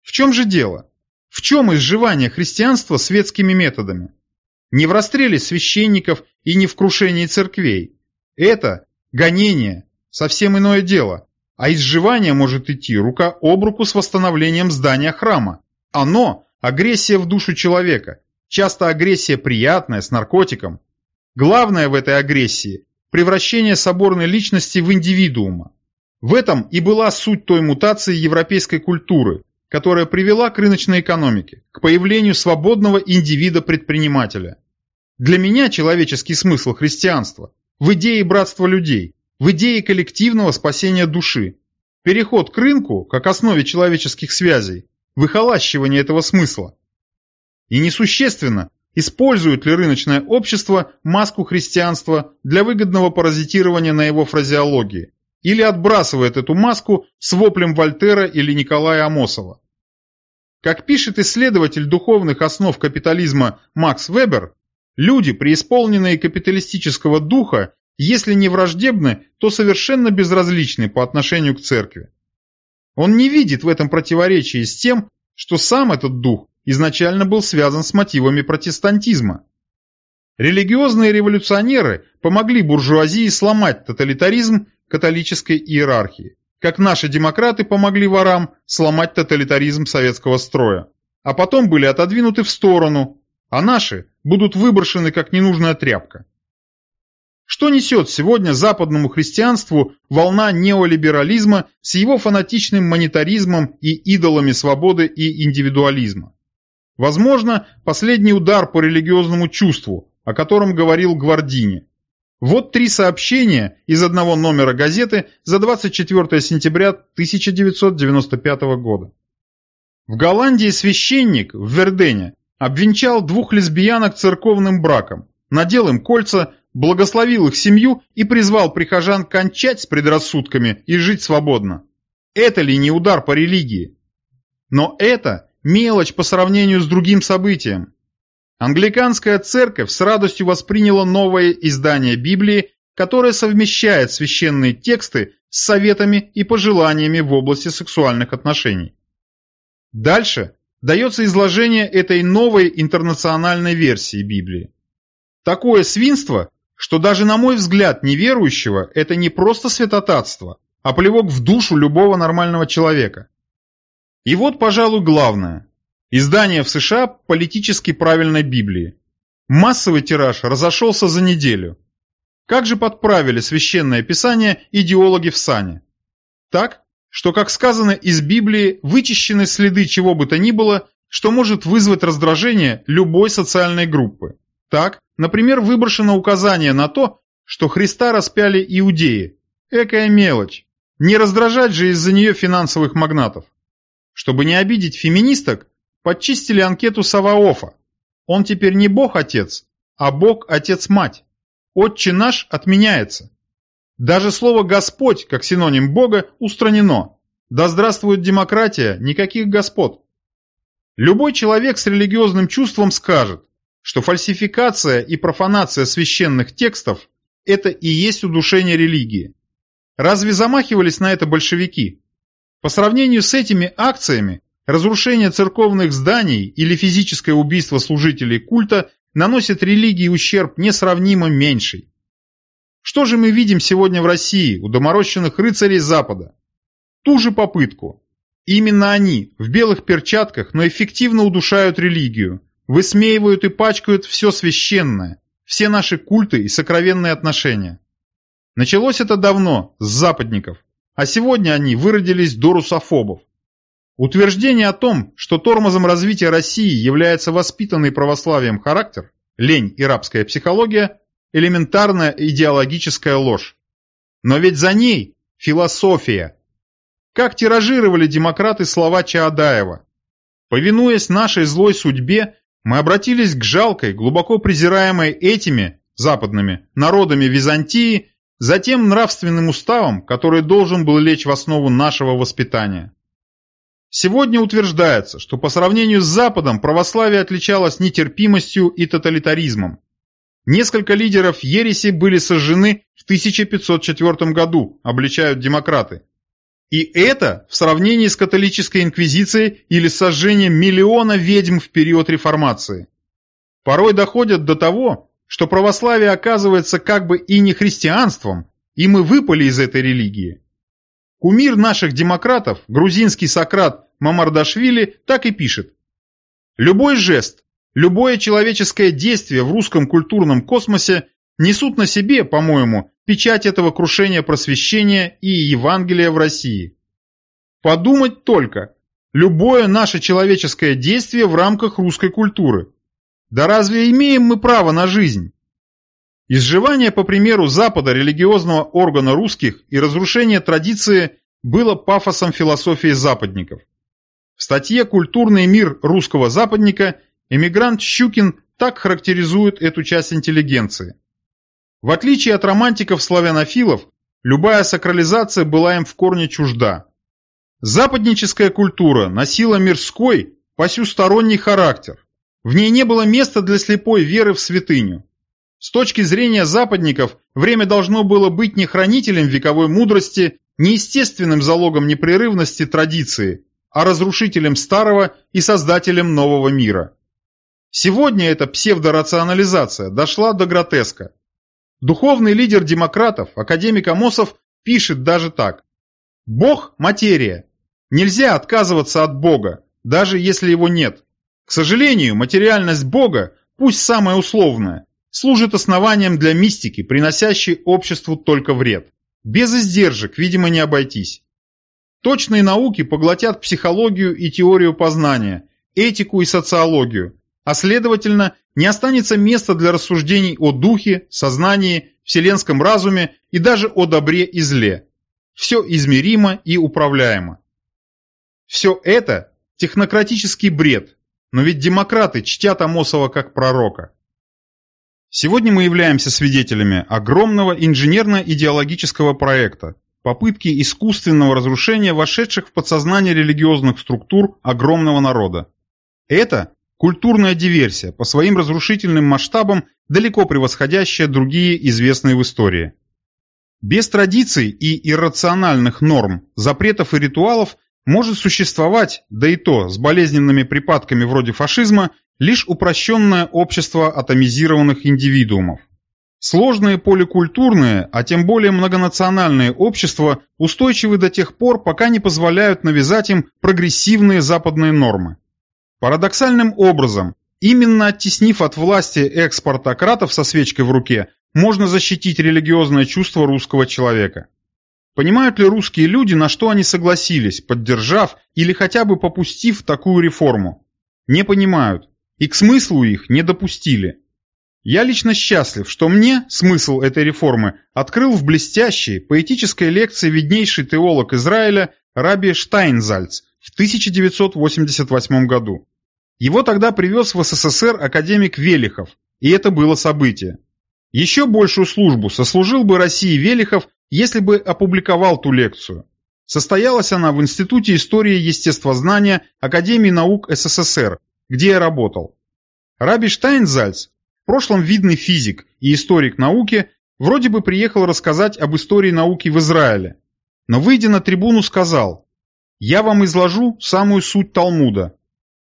В чем же дело? В чем изживание христианства светскими методами? Не в расстреле священников и не в крушении церквей. Это гонение, совсем иное дело, а изживание может идти рука об руку с восстановлением здания храма. Оно – агрессия в душу человека, часто агрессия приятная, с наркотиком. Главное в этой агрессии – превращение соборной личности в индивидуума. В этом и была суть той мутации европейской культуры, которая привела к рыночной экономике, к появлению свободного индивида-предпринимателя. Для меня человеческий смысл христианства в идее братства людей, в идее коллективного спасения души. Переход к рынку, как основе человеческих связей, выхолащивание этого смысла. И несущественно, использует ли рыночное общество маску христианства для выгодного паразитирования на его фразеологии, или отбрасывает эту маску с воплем Вольтера или Николая Амосова. Как пишет исследователь духовных основ капитализма Макс Вебер, Люди, преисполненные капиталистического духа, если не враждебны, то совершенно безразличны по отношению к церкви. Он не видит в этом противоречии с тем, что сам этот дух изначально был связан с мотивами протестантизма. Религиозные революционеры помогли буржуазии сломать тоталитаризм католической иерархии, как наши демократы помогли ворам сломать тоталитаризм советского строя, а потом были отодвинуты в сторону, а наши будут выброшены как ненужная тряпка. Что несет сегодня западному христианству волна неолиберализма с его фанатичным монетаризмом и идолами свободы и индивидуализма? Возможно, последний удар по религиозному чувству, о котором говорил Гвардини. Вот три сообщения из одного номера газеты за 24 сентября 1995 года. В Голландии священник в Вердене обвенчал двух лесбиянок церковным браком, надел им кольца, благословил их семью и призвал прихожан кончать с предрассудками и жить свободно. Это ли не удар по религии? Но это мелочь по сравнению с другим событием. Англиканская церковь с радостью восприняла новое издание Библии, которое совмещает священные тексты с советами и пожеланиями в области сексуальных отношений. Дальше дается изложение этой новой интернациональной версии Библии. Такое свинство, что даже на мой взгляд неверующего, это не просто святотатство, а плевок в душу любого нормального человека. И вот, пожалуй, главное. Издание в США политически правильной Библии. Массовый тираж разошелся за неделю. Как же подправили священное писание идеологи в сане? Так, что, как сказано из Библии, вычищены следы чего бы то ни было, что может вызвать раздражение любой социальной группы. Так, например, выброшено указание на то, что Христа распяли иудеи. Экая мелочь. Не раздражать же из-за нее финансовых магнатов. Чтобы не обидеть феминисток, подчистили анкету Саваофа. Он теперь не Бог-отец, а Бог-отец-мать. Отче наш отменяется. Даже слово «Господь» как синоним Бога устранено. Да здравствует демократия, никаких господ. Любой человек с религиозным чувством скажет, что фальсификация и профанация священных текстов – это и есть удушение религии. Разве замахивались на это большевики? По сравнению с этими акциями, разрушение церковных зданий или физическое убийство служителей культа наносит религии ущерб несравнимо меньший. Что же мы видим сегодня в России у доморощенных рыцарей Запада? Ту же попытку. Именно они, в белых перчатках, но эффективно удушают религию, высмеивают и пачкают все священное, все наши культы и сокровенные отношения. Началось это давно, с западников, а сегодня они выродились до русофобов. Утверждение о том, что тормозом развития России является воспитанный православием характер, лень и рабская психология – элементарная идеологическая ложь. Но ведь за ней философия. Как тиражировали демократы слова Чаадаева. Повинуясь нашей злой судьбе, мы обратились к жалкой, глубоко презираемой этими, западными, народами Византии, затем нравственным уставом, который должен был лечь в основу нашего воспитания. Сегодня утверждается, что по сравнению с Западом православие отличалось нетерпимостью и тоталитаризмом. Несколько лидеров ереси были сожжены в 1504 году, обличают демократы. И это в сравнении с католической инквизицией или сожжением миллиона ведьм в период реформации. Порой доходят до того, что православие оказывается как бы и не христианством, и мы выпали из этой религии. Кумир наших демократов, грузинский Сократ Мамардашвили, так и пишет. Любой жест, любое человеческое действие в русском культурном космосе несут на себе, по-моему, печать этого крушения просвещения и Евангелия в России. Подумать только, любое наше человеческое действие в рамках русской культуры. Да разве имеем мы право на жизнь? Изживание, по примеру Запада, религиозного органа русских и разрушение традиции было пафосом философии западников. В статье «Культурный мир русского западника» эмигрант Щукин так характеризует эту часть интеллигенции. В отличие от романтиков-славянофилов, любая сакрализация была им в корне чужда. Западническая культура носила мирской, посюсторонний характер. В ней не было места для слепой веры в святыню. С точки зрения западников, время должно было быть не хранителем вековой мудрости, не естественным залогом непрерывности традиции, а разрушителем старого и создателем нового мира. Сегодня эта псевдорационализация дошла до гротеска. Духовный лидер демократов, академик Амосов, пишет даже так. «Бог – материя. Нельзя отказываться от Бога, даже если его нет. К сожалению, материальность Бога, пусть самая условная, служит основанием для мистики, приносящей обществу только вред. Без издержек, видимо, не обойтись. Точные науки поглотят психологию и теорию познания, этику и социологию, а следовательно, не останется места для рассуждений о духе, сознании, вселенском разуме и даже о добре и зле. Все измеримо и управляемо. Все это – технократический бред, но ведь демократы чтят Амосова как пророка. Сегодня мы являемся свидетелями огромного инженерно-идеологического проекта, попытки искусственного разрушения вошедших в подсознание религиозных структур огромного народа. Это культурная диверсия, по своим разрушительным масштабам далеко превосходящая другие известные в истории. Без традиций и иррациональных норм, запретов и ритуалов может существовать, да и то с болезненными припадками вроде фашизма, лишь упрощенное общество атомизированных индивидуумов. Сложные поликультурные, а тем более многонациональные общества устойчивы до тех пор, пока не позволяют навязать им прогрессивные западные нормы. Парадоксальным образом, именно оттеснив от власти экспортократов со свечкой в руке, можно защитить религиозное чувство русского человека. Понимают ли русские люди, на что они согласились, поддержав или хотя бы попустив такую реформу? Не понимают, и к смыслу их не допустили. Я лично счастлив, что мне смысл этой реформы открыл в блестящей поэтической лекции виднейший теолог Израиля Раби Штайнзальц в 1988 году. Его тогда привез в СССР академик Велихов, и это было событие. Еще большую службу сослужил бы России Велихов, если бы опубликовал ту лекцию. Состоялась она в Институте истории естествознания Академии наук СССР, где я работал. Раби Штайнзальц в прошлом видный физик и историк науки вроде бы приехал рассказать об истории науки в Израиле, но выйдя на трибуну сказал «Я вам изложу самую суть Талмуда».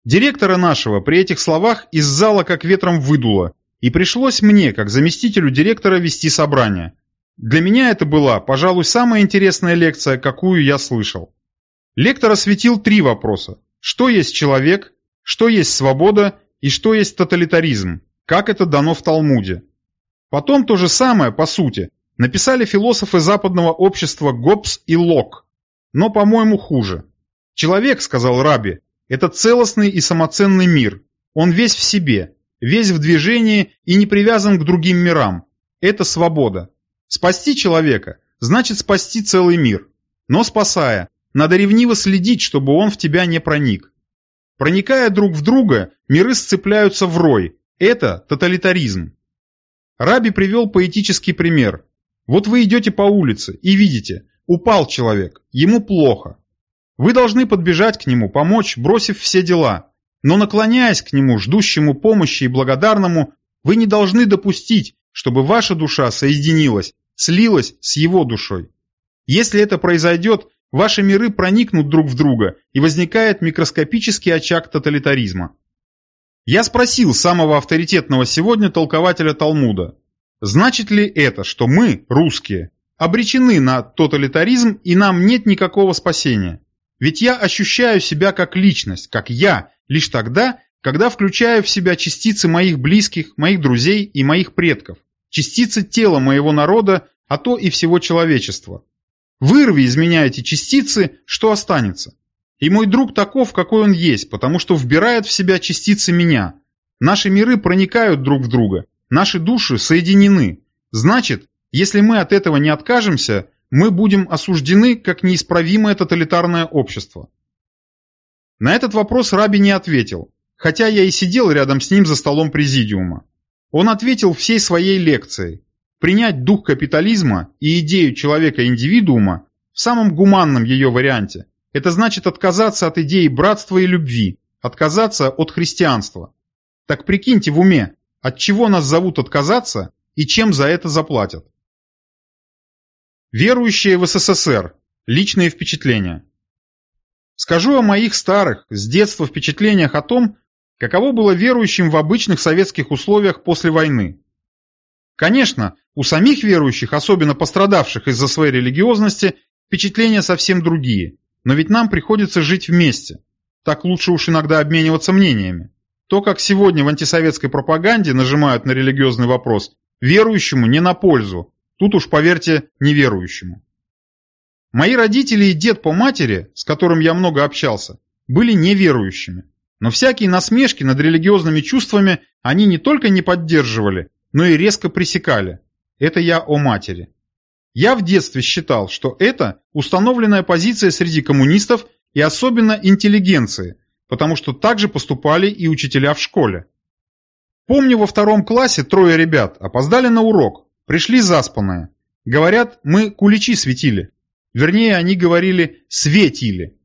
Директора нашего при этих словах из зала как ветром выдуло, и пришлось мне, как заместителю директора, вести собрание. Для меня это была, пожалуй, самая интересная лекция, какую я слышал. Лектор осветил три вопроса. Что есть человек, что есть свобода и что есть тоталитаризм как это дано в Талмуде. Потом то же самое, по сути, написали философы западного общества Гоббс и Лок, но, по-моему, хуже. Человек, сказал Раби, это целостный и самоценный мир, он весь в себе, весь в движении и не привязан к другим мирам. Это свобода. Спасти человека значит спасти целый мир. Но спасая, надо ревниво следить, чтобы он в тебя не проник. Проникая друг в друга, миры сцепляются в рой, это тоталитаризм. Раби привел поэтический пример. Вот вы идете по улице и видите, упал человек, ему плохо. Вы должны подбежать к нему, помочь, бросив все дела. Но наклоняясь к нему, ждущему помощи и благодарному, вы не должны допустить, чтобы ваша душа соединилась, слилась с его душой. Если это произойдет, ваши миры проникнут друг в друга и возникает микроскопический очаг тоталитаризма. Я спросил самого авторитетного сегодня толкователя Талмуда, значит ли это, что мы, русские, обречены на тоталитаризм и нам нет никакого спасения? Ведь я ощущаю себя как личность, как я, лишь тогда, когда включаю в себя частицы моих близких, моих друзей и моих предков, частицы тела моего народа, а то и всего человечества. Вырви из меня эти частицы, что останется? И мой друг таков, какой он есть, потому что вбирает в себя частицы меня. Наши миры проникают друг в друга, наши души соединены. Значит, если мы от этого не откажемся, мы будем осуждены как неисправимое тоталитарное общество. На этот вопрос Раби не ответил, хотя я и сидел рядом с ним за столом президиума. Он ответил всей своей лекцией. Принять дух капитализма и идею человека-индивидуума в самом гуманном ее варианте – это значит отказаться от идеи братства и любви, отказаться от христианства. Так прикиньте в уме, от чего нас зовут отказаться и чем за это заплатят. Верующие в СССР. Личные впечатления. Скажу о моих старых, с детства впечатлениях о том, каково было верующим в обычных советских условиях после войны. Конечно, у самих верующих, особенно пострадавших из-за своей религиозности, впечатления совсем другие. Но ведь нам приходится жить вместе. Так лучше уж иногда обмениваться мнениями. То, как сегодня в антисоветской пропаганде нажимают на религиозный вопрос, верующему не на пользу, тут уж, поверьте, неверующему. Мои родители и дед по матери, с которым я много общался, были неверующими. Но всякие насмешки над религиозными чувствами они не только не поддерживали, но и резко пресекали. Это я о матери. Я в детстве считал, что это установленная позиция среди коммунистов и особенно интеллигенции, потому что так же поступали и учителя в школе. Помню, во втором классе трое ребят опоздали на урок, пришли заспанные. Говорят, мы куличи светили. Вернее, они говорили «светили».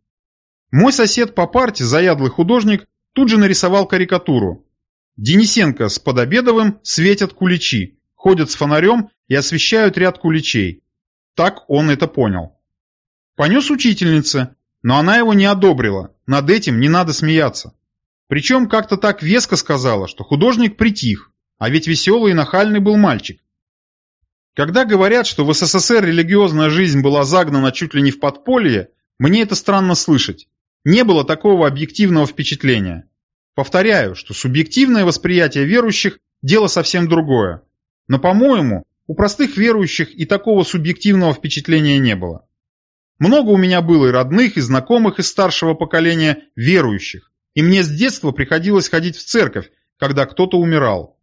Мой сосед по парте, заядлый художник, тут же нарисовал карикатуру. Денисенко с Подобедовым светят куличи, ходят с фонарем и освещают ряд куличей. Так он это понял. Понес учительнице, но она его не одобрила, над этим не надо смеяться. Причем как-то так веско сказала, что художник притих, а ведь веселый и нахальный был мальчик. Когда говорят, что в СССР религиозная жизнь была загнана чуть ли не в подполье, мне это странно слышать. Не было такого объективного впечатления. Повторяю, что субъективное восприятие верующих – дело совсем другое. Но, по-моему, у простых верующих и такого субъективного впечатления не было. Много у меня было и родных, и знакомых из старшего поколения верующих, и мне с детства приходилось ходить в церковь, когда кто-то умирал.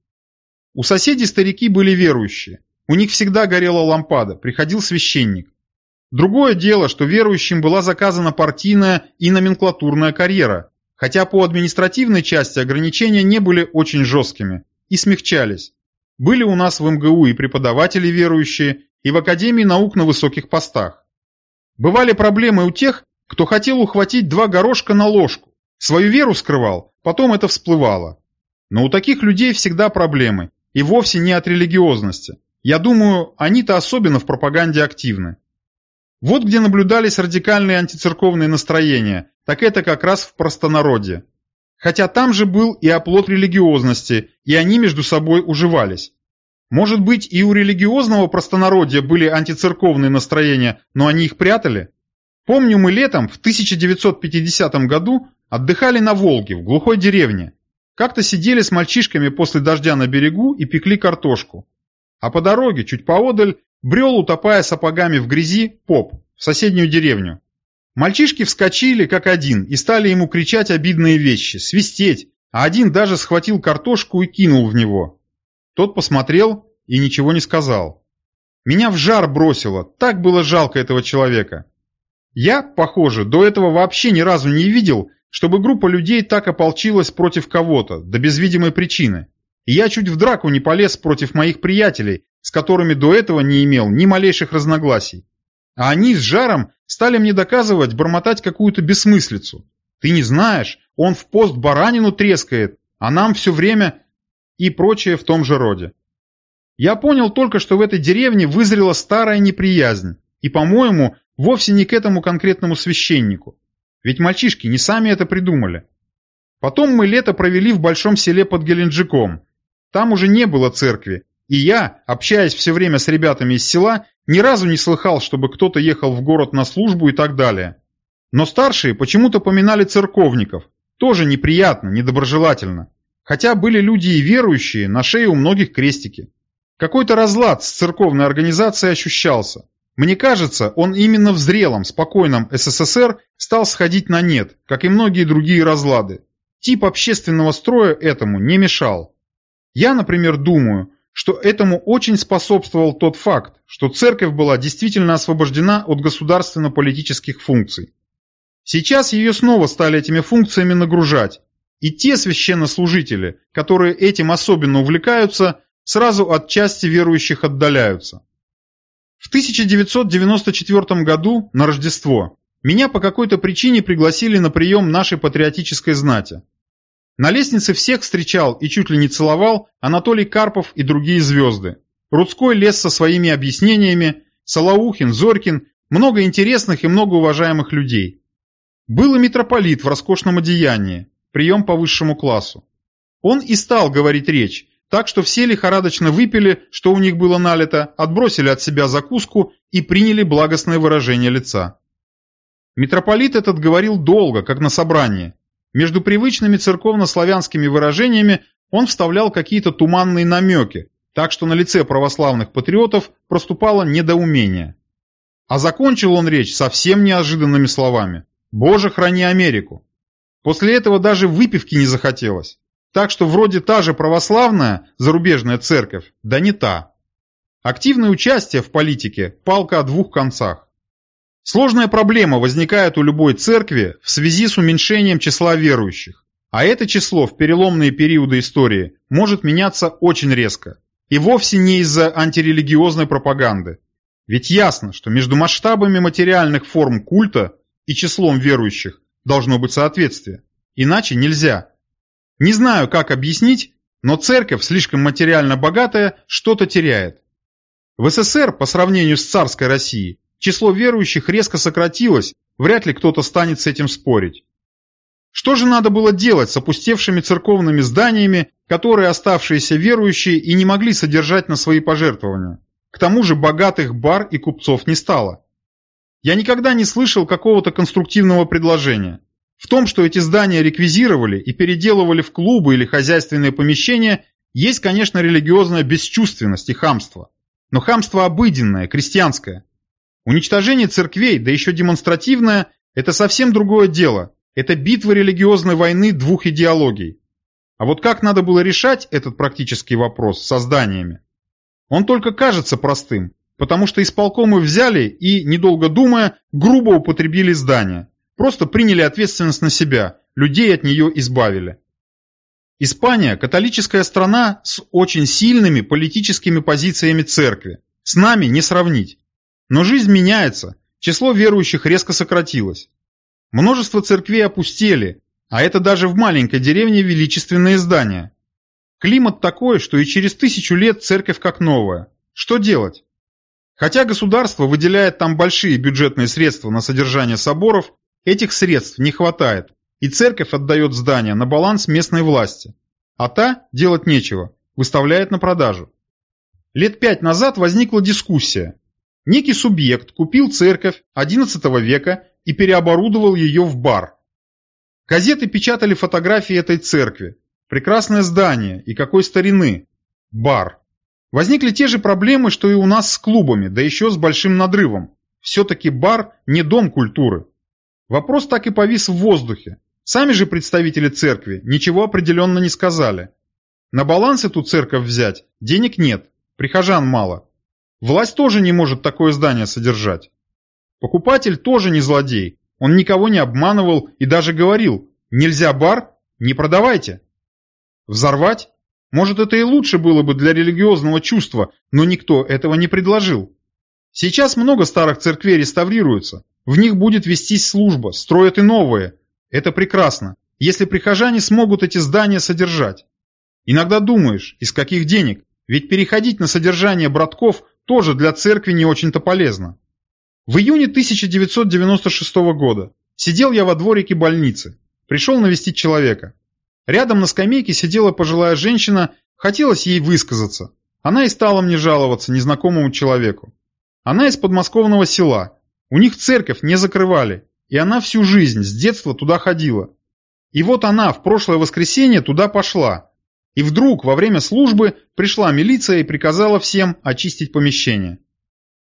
У соседей старики были верующие, у них всегда горела лампада, приходил священник. Другое дело, что верующим была заказана партийная и номенклатурная карьера, хотя по административной части ограничения не были очень жесткими и смягчались. Были у нас в МГУ и преподаватели верующие, и в Академии наук на высоких постах. Бывали проблемы у тех, кто хотел ухватить два горошка на ложку, свою веру скрывал, потом это всплывало. Но у таких людей всегда проблемы, и вовсе не от религиозности. Я думаю, они-то особенно в пропаганде активны. Вот где наблюдались радикальные антицерковные настроения, так это как раз в простонародье. Хотя там же был и оплот религиозности, и они между собой уживались. Может быть, и у религиозного простонародья были антицерковные настроения, но они их прятали? Помню, мы летом в 1950 году отдыхали на Волге, в глухой деревне. Как-то сидели с мальчишками после дождя на берегу и пекли картошку. А по дороге, чуть поодаль, брел, утопая сапогами в грязи, поп в соседнюю деревню. Мальчишки вскочили как один и стали ему кричать обидные вещи, свистеть, а один даже схватил картошку и кинул в него. Тот посмотрел и ничего не сказал. Меня в жар бросило, так было жалко этого человека. Я, похоже, до этого вообще ни разу не видел, чтобы группа людей так ополчилась против кого-то, да без видимой причины. Я чуть в драку не полез против моих приятелей, с которыми до этого не имел ни малейших разногласий. А они с жаром стали мне доказывать, бормотать какую-то бессмыслицу. Ты не знаешь, он в пост баранину трескает, а нам все время... и прочее в том же роде. Я понял только, что в этой деревне вызрела старая неприязнь, и, по-моему, вовсе не к этому конкретному священнику. Ведь мальчишки не сами это придумали. Потом мы лето провели в большом селе под Геленджиком. Там уже не было церкви, и я, общаясь все время с ребятами из села, ни разу не слыхал, чтобы кто-то ехал в город на службу и так далее. Но старшие почему-то поминали церковников. Тоже неприятно, недоброжелательно. Хотя были люди и верующие, на шее у многих крестики. Какой-то разлад с церковной организацией ощущался. Мне кажется, он именно в зрелом, спокойном СССР стал сходить на нет, как и многие другие разлады. Тип общественного строя этому не мешал. Я, например, думаю, что этому очень способствовал тот факт, что церковь была действительно освобождена от государственно-политических функций. Сейчас ее снова стали этими функциями нагружать, и те священнослужители, которые этим особенно увлекаются, сразу от части верующих отдаляются. В 1994 году, на Рождество, меня по какой-то причине пригласили на прием нашей патриотической знати. На лестнице всех встречал и чуть ли не целовал Анатолий Карпов и другие звезды. Рудской лез со своими объяснениями, Солоухин, Зорькин, много интересных и много уважаемых людей. Был и митрополит в роскошном одеянии, прием по высшему классу. Он и стал говорить речь, так что все лихорадочно выпили, что у них было налито, отбросили от себя закуску и приняли благостное выражение лица. Митрополит этот говорил долго, как на собрании, между привычными церковно-славянскими выражениями он вставлял какие-то туманные намеки, так что на лице православных патриотов проступало недоумение. А закончил он речь совсем неожиданными словами «Боже, храни Америку!». После этого даже выпивки не захотелось. Так что вроде та же православная зарубежная церковь, да не та. Активное участие в политике – палка о двух концах. Сложная проблема возникает у любой церкви в связи с уменьшением числа верующих. А это число в переломные периоды истории может меняться очень резко. И вовсе не из-за антирелигиозной пропаганды. Ведь ясно, что между масштабами материальных форм культа и числом верующих должно быть соответствие. Иначе нельзя. Не знаю, как объяснить, но церковь, слишком материально богатая, что-то теряет. В СССР, по сравнению с царской Россией, Число верующих резко сократилось, вряд ли кто-то станет с этим спорить. Что же надо было делать с опустевшими церковными зданиями, которые оставшиеся верующие и не могли содержать на свои пожертвования? К тому же богатых бар и купцов не стало. Я никогда не слышал какого-то конструктивного предложения. В том, что эти здания реквизировали и переделывали в клубы или хозяйственные помещения, есть, конечно, религиозная бесчувственность и хамство. Но хамство обыденное, крестьянское. Уничтожение церквей, да еще демонстративное, это совсем другое дело. Это битва религиозной войны двух идеологий. А вот как надо было решать этот практический вопрос со зданиями? Он только кажется простым, потому что исполкомы взяли и, недолго думая, грубо употребили здание. Просто приняли ответственность на себя, людей от нее избавили. Испания – католическая страна с очень сильными политическими позициями церкви. С нами не сравнить. Но жизнь меняется, число верующих резко сократилось. Множество церквей опустели, а это даже в маленькой деревне величественные здания. Климат такой, что и через тысячу лет церковь как новая. Что делать? Хотя государство выделяет там большие бюджетные средства на содержание соборов, этих средств не хватает, и церковь отдает здания на баланс местной власти. А та, делать нечего, выставляет на продажу. Лет пять назад возникла дискуссия. Некий субъект купил церковь XI века и переоборудовал ее в бар. Газеты печатали фотографии этой церкви. Прекрасное здание и какой старины. Бар. Возникли те же проблемы, что и у нас с клубами, да еще с большим надрывом. Все-таки бар не дом культуры. Вопрос так и повис в воздухе. Сами же представители церкви ничего определенно не сказали. На баланс эту церковь взять денег нет, прихожан мало. Власть тоже не может такое здание содержать. Покупатель тоже не злодей, он никого не обманывал и даже говорил «нельзя бар, не продавайте». Взорвать? Может, это и лучше было бы для религиозного чувства, но никто этого не предложил. Сейчас много старых церквей реставрируются, в них будет вестись служба, строят и новые. Это прекрасно, если прихожане смогут эти здания содержать. Иногда думаешь, из каких денег, ведь переходить на содержание братков тоже для церкви не очень-то полезно. В июне 1996 года сидел я во дворике больницы, пришел навестить человека. Рядом на скамейке сидела пожилая женщина, хотелось ей высказаться. Она и стала мне жаловаться незнакомому человеку. Она из подмосковного села. У них церковь не закрывали, и она всю жизнь, с детства туда ходила. И вот она в прошлое воскресенье туда пошла. И вдруг во время службы пришла милиция и приказала всем очистить помещение.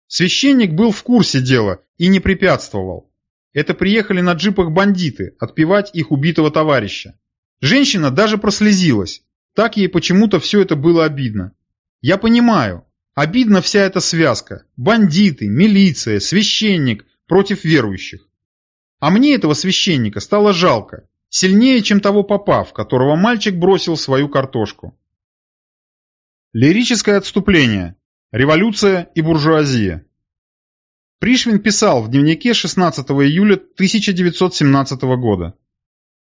Священник был в курсе дела и не препятствовал. Это приехали на джипах бандиты отпевать их убитого товарища. Женщина даже прослезилась. Так ей почему-то все это было обидно. Я понимаю. Обидна вся эта связка. Бандиты, милиция, священник против верующих. А мне этого священника стало жалко. Сильнее, чем того попа, в которого мальчик бросил свою картошку. Лирическое отступление. Революция и буржуазия. Пришвин писал в дневнике 16 июля 1917 года.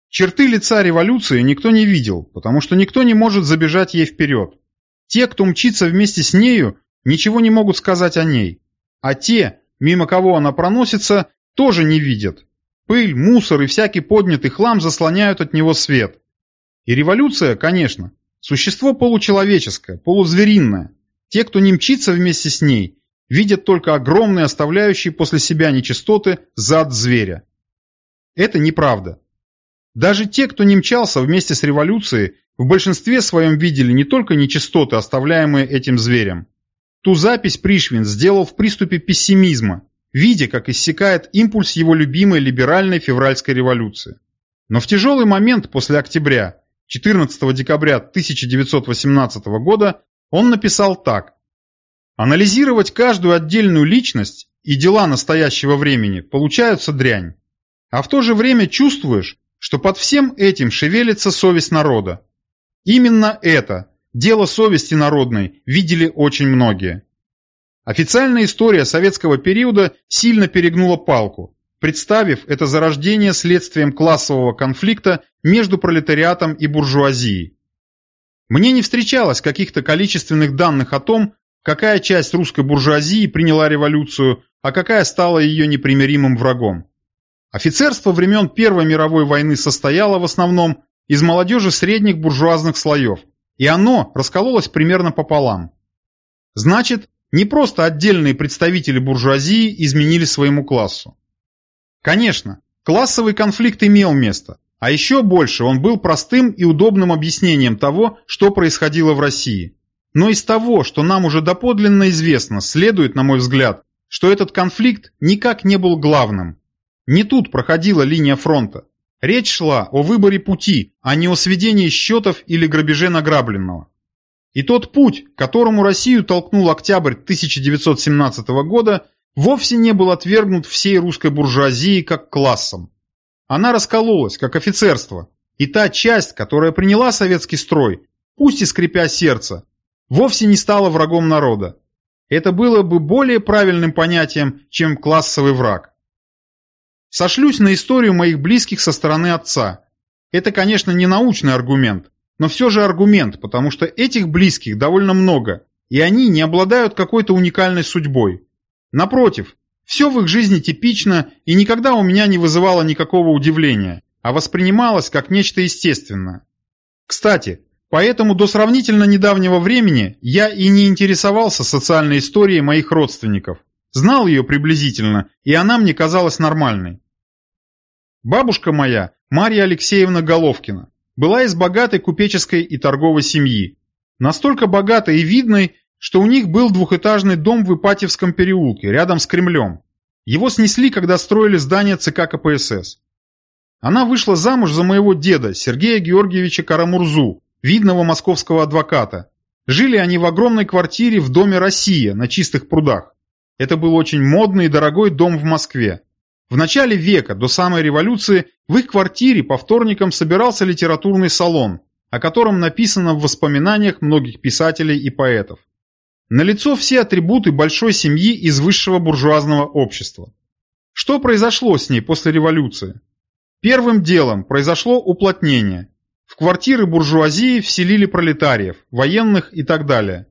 Черты лица революции никто не видел, потому что никто не может забежать ей вперед. Те, кто мчится вместе с нею, ничего не могут сказать о ней. А те, мимо кого она проносится, тоже не видят. Пыль, мусор и всякий поднятый хлам заслоняют от него свет. И революция, конечно, существо получеловеческое, полузверинное. Те, кто не мчится вместе с ней, видят только огромные, оставляющие после себя нечистоты, зад зверя. Это неправда. Даже те, кто не мчался вместе с революцией, в большинстве своем видели не только нечистоты, оставляемые этим зверем. Ту запись Пришвин сделал в приступе пессимизма, видя, как иссякает импульс его любимой либеральной февральской революции. Но в тяжелый момент после октября, 14 декабря 1918 года, он написал так. «Анализировать каждую отдельную личность и дела настоящего времени получаются дрянь. А в то же время чувствуешь, что под всем этим шевелится совесть народа. Именно это, дело совести народной, видели очень многие. Официальная история советского периода сильно перегнула палку, представив это зарождение следствием классового конфликта между пролетариатом и буржуазией. Мне не встречалось каких-то количественных данных о том, какая часть русской буржуазии приняла революцию, а какая стала ее непримиримым врагом. Офицерство времен Первой мировой войны состояло в основном из молодежи средних буржуазных слоев, и оно раскололось примерно пополам. Значит, Не просто отдельные представители буржуазии изменили своему классу. Конечно, классовый конфликт имел место, а еще больше он был простым и удобным объяснением того, что происходило в России. Но из того, что нам уже доподлинно известно, следует, на мой взгляд, что этот конфликт никак не был главным. Не тут проходила линия фронта. Речь шла о выборе пути, а не о сведении счетов или грабеже награбленного. И тот путь, которому Россию толкнул октябрь 1917 года, вовсе не был отвергнут всей русской буржуазией как классом. Она раскололась, как офицерство, и та часть, которая приняла советский строй, пусть и скрипя сердце, вовсе не стала врагом народа. Это было бы более правильным понятием, чем классовый враг. Сошлюсь на историю моих близких со стороны отца. Это, конечно, не научный аргумент, но все же аргумент, потому что этих близких довольно много, и они не обладают какой-то уникальной судьбой. Напротив, все в их жизни типично и никогда у меня не вызывало никакого удивления, а воспринималось как нечто естественное. Кстати, поэтому до сравнительно недавнего времени я и не интересовался социальной историей моих родственников. Знал ее приблизительно, и она мне казалась нормальной. Бабушка моя, Марья Алексеевна Головкина, была из богатой купеческой и торговой семьи. Настолько богатой и видной, что у них был двухэтажный дом в Ипатьевском переулке, рядом с Кремлем. Его снесли, когда строили здание ЦК КПСС. Она вышла замуж за моего деда, Сергея Георгиевича Карамурзу, видного московского адвоката. Жили они в огромной квартире в доме «Россия» на Чистых прудах. Это был очень модный и дорогой дом в Москве. В начале века, до самой революции, в их квартире по вторникам собирался литературный салон, о котором написано в воспоминаниях многих писателей и поэтов. Налицо все атрибуты большой семьи из высшего буржуазного общества. Что произошло с ней после революции? Первым делом произошло уплотнение. В квартиры буржуазии вселили пролетариев, военных и так далее.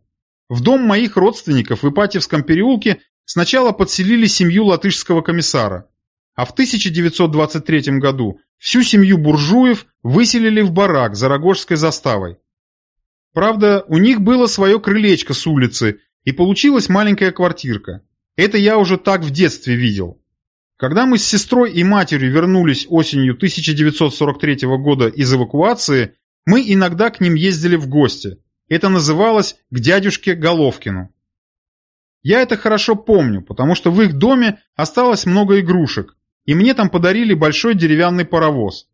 В дом моих родственников в Ипатьевском переулке сначала подселили семью латышского комиссара а в 1923 году всю семью буржуев выселили в барак за Рогожской заставой. Правда, у них было свое крылечко с улицы, и получилась маленькая квартирка. Это я уже так в детстве видел. Когда мы с сестрой и матерью вернулись осенью 1943 года из эвакуации, мы иногда к ним ездили в гости. Это называлось «к дядюшке Головкину». Я это хорошо помню, потому что в их доме осталось много игрушек, и мне там подарили большой деревянный паровоз.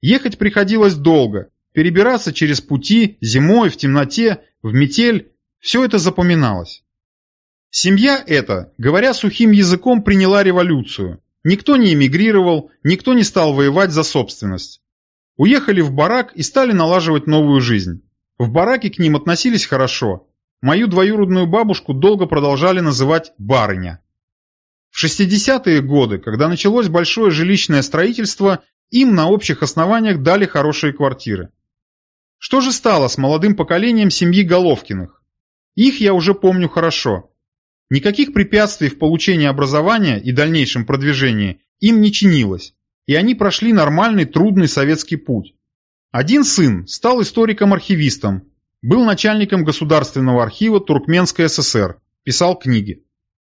Ехать приходилось долго, перебираться через пути, зимой, в темноте, в метель, все это запоминалось. Семья эта, говоря сухим языком, приняла революцию. Никто не эмигрировал, никто не стал воевать за собственность. Уехали в барак и стали налаживать новую жизнь. В бараке к ним относились хорошо. Мою двоюродную бабушку долго продолжали называть барыня. В 60-е годы, когда началось большое жилищное строительство, им на общих основаниях дали хорошие квартиры. Что же стало с молодым поколением семьи Головкиных? Их я уже помню хорошо. Никаких препятствий в получении образования и дальнейшем продвижении им не чинилось, и они прошли нормальный трудный советский путь. Один сын стал историком-архивистом, был начальником Государственного архива Туркменской ССР, писал книги.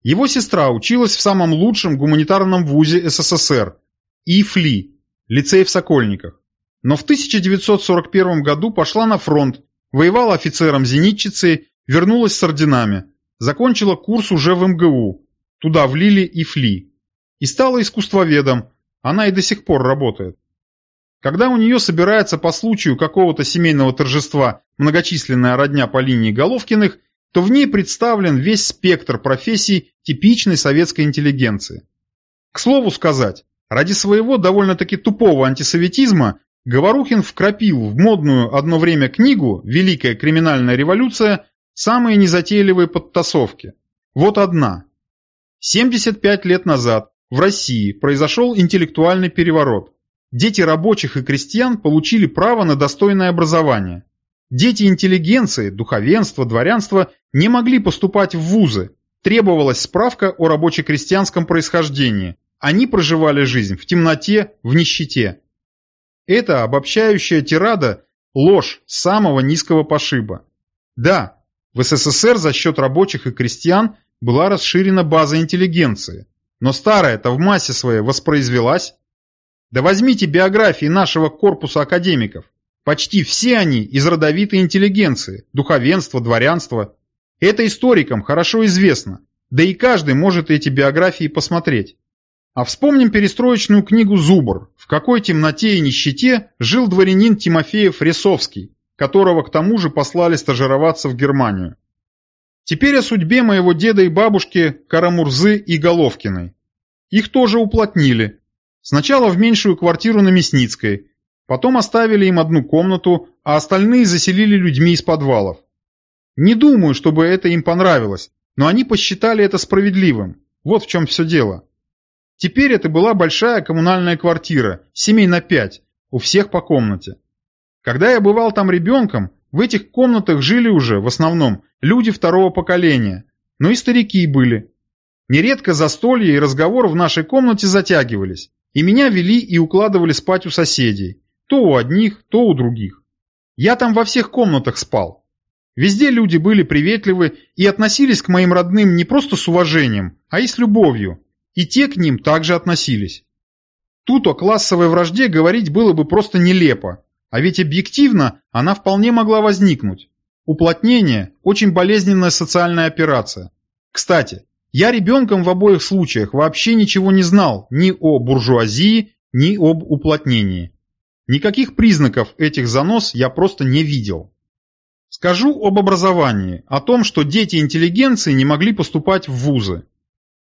Его сестра училась в самом лучшем гуманитарном вузе СССР – ИФЛИ, лицей в Сокольниках. Но в 1941 году пошла на фронт, воевала офицером-зенитчицей, вернулась с орденами, закончила курс уже в МГУ, туда влили ИФЛИ. И стала искусствоведом, она и до сих пор работает. Когда у нее собирается по случаю какого-то семейного торжества многочисленная родня по линии Головкиных, то в ней представлен весь спектр профессий типичной советской интеллигенции. К слову сказать, ради своего довольно-таки тупого антисоветизма Говорухин вкрапил в модную одно время книгу «Великая криминальная революция» самые незатейливые подтасовки. Вот одна. 75 лет назад в России произошел интеллектуальный переворот. Дети рабочих и крестьян получили право на достойное образование. Дети интеллигенции, духовенства, дворянства не могли поступать в вузы. Требовалась справка о рабоче-крестьянском происхождении. Они проживали жизнь в темноте, в нищете. Это обобщающая тирада – ложь самого низкого пошиба. Да, В СССР за счет рабочих и крестьян была расширена база интеллигенции, но старая-то в массе своей воспроизвелась. Да возьмите биографии нашего корпуса академиков. Почти все они из родовитой интеллигенции, духовенства, дворянства. Это историкам хорошо известно, да и каждый может эти биографии посмотреть. А вспомним перестроечную книгу «Зубр», в какой темноте и нищете жил дворянин Тимофеев Ресовский, которого к тому же послали стажироваться в Германию. Теперь о судьбе моего деда и бабушки Карамурзы и Головкиной. Их тоже уплотнили. Сначала в меньшую квартиру на Мясницкой, потом оставили им одну комнату, а остальные заселили людьми из подвалов. Не думаю, чтобы это им понравилось, но они посчитали это справедливым. Вот в чем все дело. Теперь это была большая коммунальная квартира, семей на пять, у всех по комнате. Когда я бывал там ребенком, в этих комнатах жили уже, в основном, люди второго поколения, но и старики были. Нередко застолья и разговоры в нашей комнате затягивались, и меня вели и укладывали спать у соседей, то у одних, то у других. Я там во всех комнатах спал. Везде люди были приветливы и относились к моим родным не просто с уважением, а и с любовью, и те к ним также относились. Тут о классовой вражде говорить было бы просто нелепо, а ведь объективно она вполне могла возникнуть. Уплотнение – очень болезненная социальная операция. Кстати, я ребенком в обоих случаях вообще ничего не знал ни о буржуазии, ни об уплотнении. Никаких признаков этих занос я просто не видел. Скажу об образовании, о том, что дети интеллигенции не могли поступать в вузы.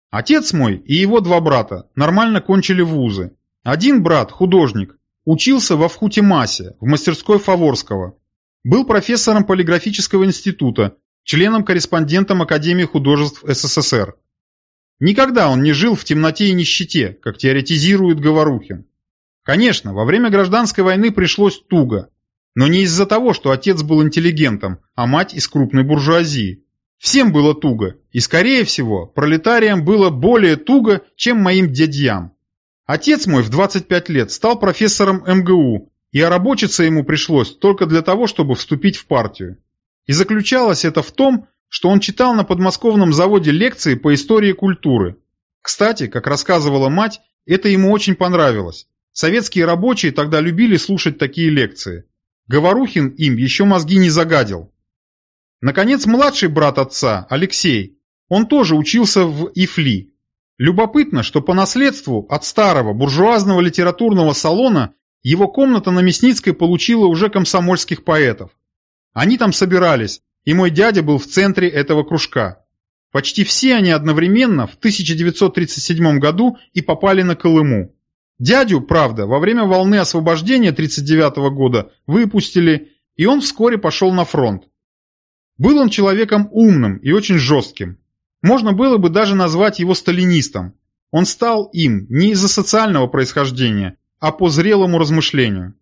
Отец мой и его два брата нормально кончили вузы. Один брат, художник, учился во Вхутимасе, в мастерской Фаворского. Был профессором полиграфического института, членом-корреспондентом Академии художеств СССР. Никогда он не жил в темноте и нищете, как теоретизирует Говорухин. Конечно, во время гражданской войны пришлось туго, но не из-за того, что отец был интеллигентом, а мать из крупной буржуазии. Всем было туго, и, скорее всего, пролетариям было более туго, чем моим дядьям. Отец мой в 25 лет стал профессором МГУ, и орабочиться ему пришлось только для того, чтобы вступить в партию. И заключалось это в том, что он читал на подмосковном заводе лекции по истории культуры. Кстати, как рассказывала мать, это ему очень понравилось. Советские рабочие тогда любили слушать такие лекции. Говорухин им еще мозги не загадил. Наконец, младший брат отца, Алексей, он тоже учился в ИФЛИ. Любопытно, что по наследству от старого буржуазного литературного салона его комната на Мясницкой получила уже комсомольских поэтов. Они там собирались, и мой дядя был в центре этого кружка. Почти все они одновременно в 1937 году и попали на Колыму. Дядю, правда, во время волны освобождения 1939 года выпустили, и он вскоре пошел на фронт. Был он человеком умным и очень жестким. Можно было бы даже назвать его сталинистом. Он стал им не из-за социального происхождения, а по зрелому размышлению.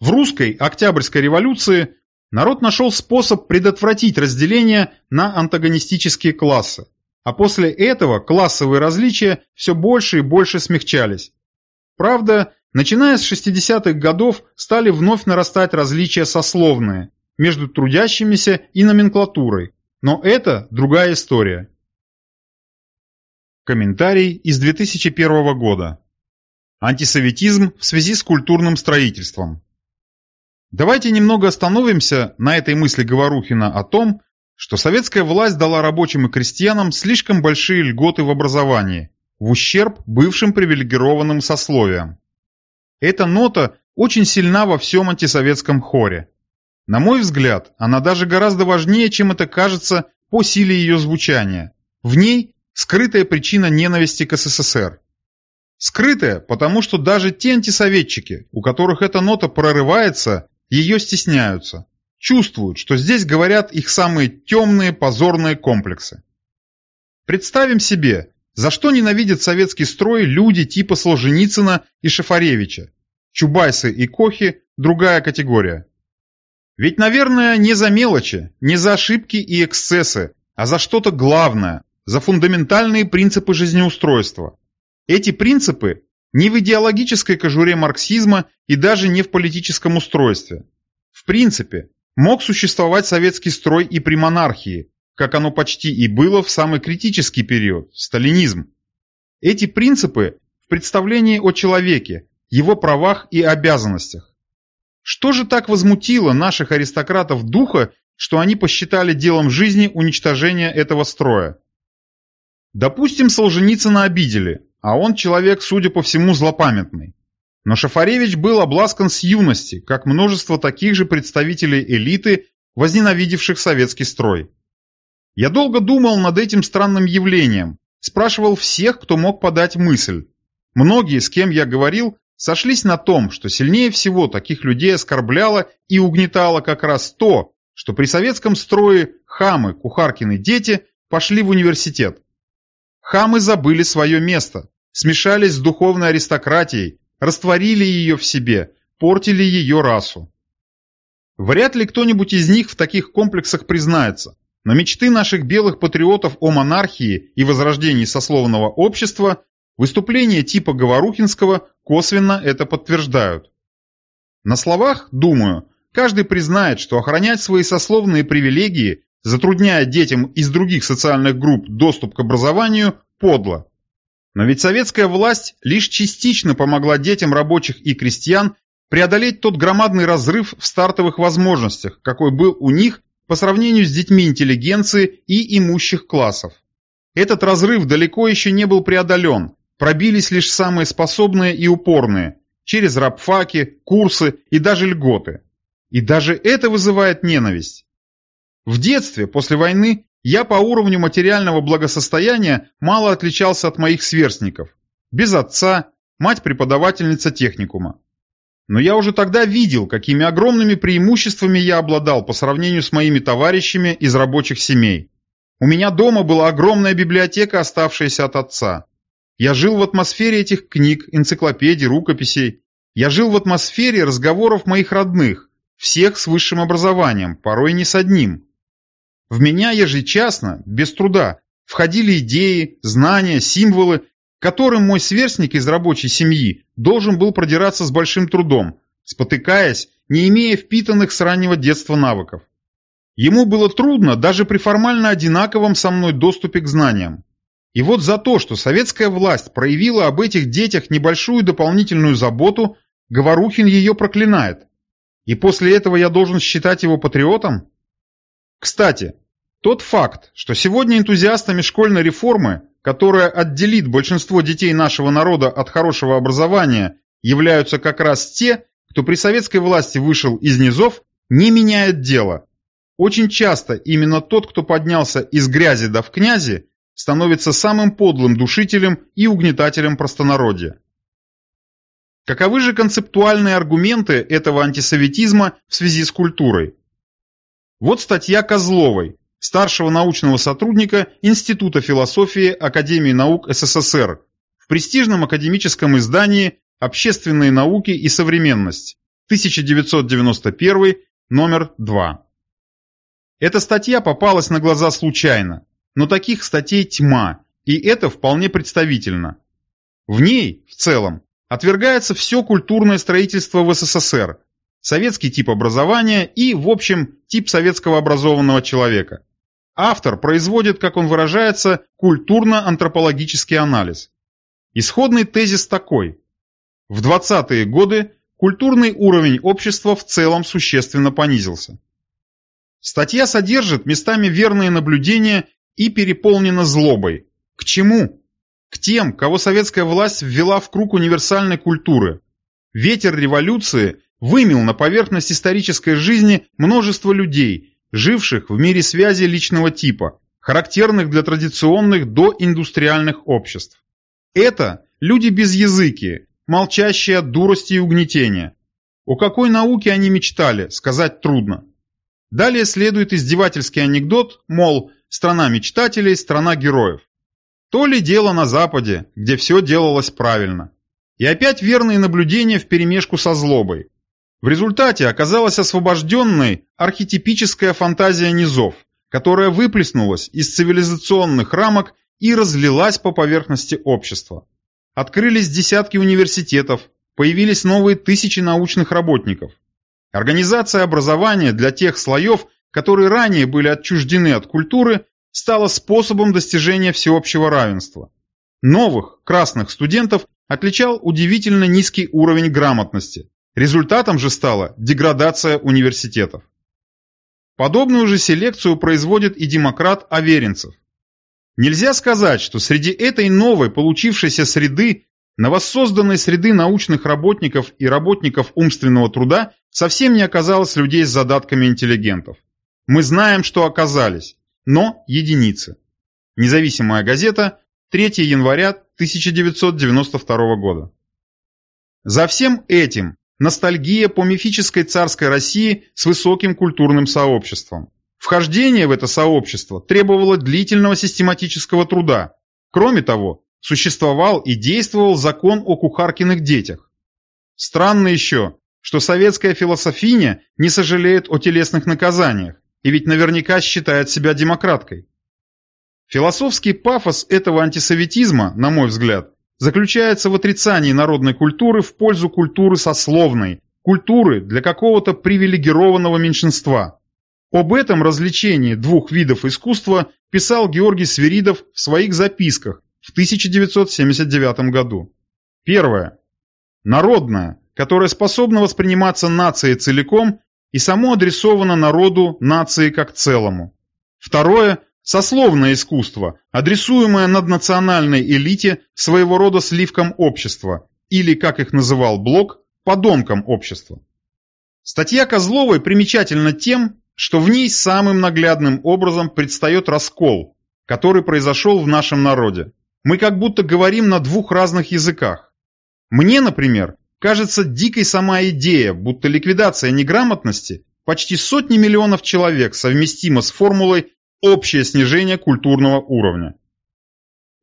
В русской Октябрьской революции народ нашел способ предотвратить разделение на антагонистические классы, а после этого классовые различия все больше и больше смягчались. Правда, начиная с 60-х годов стали вновь нарастать различия сословные, между трудящимися и номенклатурой, но это другая история. Комментарий из 2001 года. Антисоветизм в связи с культурным строительством. Давайте немного остановимся на этой мысли Говорухина о том, что советская власть дала рабочим и крестьянам слишком большие льготы в образовании, в ущерб бывшим привилегированным сословиям. Эта нота очень сильна во всем антисоветском хоре. На мой взгляд, она даже гораздо важнее, чем это кажется по силе ее звучания. В ней скрытая причина ненависти к СССР. Скрытая, потому что даже те антисоветчики, у которых эта нота прорывается, ее стесняются. Чувствуют, что здесь говорят их самые темные позорные комплексы. Представим себе, за что ненавидят советский строй люди типа Солженицына и Шафаревича. Чубайсы и Кохи – другая категория. Ведь, наверное, не за мелочи, не за ошибки и эксцессы, а за что-то главное, за фундаментальные принципы жизнеустройства. Эти принципы не в идеологической кожуре марксизма и даже не в политическом устройстве. В принципе, мог существовать советский строй и при монархии, как оно почти и было в самый критический период – сталинизм. Эти принципы в представлении о человеке, его правах и обязанностях. Что же так возмутило наших аристократов духа, что они посчитали делом жизни уничтожение этого строя? Допустим, Солженицына обидели, а он человек, судя по всему, злопамятный. Но Шафаревич был обласкан с юности, как множество таких же представителей элиты, возненавидевших советский строй. Я долго думал над этим странным явлением, спрашивал всех, кто мог подать мысль. Многие, с кем я говорил, сошлись на том, что сильнее всего таких людей оскорбляло и угнетало как раз то, что при советском строе хамы, кухаркины дети пошли в университет. Хамы забыли свое место, смешались с духовной аристократией, растворили ее в себе, портили ее расу. Вряд ли кто-нибудь из них в таких комплексах признается, но мечты наших белых патриотов о монархии и возрождении сословного общества, выступления типа Говорухинского косвенно это подтверждают. На словах, думаю, каждый признает, что охранять свои сословные привилегии, затрудняя детям из других социальных групп доступ к образованию, подло. Но ведь советская власть лишь частично помогла детям рабочих и крестьян преодолеть тот громадный разрыв в стартовых возможностях, какой был у них по сравнению с детьми интеллигенции и имущих классов. Этот разрыв далеко еще не был преодолен, пробились лишь самые способные и упорные, через рабфаки, курсы и даже льготы. И даже это вызывает ненависть. В детстве, после войны, я по уровню материального благосостояния мало отличался от моих сверстников. Без отца, мать преподавательница техникума. Но я уже тогда видел, какими огромными преимуществами я обладал по сравнению с моими товарищами из рабочих семей. У меня дома была огромная библиотека, оставшаяся от отца. Я жил в атмосфере этих книг, энциклопедий, рукописей. Я жил в атмосфере разговоров моих родных, всех с высшим образованием, порой не с одним. В меня ежечасно, без труда, входили идеи, знания, символы, которым мой сверстник из рабочей семьи должен был продираться с большим трудом, спотыкаясь, не имея впитанных с раннего детства навыков. Ему было трудно даже при формально одинаковом со мной доступе к знаниям. И вот за то, что советская власть проявила об этих детях небольшую дополнительную заботу, Говорухин ее проклинает. И после этого я должен считать его патриотом? Кстати, тот факт, что сегодня энтузиастами школьной реформы, которая отделит большинство детей нашего народа от хорошего образования, являются как раз те, кто при советской власти вышел из низов, не меняет дело. Очень часто именно тот, кто поднялся из грязи да в князи, становится самым подлым душителем и угнетателем простонародья. Каковы же концептуальные аргументы этого антисоветизма в связи с культурой? Вот статья Козловой, старшего научного сотрудника Института философии Академии наук СССР, в престижном академическом издании «Общественные науки и современность», 1991, номер 2. Эта статья попалась на глаза случайно, но таких статей тьма, и это вполне представительно. В ней, в целом, отвергается все культурное строительство в СССР, советский тип образования и, в общем, тип советского образованного человека. Автор производит, как он выражается, культурно-антропологический анализ. Исходный тезис такой. В 20-е годы культурный уровень общества в целом существенно понизился. Статья содержит местами верные наблюдения и переполнена злобой. К чему? К тем, кого советская власть ввела в круг универсальной культуры. Ветер революции вымел на поверхность исторической жизни множество людей, живших в мире связи личного типа, характерных для традиционных доиндустриальных обществ. Это люди без языки, молчащие от дурости и угнетения. О какой науке они мечтали, сказать трудно. Далее следует издевательский анекдот, мол, страна мечтателей, страна героев. То ли дело на Западе, где все делалось правильно. И опять верные наблюдения вперемешку со злобой. В результате оказалась освобожденной архетипическая фантазия низов, которая выплеснулась из цивилизационных рамок и разлилась по поверхности общества. Открылись десятки университетов, появились новые тысячи научных работников. Организация образования для тех слоев, которые ранее были отчуждены от культуры, стала способом достижения всеобщего равенства. Новых, красных студентов отличал удивительно низкий уровень грамотности. Результатом же стала деградация университетов. Подобную же селекцию производит и демократ Аверинцев. Нельзя сказать, что среди этой новой получившейся среды, новосозданной среды научных работников и работников умственного труда, совсем не оказалось людей с задатками интеллигентов. Мы знаем, что оказались, но единицы. Независимая газета, 3 января 1992 года. За всем этим ностальгия по мифической царской России с высоким культурным сообществом. Вхождение в это сообщество требовало длительного систематического труда. Кроме того, существовал и действовал закон о кухаркиных детях. Странно еще, что советская философиня не сожалеет о телесных наказаниях, и ведь наверняка считает себя демократкой. Философский пафос этого антисоветизма, на мой взгляд, заключается в отрицании народной культуры в пользу культуры сословной, культуры для какого-то привилегированного меньшинства. Об этом развлечении двух видов искусства писал Георгий Свиридов в своих записках в 1979 году. Первое. Народное, которое способно восприниматься нацией целиком и само адресовано народу нации как целому. Второе сословное искусство, адресуемое наднациональной элите своего рода сливкам общества, или, как их называл Блок, подонкам общества. Статья Козловой примечательна тем, что в ней самым наглядным образом предстает раскол, который произошел в нашем народе. Мы как будто говорим на двух разных языках. Мне, например, кажется дикой сама идея, будто ликвидация неграмотности почти сотни миллионов человек совместима с формулой общее снижение культурного уровня.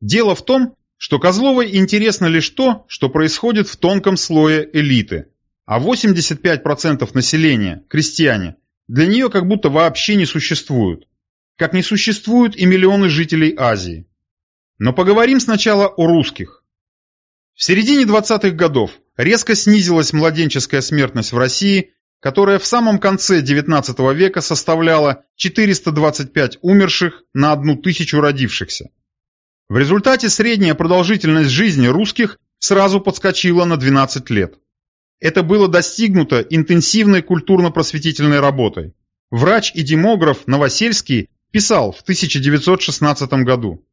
Дело в том, что Козловой интересно лишь то, что происходит в тонком слое элиты, а 85% населения, крестьяне, для нее как будто вообще не существуют, как не существуют и миллионы жителей Азии. Но поговорим сначала о русских. В середине 20-х годов резко снизилась младенческая смертность в России которая в самом конце XIX века составляла 425 умерших на одну тысячу родившихся. В результате средняя продолжительность жизни русских сразу подскочила на 12 лет. Это было достигнуто интенсивной культурно-просветительной работой. Врач и демограф Новосельский писал в 1916 году.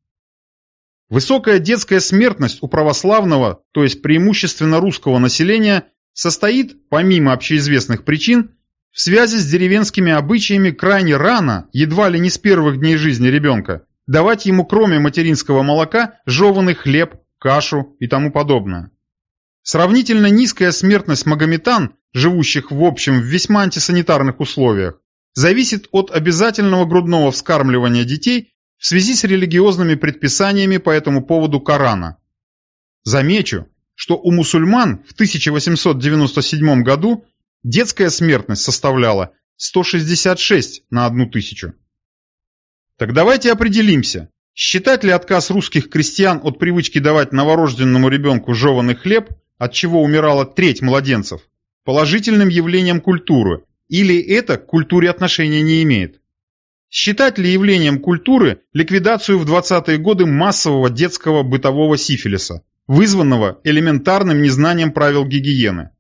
Высокая детская смертность у православного, то есть преимущественно русского населения, состоит, помимо общеизвестных причин, в связи с деревенскими обычаями крайне рано, едва ли не с первых дней жизни ребенка, давать ему кроме материнского молока жеванный хлеб, кашу и тому подобное. Сравнительно низкая смертность магометан, живущих в общем в весьма антисанитарных условиях, зависит от обязательного грудного вскармливания детей в связи с религиозными предписаниями по этому поводу Корана. Замечу, что у мусульман в 1897 году детская смертность составляла 166 на одну тысячу. Так давайте определимся, считать ли отказ русских крестьян от привычки давать новорожденному ребенку жеванный хлеб, от чего умирала треть младенцев, положительным явлением культуры, или это к культуре отношения не имеет. Считать ли явлением культуры ликвидацию в 20-е годы массового детского бытового сифилиса, вызванного элементарным незнанием правил гигиены.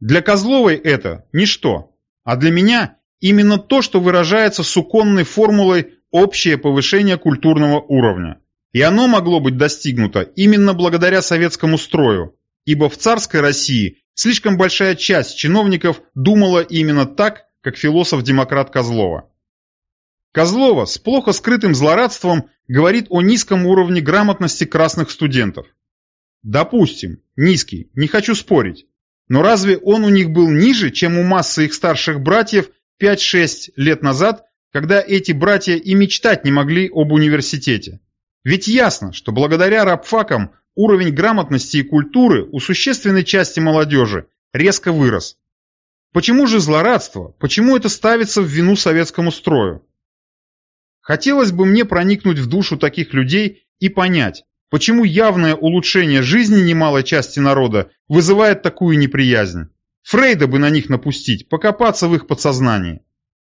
Для Козловой это ничто, а для меня именно то, что выражается суконной формулой «общее повышение культурного уровня». И оно могло быть достигнуто именно благодаря советскому строю, ибо в царской России слишком большая часть чиновников думала именно так, как философ-демократ Козлова. Козлова с плохо скрытым злорадством говорит о низком уровне грамотности красных студентов. Допустим, низкий, не хочу спорить. Но разве он у них был ниже, чем у массы их старших братьев 5-6 лет назад, когда эти братья и мечтать не могли об университете? Ведь ясно, что благодаря рабфакам уровень грамотности и культуры у существенной части молодежи резко вырос. Почему же злорадство? Почему это ставится в вину советскому строю? Хотелось бы мне проникнуть в душу таких людей и понять, Почему явное улучшение жизни немалой части народа вызывает такую неприязнь? Фрейда бы на них напустить, покопаться в их подсознании.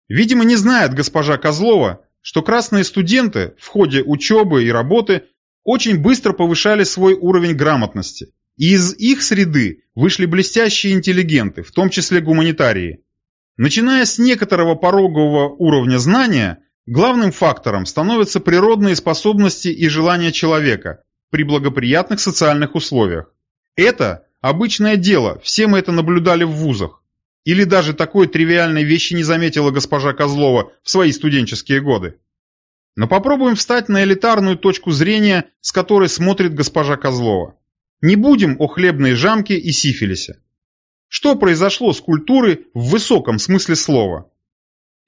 Видимо, не знает госпожа Козлова, что красные студенты в ходе учебы и работы очень быстро повышали свой уровень грамотности. И из их среды вышли блестящие интеллигенты, в том числе гуманитарии. Начиная с некоторого порогового уровня знания, главным фактором становятся природные способности и желания человека при благоприятных социальных условиях. Это обычное дело, все мы это наблюдали в вузах. Или даже такой тривиальной вещи не заметила госпожа Козлова в свои студенческие годы. Но попробуем встать на элитарную точку зрения, с которой смотрит госпожа Козлова. Не будем о хлебной жамке и сифилисе. Что произошло с культурой в высоком смысле слова?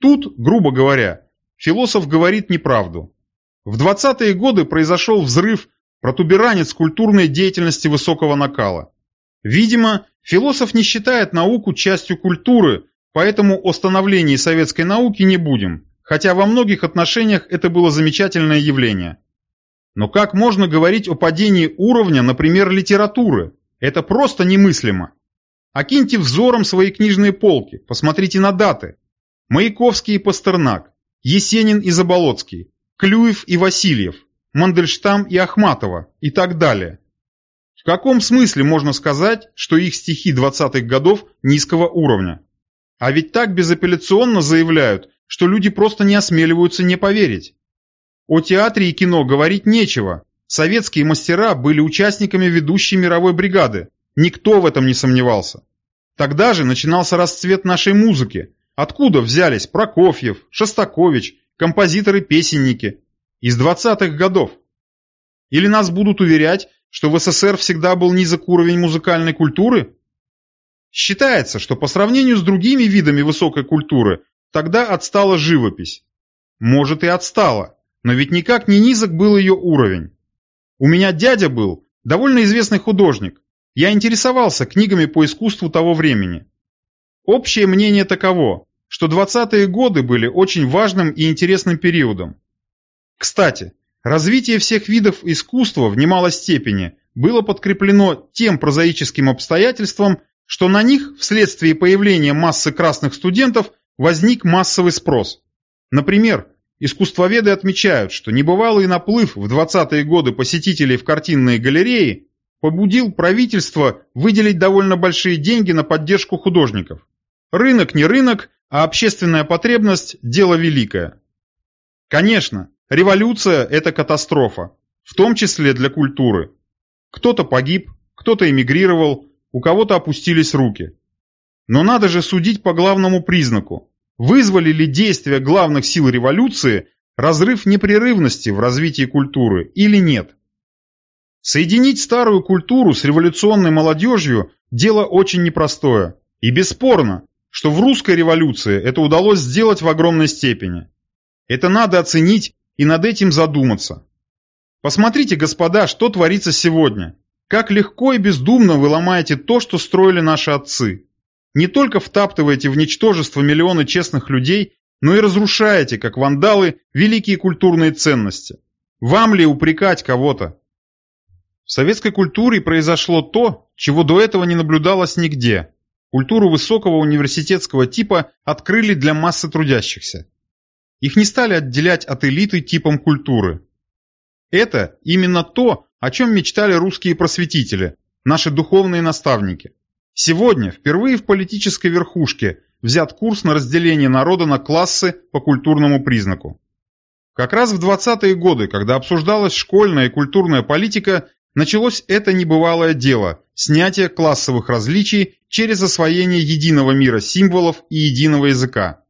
Тут, грубо говоря, философ говорит неправду. В 20-е годы произошел взрыв, протуберанец культурной деятельности высокого накала. Видимо, философ не считает науку частью культуры, поэтому о становлении советской науки не будем, хотя во многих отношениях это было замечательное явление. Но как можно говорить о падении уровня, например, литературы? Это просто немыслимо. Окиньте взором свои книжные полки, посмотрите на даты. Маяковский и Пастернак, Есенин и Заболоцкий, Клюев и Васильев, Мандельштам и Ахматова и так далее. В каком смысле можно сказать, что их стихи 20-х годов низкого уровня? А ведь так безапелляционно заявляют, что люди просто не осмеливаются не поверить. О театре и кино говорить нечего. Советские мастера были участниками ведущей мировой бригады. Никто в этом не сомневался. Тогда же начинался расцвет нашей музыки. Откуда взялись Прокофьев, Шостакович, композиторы-песенники? Из 20-х годов. Или нас будут уверять, что в СССР всегда был низок уровень музыкальной культуры? Считается, что по сравнению с другими видами высокой культуры, тогда отстала живопись. Может и отстала, но ведь никак не низок был ее уровень. У меня дядя был довольно известный художник. Я интересовался книгами по искусству того времени. Общее мнение таково, что 20-е годы были очень важным и интересным периодом. Кстати, Развитие всех видов искусства в немалой степени было подкреплено тем прозаическим обстоятельством, что на них вследствие появления массы красных студентов возник массовый спрос. Например, искусствоведы отмечают, что небывалый наплыв в 20-е годы посетителей в картинные галереи побудил правительство выделить довольно большие деньги на поддержку художников. Рынок не рынок, а общественная потребность – дело великое. Конечно, Революция – это катастрофа, в том числе для культуры. Кто-то погиб, кто-то эмигрировал, у кого-то опустились руки. Но надо же судить по главному признаку. Вызвали ли действия главных сил революции разрыв непрерывности в развитии культуры или нет? Соединить старую культуру с революционной молодежью – дело очень непростое. И бесспорно, что в русской революции это удалось сделать в огромной степени. Это надо оценить и над этим задуматься. Посмотрите, господа, что творится сегодня. Как легко и бездумно вы ломаете то, что строили наши отцы. Не только втаптываете в ничтожество миллионы честных людей, но и разрушаете, как вандалы, великие культурные ценности. Вам ли упрекать кого-то? В советской культуре произошло то, чего до этого не наблюдалось нигде. Культуру высокого университетского типа открыли для массы трудящихся. Их не стали отделять от элиты типом культуры. Это именно то, о чем мечтали русские просветители, наши духовные наставники. Сегодня, впервые в политической верхушке, взят курс на разделение народа на классы по культурному признаку. Как раз в 20-е годы, когда обсуждалась школьная и культурная политика, началось это небывалое дело – снятие классовых различий через освоение единого мира символов и единого языка.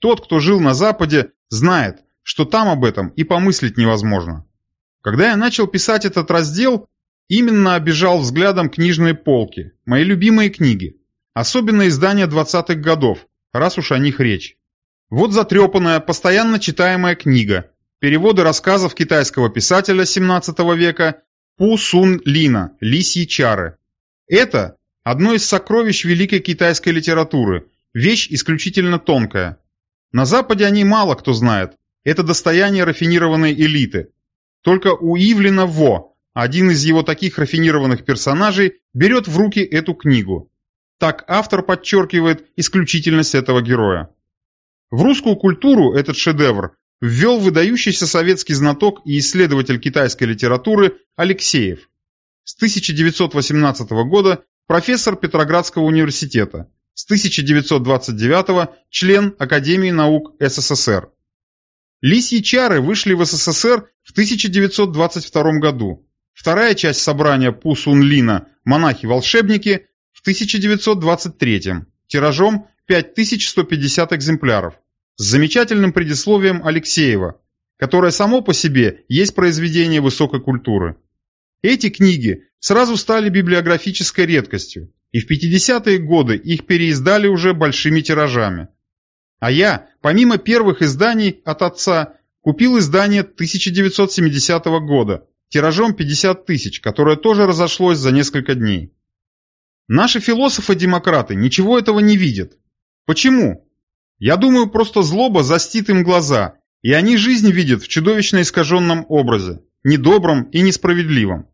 Тот, кто жил на Западе, знает, что там об этом и помыслить невозможно. Когда я начал писать этот раздел, именно обижал взглядом книжные полки, мои любимые книги, особенно издания 20-х годов, раз уж о них речь. Вот затрепанная, постоянно читаемая книга, переводы рассказов китайского писателя 17 века Пу Сун Лина «Лисьи чары». Это одно из сокровищ великой китайской литературы, вещь исключительно тонкая, на Западе они мало кто знает. Это достояние рафинированной элиты. Только у Ивлина Во, один из его таких рафинированных персонажей, берет в руки эту книгу. Так автор подчеркивает исключительность этого героя. В русскую культуру этот шедевр ввел выдающийся советский знаток и исследователь китайской литературы Алексеев. С 1918 года профессор Петроградского университета, с 1929 член Академии наук СССР. Лисьи чары вышли в СССР в 1922 году. Вторая часть собрания Пу Сун «Монахи-волшебники» в 1923 тиражом 5150 экземпляров с замечательным предисловием Алексеева, которое само по себе есть произведение высокой культуры. Эти книги сразу стали библиографической редкостью, и в 50-е годы их переиздали уже большими тиражами. А я, помимо первых изданий от отца, купил издание 1970 года, тиражом 50 тысяч, которое тоже разошлось за несколько дней. Наши философы-демократы ничего этого не видят. Почему? Я думаю, просто злоба застит им глаза, и они жизнь видят в чудовищно искаженном образе, недобром и несправедливом.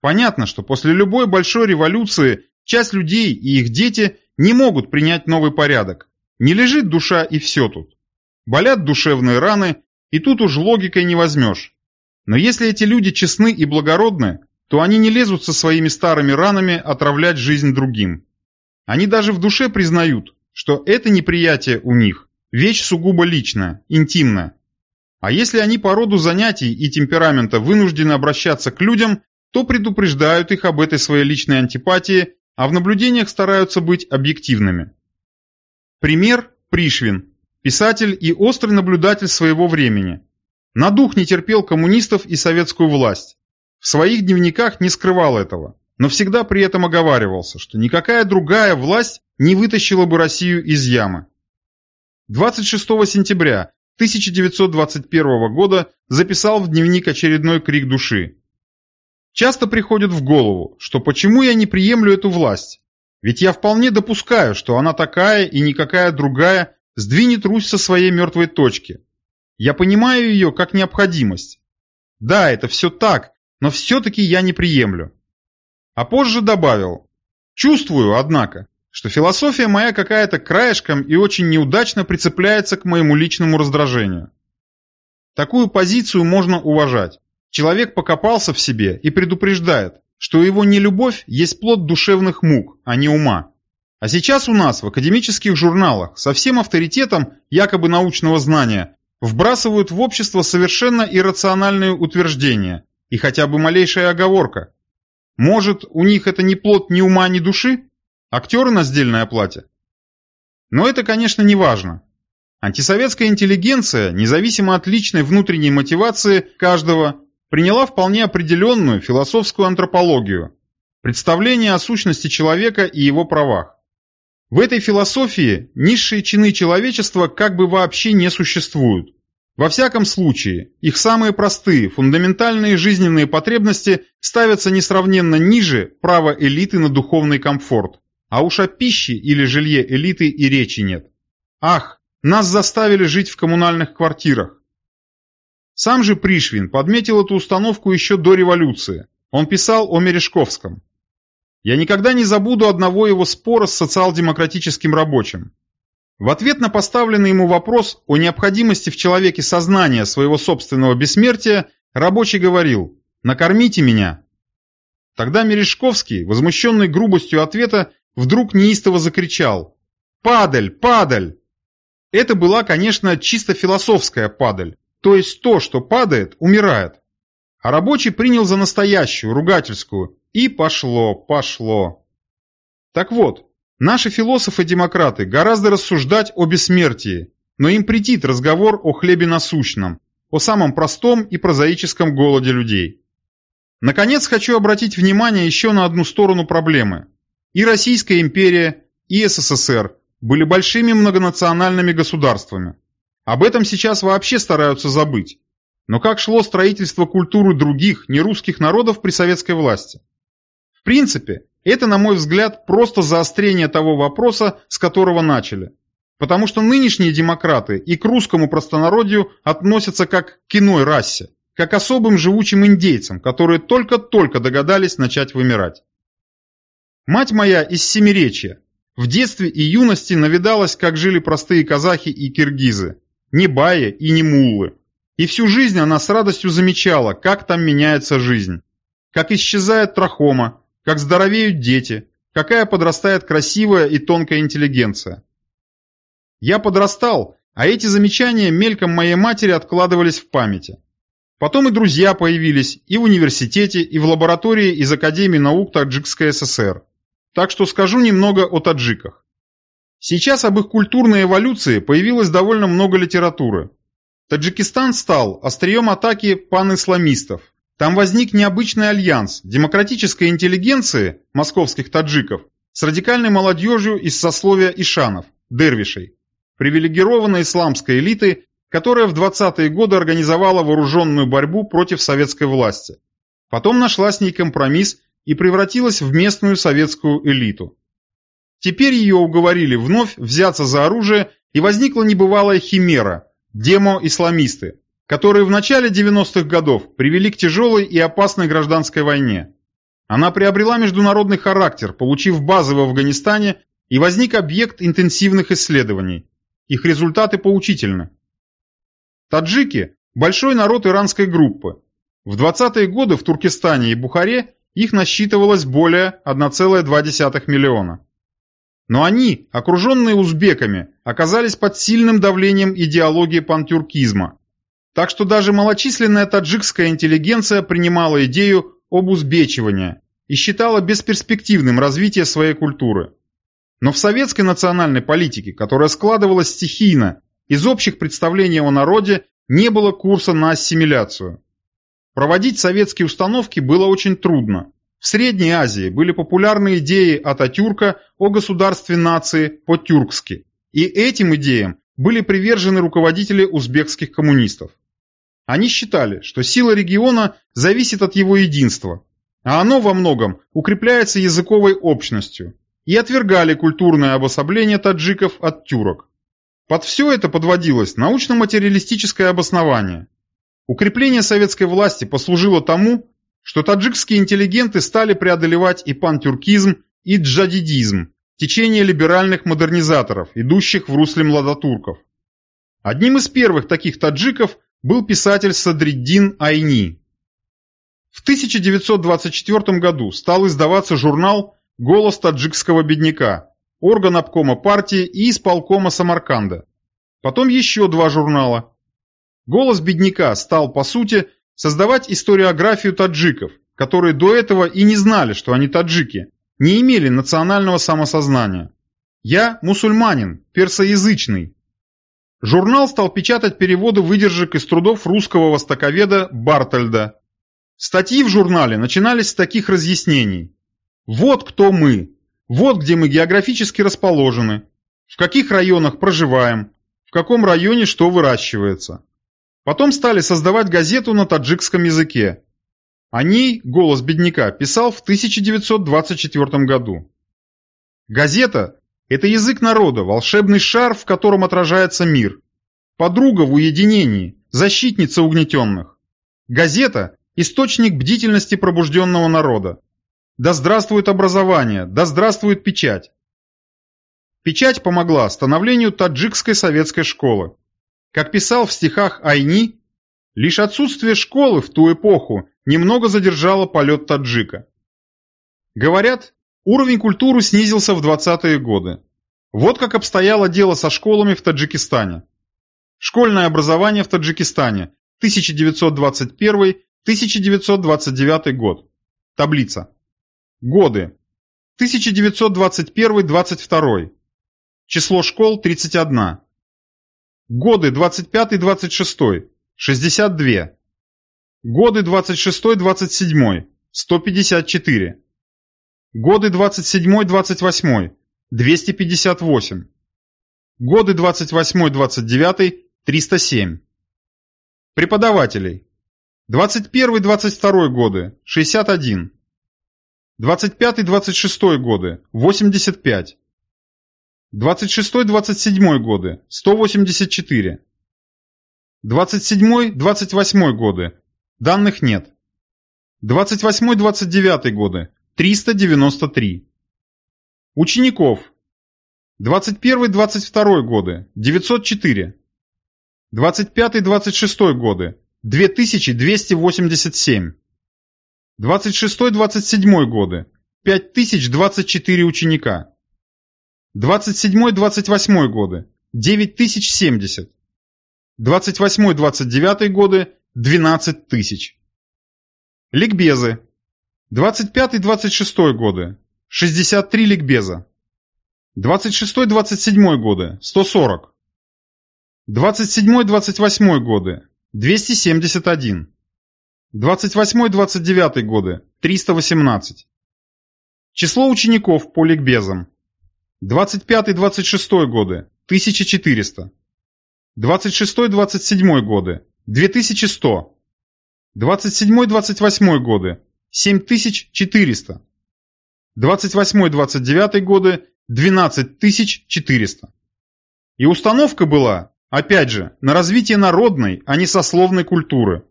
Понятно, что после любой большой революции часть людей и их дети не могут принять новый порядок. Не лежит душа и все тут. Болят душевные раны, и тут уж логикой не возьмешь. Но если эти люди честны и благородны, то они не лезут со своими старыми ранами отравлять жизнь другим. Они даже в душе признают, что это неприятие у них – вещь сугубо личная, интимная. А если они по роду занятий и темперамента вынуждены обращаться к людям, то предупреждают их об этой своей личной антипатии, а в наблюдениях стараются быть объективными. Пример – Пришвин, писатель и острый наблюдатель своего времени. На дух не терпел коммунистов и советскую власть. В своих дневниках не скрывал этого но всегда при этом оговаривался, что никакая другая власть не вытащила бы Россию из ямы. 26 сентября 1921 года записал в дневник очередной крик души. Часто приходит в голову, что почему я не приемлю эту власть? Ведь я вполне допускаю, что она такая и никакая другая сдвинет Русь со своей мертвой точки. Я понимаю ее как необходимость. Да, это все так, но все-таки я не приемлю. А позже добавил, чувствую, однако, что философия моя какая-то краешком и очень неудачно прицепляется к моему личному раздражению. Такую позицию можно уважать. Человек покопался в себе и предупреждает, что его нелюбовь есть плод душевных мук, а не ума. А сейчас у нас в академических журналах со всем авторитетом якобы научного знания вбрасывают в общество совершенно иррациональные утверждения и хотя бы малейшая оговорка, может, у них это не плод ни ума, ни души? Актеры на сдельной оплате? Но это, конечно, не важно. Антисоветская интеллигенция, независимо от личной внутренней мотивации каждого, приняла вполне определенную философскую антропологию, представление о сущности человека и его правах. В этой философии низшие чины человечества как бы вообще не существуют. Во всяком случае, их самые простые, фундаментальные жизненные потребности ставятся несравненно ниже права элиты на духовный комфорт, а уж о пище или жилье элиты и речи нет. Ах, нас заставили жить в коммунальных квартирах. Сам же Пришвин подметил эту установку еще до революции. Он писал о Мережковском. «Я никогда не забуду одного его спора с социал-демократическим рабочим. В ответ на поставленный ему вопрос о необходимости в человеке сознания своего собственного бессмертия, рабочий говорил «накормите меня». Тогда Мережковский, возмущенный грубостью ответа, вдруг неистово закричал «Падаль! Падаль!». Это была, конечно, чисто философская падаль, то есть то, что падает, умирает. А рабочий принял за настоящую, ругательскую, и пошло, пошло. Так вот, Наши философы-демократы гораздо рассуждать о бессмертии, но им претит разговор о хлебе насущном, о самом простом и прозаическом голоде людей. Наконец хочу обратить внимание еще на одну сторону проблемы. И Российская империя, и СССР были большими многонациональными государствами. Об этом сейчас вообще стараются забыть. Но как шло строительство культуры других, нерусских народов при советской власти? В принципе, это, на мой взгляд, просто заострение того вопроса, с которого начали. Потому что нынешние демократы и к русскому простонародью относятся как к иной расе, как особым живучим индейцам, которые только-только догадались начать вымирать. Мать моя из Семиречья. в детстве и юности навидалась, как жили простые казахи и киргизы, не баи и не муллы. И всю жизнь она с радостью замечала, как там меняется жизнь. Как исчезает трахома, как здоровеют дети, какая подрастает красивая и тонкая интеллигенция. Я подрастал, а эти замечания мельком моей матери откладывались в памяти. Потом и друзья появились и в университете, и в лаборатории из Академии наук Таджикской ССР. Так что скажу немного о таджиках. Сейчас об их культурной эволюции появилось довольно много литературы. Таджикистан стал острием атаки пан-исламистов. Там возник необычный альянс демократической интеллигенции московских таджиков с радикальной молодежью из сословия ишанов, дервишей, привилегированной исламской элиты, которая в 20-е годы организовала вооруженную борьбу против советской власти. Потом нашла с ней компромисс и превратилась в местную советскую элиту. Теперь ее уговорили вновь взяться за оружие, и возникла небывалая химера – демо-исламисты, которые в начале 90-х годов привели к тяжелой и опасной гражданской войне. Она приобрела международный характер, получив базы в Афганистане, и возник объект интенсивных исследований. Их результаты поучительны. Таджики – большой народ иранской группы. В 20-е годы в Туркестане и Бухаре их насчитывалось более 1,2 миллиона. Но они, окруженные узбеками, оказались под сильным давлением идеологии пантюркизма. Так что даже малочисленная таджикская интеллигенция принимала идею об узбечивании и считала бесперспективным развитие своей культуры. Но в советской национальной политике, которая складывалась стихийно из общих представлений о народе, не было курса на ассимиляцию. Проводить советские установки было очень трудно. В Средней Азии были популярны идеи Ататюрка о государстве нации по-тюркски, и этим идеям были привержены руководители узбекских коммунистов. Они считали, что сила региона зависит от его единства, а оно во многом укрепляется языковой общностью, и отвергали культурное обособление таджиков от тюрок. Под все это подводилось научно-материалистическое обоснование. Укрепление советской власти послужило тому, что таджикские интеллигенты стали преодолевать и пантюркизм, и джадидизм, течение либеральных модернизаторов, идущих в русле младотурков. Одним из первых таких таджиков был писатель Садриддин Айни. В 1924 году стал издаваться журнал «Голос таджикского бедняка», орган обкома партии и исполкома Самарканда. Потом еще два журнала. «Голос бедняка» стал, по сути, создавать историографию таджиков, которые до этого и не знали, что они таджики, не имели национального самосознания. Я мусульманин, персоязычный. Журнал стал печатать переводы выдержек из трудов русского востоковеда Бартольда. Статьи в журнале начинались с таких разъяснений. Вот кто мы, вот где мы географически расположены, в каких районах проживаем, в каком районе что выращивается. Потом стали создавать газету на таджикском языке. О ней «Голос бедняка» писал в 1924 году. Газета – это язык народа, волшебный шар, в котором отражается мир. Подруга в уединении, защитница угнетенных. Газета – источник бдительности пробужденного народа. Да здравствует образование, да здравствует печать. Печать помогла становлению таджикской советской школы. Как писал в стихах Айни, лишь отсутствие школы в ту эпоху немного задержало полет таджика. Говорят, уровень культуры снизился в 20-е годы. Вот как обстояло дело со школами в Таджикистане. Школьное образование в Таджикистане 1921-1929 год. Таблица. Годы. 1921-22. Число школ 31. Годы 25-26 – 62. Годы 26-27 – 154. Годы 27-28 – 258. Годы 28-29 – 307. Преподавателей. 21-22 годы – 61. 25-26 годы – 85. 26-27 годы – 184. 27-28 годы – данных нет. 28-29 годы – 393. Учеников 21-22 годы – 904. 25-26 годы – 2287. 26-27 годы – 5024 ученика. 27-28 годы – 9070. 28-29 годы – 12 тысяч. Ликбезы. 25-26 годы – 63 ликбеза. 26-27 годы – 140. 27-28 годы – 271. 28-29 годы – 318. Число учеников по ликбезам. 25-26 годы – 1400. 26-27 годы – 2100. 27-28 годы – 7400. 28-29 годы – 12400. И установка была, опять же, на развитие народной, а не сословной культуры.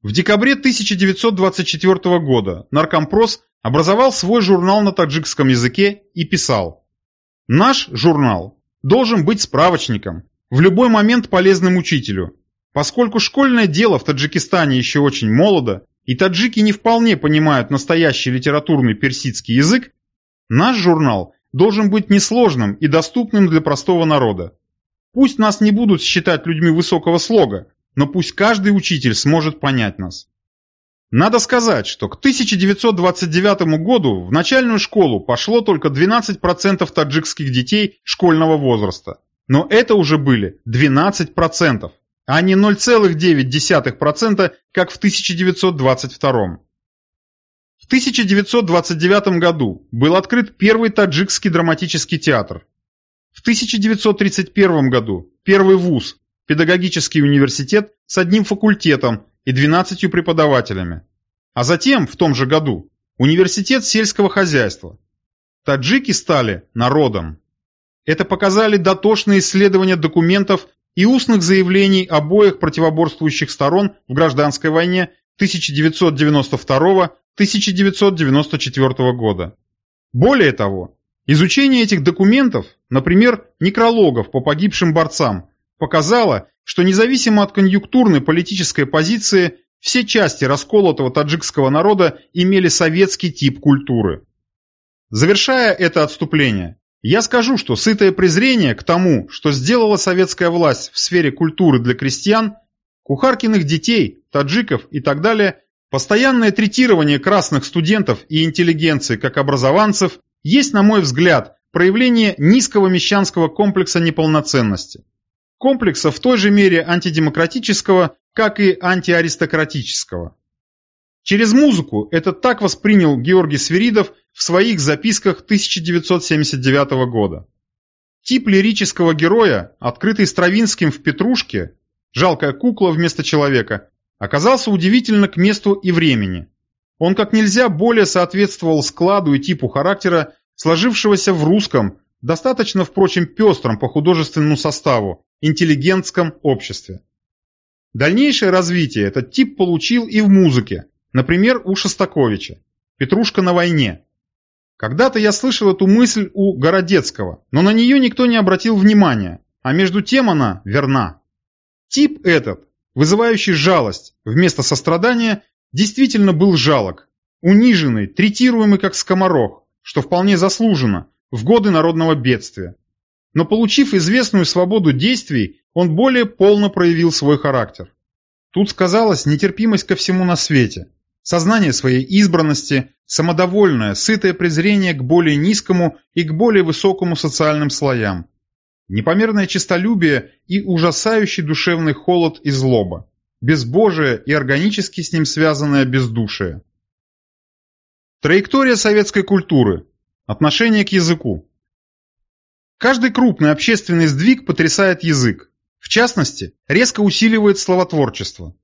В декабре 1924 года Наркомпрос образовал свой журнал на таджикском языке и писал «Наш журнал должен быть справочником, в любой момент полезным учителю, поскольку школьное дело в Таджикистане еще очень молодо, и таджики не вполне понимают настоящий литературный персидский язык, наш журнал должен быть несложным и доступным для простого народа. Пусть нас не будут считать людьми высокого слога, но пусть каждый учитель сможет понять нас. Надо сказать, что к 1929 году в начальную школу пошло только 12% таджикских детей школьного возраста. Но это уже были 12%, а не 0,9%, как в 1922. В 1929 году был открыт первый таджикский драматический театр. В 1931 году первый вуз, педагогический университет с одним факультетом и 12 преподавателями. А затем, в том же году, университет сельского хозяйства. Таджики стали народом. Это показали дотошные исследования документов и устных заявлений обоих противоборствующих сторон в гражданской войне 1992-1994 года. Более того, изучение этих документов, например, некрологов по погибшим борцам, показало, что независимо от конъюнктурной политической позиции, все части расколотого таджикского народа имели советский тип культуры. Завершая это отступление, я скажу, что сытое презрение к тому, что сделала советская власть в сфере культуры для крестьян, кухаркиных детей, таджиков и так далее, постоянное третирование красных студентов и интеллигенции как образованцев есть, на мой взгляд, проявление низкого мещанского комплекса неполноценности. Комплекса в той же мере антидемократического, как и антиаристократического. Через музыку это так воспринял Георгий Свиридов в своих записках 1979 года. Тип лирического героя, открытый Стравинским в «Петрушке», жалкая кукла вместо человека, оказался удивительно к месту и времени. Он как нельзя более соответствовал складу и типу характера, сложившегося в русском, достаточно, впрочем, пестром по художественному составу, интеллигентском обществе. Дальнейшее развитие этот тип получил и в музыке, Например, у Шостаковича. «Петрушка на войне». Когда-то я слышал эту мысль у Городецкого, но на нее никто не обратил внимания, а между тем она верна. Тип этот, вызывающий жалость вместо сострадания, действительно был жалок, униженный, третируемый как скоморох, что вполне заслужено, в годы народного бедствия. Но получив известную свободу действий, он более полно проявил свой характер. Тут сказалась нетерпимость ко всему на свете, сознание своей избранности, самодовольное, сытое презрение к более низкому и к более высокому социальным слоям, непомерное честолюбие и ужасающий душевный холод и злоба, безбожие и органически с ним связанное бездушие. Траектория советской культуры. Отношение к языку. Каждый крупный общественный сдвиг потрясает язык. В частности, резко усиливает словотворчество.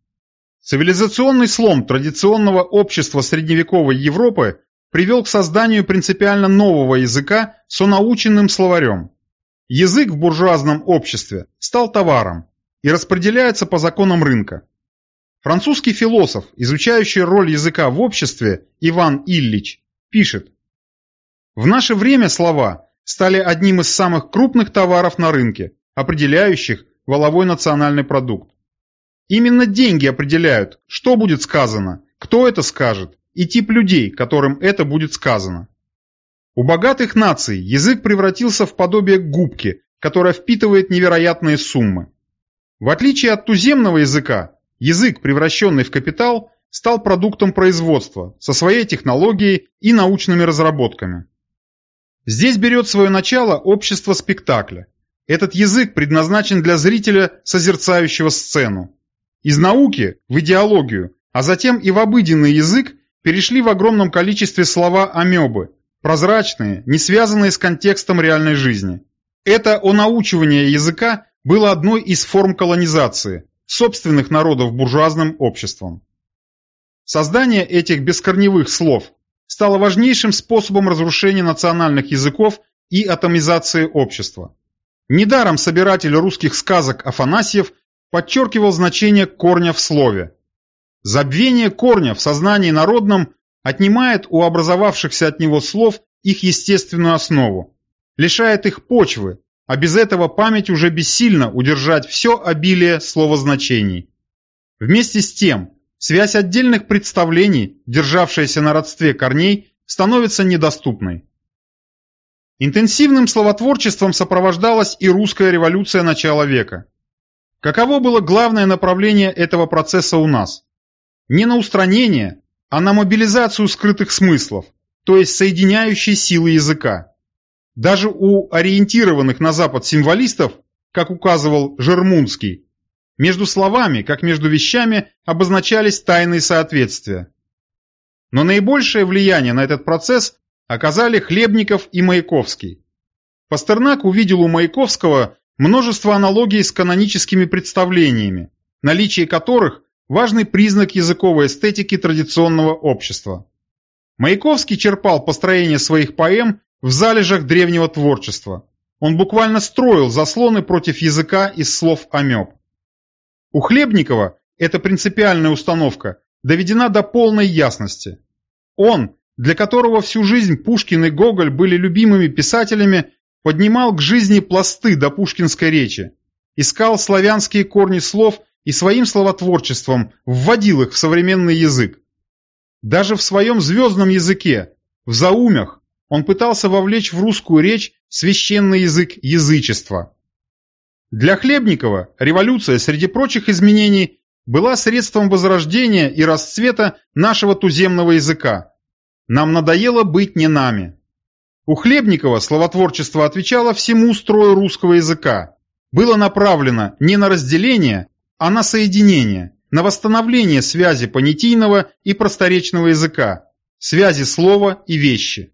Цивилизационный слом традиционного общества средневековой Европы привел к созданию принципиально нового языка с наученным словарем. Язык в буржуазном обществе стал товаром и распределяется по законам рынка. Французский философ, изучающий роль языка в обществе, Иван Ильич, пишет «В наше время слова стали одним из самых крупных товаров на рынке, определяющих валовой национальный продукт. Именно деньги определяют, что будет сказано, кто это скажет и тип людей, которым это будет сказано. У богатых наций язык превратился в подобие губки, которая впитывает невероятные суммы. В отличие от туземного языка, язык, превращенный в капитал, стал продуктом производства со своей технологией и научными разработками. Здесь берет свое начало общество спектакля. Этот язык предназначен для зрителя, созерцающего сцену. Из науки в идеологию, а затем и в обыденный язык перешли в огромном количестве слова амебы, прозрачные, не связанные с контекстом реальной жизни. Это онаучивание языка было одной из форм колонизации собственных народов буржуазным обществом. Создание этих бескорневых слов стало важнейшим способом разрушения национальных языков и атомизации общества. Недаром собиратель русских сказок Афанасьев подчеркивал значение корня в слове. Забвение корня в сознании народном отнимает у образовавшихся от него слов их естественную основу, лишает их почвы, а без этого память уже бессильно удержать все обилие словозначений. Вместе с тем, связь отдельных представлений, державшаяся на родстве корней, становится недоступной. Интенсивным словотворчеством сопровождалась и русская революция начала века. Каково было главное направление этого процесса у нас? Не на устранение, а на мобилизацию скрытых смыслов, то есть соединяющей силы языка. Даже у ориентированных на Запад символистов, как указывал Жермунский, между словами, как между вещами, обозначались тайные соответствия. Но наибольшее влияние на этот процесс оказали Хлебников и Маяковский. Пастернак увидел у Маяковского множество аналогий с каноническими представлениями, наличие которых – важный признак языковой эстетики традиционного общества. Маяковский черпал построение своих поэм в залежах древнего творчества. Он буквально строил заслоны против языка из слов амеб. У Хлебникова эта принципиальная установка доведена до полной ясности. Он, для которого всю жизнь Пушкин и Гоголь были любимыми писателями, поднимал к жизни пласты до пушкинской речи, искал славянские корни слов и своим словотворчеством вводил их в современный язык. Даже в своем звездном языке, в заумях, он пытался вовлечь в русскую речь священный язык язычества. Для Хлебникова революция, среди прочих изменений, была средством возрождения и расцвета нашего туземного языка. Нам надоело быть не нами. У Хлебникова словотворчество отвечало всему строю русского языка. Было направлено не на разделение, а на соединение, на восстановление связи понятийного и просторечного языка, связи слова и вещи.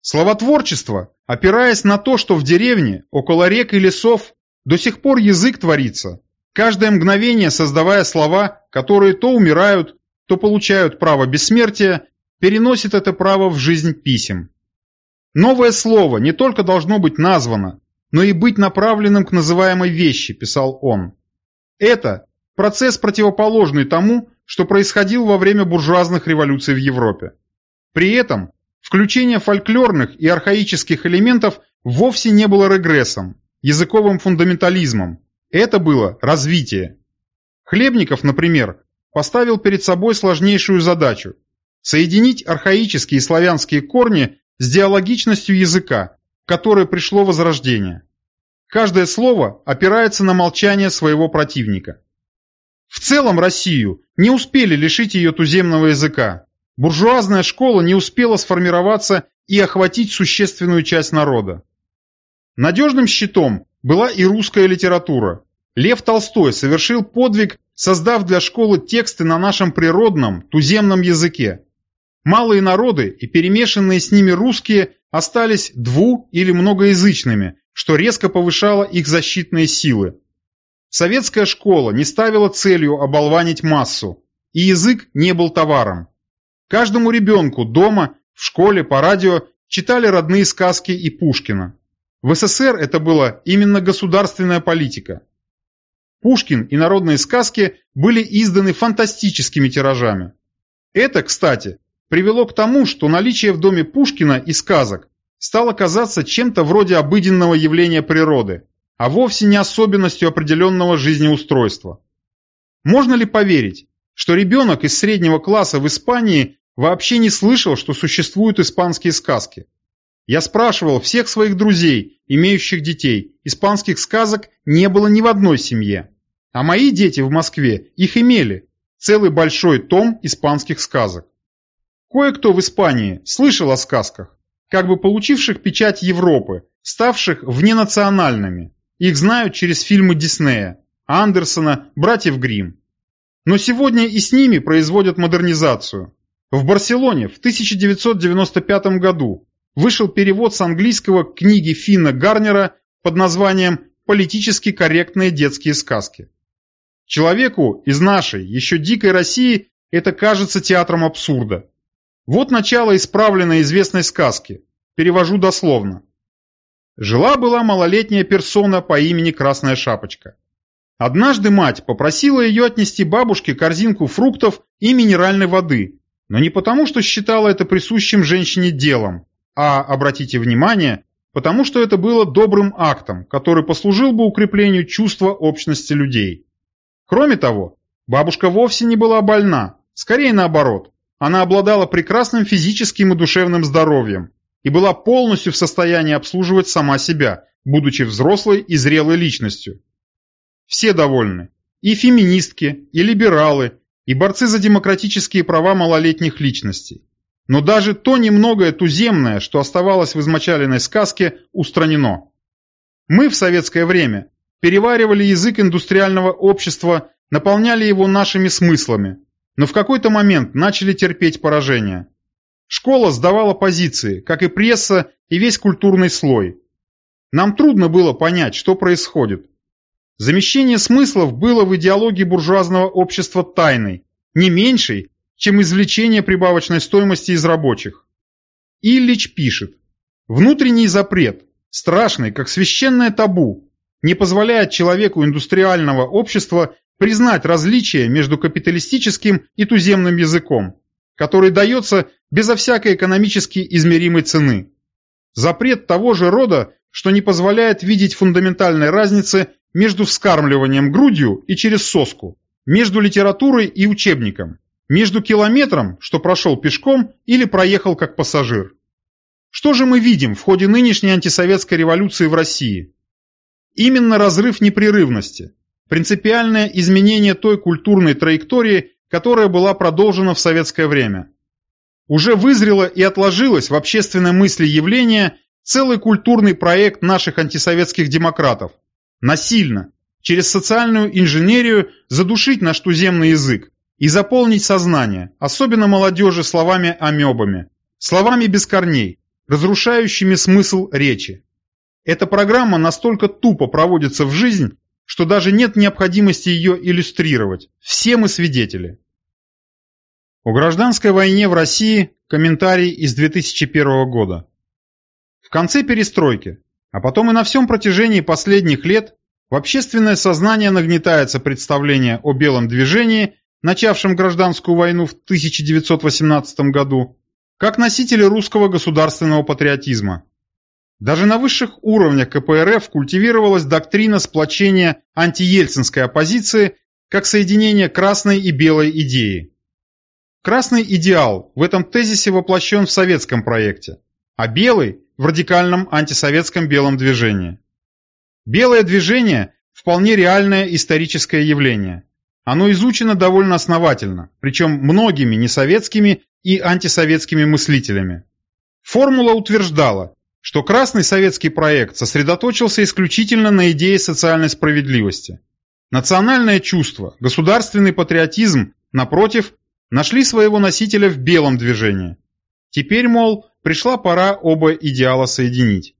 Словотворчество, опираясь на то, что в деревне, около рек и лесов, до сих пор язык творится, каждое мгновение создавая слова, которые то умирают, то получают право бессмертия, переносит это право в жизнь писем. Новое слово не только должно быть названо, но и быть направленным к называемой вещи, писал он. Это процесс противоположный тому, что происходил во время буржуазных революций в Европе. При этом включение фольклорных и архаических элементов вовсе не было регрессом, языковым фундаментализмом. Это было развитие. Хлебников, например, поставил перед собой сложнейшую задачу – соединить архаические славянские корни с диалогичностью языка, в которой пришло возрождение. Каждое слово опирается на молчание своего противника. В целом Россию не успели лишить ее туземного языка. Буржуазная школа не успела сформироваться и охватить существенную часть народа. Надежным щитом была и русская литература. Лев Толстой совершил подвиг, создав для школы тексты на нашем природном, туземном языке. Малые народы и перемешанные с ними русские остались дву- или многоязычными, что резко повышало их защитные силы. Советская школа не ставила целью оболванить массу, и язык не был товаром. Каждому ребенку дома, в школе, по радио читали родные сказки и Пушкина. В СССР это была именно государственная политика. Пушкин и народные сказки были изданы фантастическими тиражами. Это, кстати, привело к тому, что наличие в доме Пушкина и сказок стало казаться чем-то вроде обыденного явления природы, а вовсе не особенностью определенного жизнеустройства. Можно ли поверить, что ребенок из среднего класса в Испании вообще не слышал, что существуют испанские сказки? Я спрашивал всех своих друзей, имеющих детей, испанских сказок не было ни в одной семье. А мои дети в Москве их имели, целый большой том испанских сказок. Кое-кто в Испании слышал о сказках, как бы получивших печать Европы, ставших вненациональными. Их знают через фильмы Диснея, Андерсона, братьев Гримм. Но сегодня и с ними производят модернизацию. В Барселоне в 1995 году вышел перевод с английского книги Финна Гарнера под названием «Политически корректные детские сказки». Человеку из нашей, еще дикой России, это кажется театром абсурда. Вот начало исправленной известной сказки. Перевожу дословно. Жила-была малолетняя персона по имени Красная Шапочка. Однажды мать попросила ее отнести бабушке корзинку фруктов и минеральной воды, но не потому, что считала это присущим женщине делом, а, обратите внимание, потому что это было добрым актом, который послужил бы укреплению чувства общности людей. Кроме того, бабушка вовсе не была больна, скорее наоборот, она обладала прекрасным физическим и душевным здоровьем и была полностью в состоянии обслуживать сама себя, будучи взрослой и зрелой личностью. Все довольны. И феминистки, и либералы, и борцы за демократические права малолетних личностей. Но даже то немногое туземное, что оставалось в измочаленной сказке, устранено. Мы в советское время переваривали язык индустриального общества, наполняли его нашими смыслами, но в какой-то момент начали терпеть поражение. Школа сдавала позиции, как и пресса и весь культурный слой. Нам трудно было понять, что происходит. Замещение смыслов было в идеологии буржуазного общества тайной, не меньшей, чем извлечение прибавочной стоимости из рабочих. Ильич пишет, внутренний запрет, страшный, как священное табу, не позволяет человеку индустриального общества признать различие между капиталистическим и туземным языком, который дается безо всякой экономически измеримой цены. Запрет того же рода, что не позволяет видеть фундаментальной разницы между вскармливанием грудью и через соску, между литературой и учебником, между километром, что прошел пешком или проехал как пассажир. Что же мы видим в ходе нынешней антисоветской революции в России? Именно разрыв непрерывности, принципиальное изменение той культурной траектории, которая была продолжена в советское время. Уже вызрело и отложилось в общественной мысли явление целый культурный проект наших антисоветских демократов. Насильно, через социальную инженерию задушить наш туземный язык и заполнить сознание, особенно молодежи, словами-амебами, словами без корней, разрушающими смысл речи. Эта программа настолько тупо проводится в жизнь, что даже нет необходимости ее иллюстрировать. Все мы свидетели. О гражданской войне в России комментарий из 2001 года. В конце перестройки, а потом и на всем протяжении последних лет, в общественное сознание нагнетается представление о белом движении, начавшем гражданскую войну в 1918 году, как носители русского государственного патриотизма, даже на высших уровнях КПРФ культивировалась доктрина сплочения антиельцинской оппозиции как соединение красной и белой идеи. Красный идеал в этом тезисе воплощен в советском проекте, а белый – в радикальном антисоветском белом движении. Белое движение – вполне реальное историческое явление. Оно изучено довольно основательно, причем многими несоветскими и антисоветскими мыслителями. Формула утверждала, что красный советский проект сосредоточился исключительно на идее социальной справедливости. Национальное чувство, государственный патриотизм, напротив, нашли своего носителя в белом движении. Теперь, мол, пришла пора оба идеала соединить.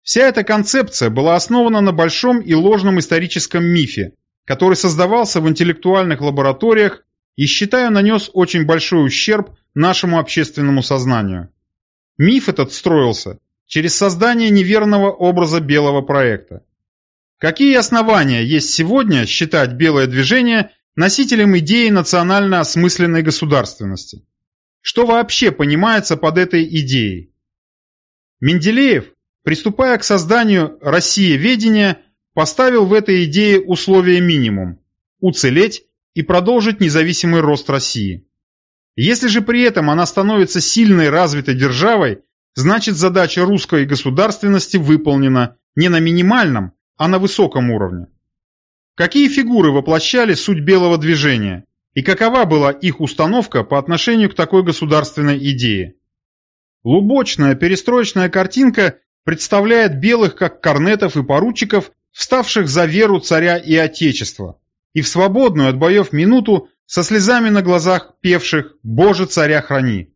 Вся эта концепция была основана на большом и ложном историческом мифе, который создавался в интеллектуальных лабораториях и, считаю, нанес очень большой ущерб нашему общественному сознанию. Миф этот строился через создание неверного образа белого проекта. Какие основания есть сегодня считать белое движение носителем идеи национально осмысленной государственности? Что вообще понимается под этой идеей? Менделеев, приступая к созданию «Россия-ведения», поставил в этой идее условие минимум – уцелеть и продолжить независимый рост России. Если же при этом она становится сильной развитой державой, значит задача русской государственности выполнена не на минимальном, а на высоком уровне. Какие фигуры воплощали суть белого движения и какова была их установка по отношению к такой государственной идее? Лубочная перестроечная картинка представляет белых как корнетов и поручиков, вставших за веру царя и отечества, и в свободную от боев минуту со слезами на глазах певших «Боже, царя храни».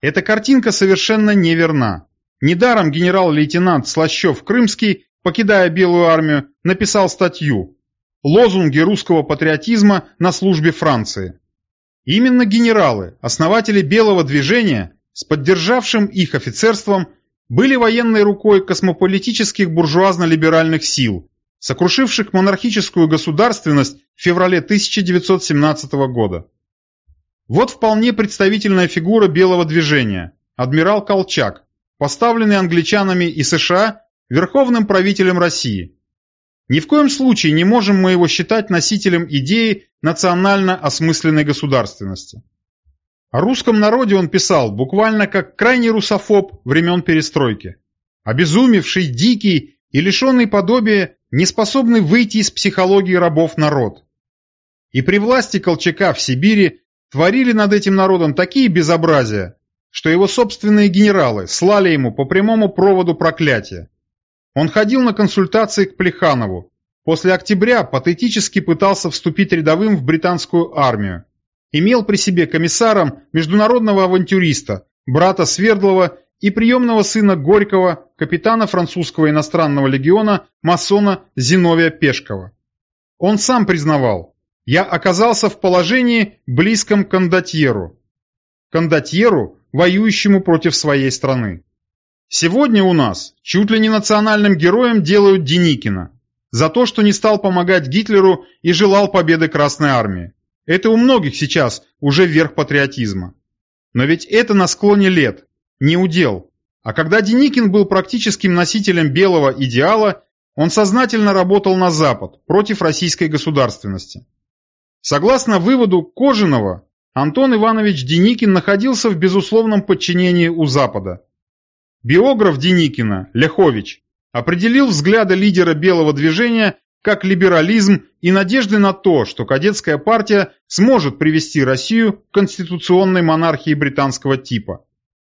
Эта картинка совершенно неверна. Недаром генерал-лейтенант Слащев-Крымский, покидая Белую армию, написал статью «Лозунги русского патриотизма на службе Франции». Именно генералы, основатели Белого движения, с поддержавшим их офицерством, были военной рукой космополитических буржуазно-либеральных сил, сокрушивших монархическую государственность в феврале 1917 года. Вот вполне представительная фигура белого движения – адмирал Колчак, поставленный англичанами и США верховным правителем России. Ни в коем случае не можем мы его считать носителем идеи национально осмысленной государственности. О русском народе он писал буквально как крайний русофоб времен перестройки. Обезумевший, дикий и лишенный подобия, неспособный выйти из психологии рабов народ. И при власти Колчака в Сибири творили над этим народом такие безобразия, что его собственные генералы слали ему по прямому проводу проклятия. Он ходил на консультации к Плеханову. После октября патетически пытался вступить рядовым в британскую армию. Имел при себе комиссаром международного авантюриста, брата Свердлова и приемного сына Горького, капитана французского иностранного легиона, масона Зиновия Пешкова. Он сам признавал, я оказался в положении, близком к кондотьеру. Кондотьеру, воюющему против своей страны. Сегодня у нас чуть ли не национальным героем делают Деникина. За то, что не стал помогать Гитлеру и желал победы Красной Армии. Это у многих сейчас уже верх патриотизма. Но ведь это на склоне лет, не удел. А когда Деникин был практическим носителем белого идеала, он сознательно работал на Запад, против российской государственности. Согласно выводу Кожаного, Антон Иванович Деникин находился в безусловном подчинении у Запада. Биограф Деникина, Ляхович, определил взгляды лидера белого движения как либерализм и надежды на то, что кадетская партия сможет привести Россию к конституционной монархии британского типа.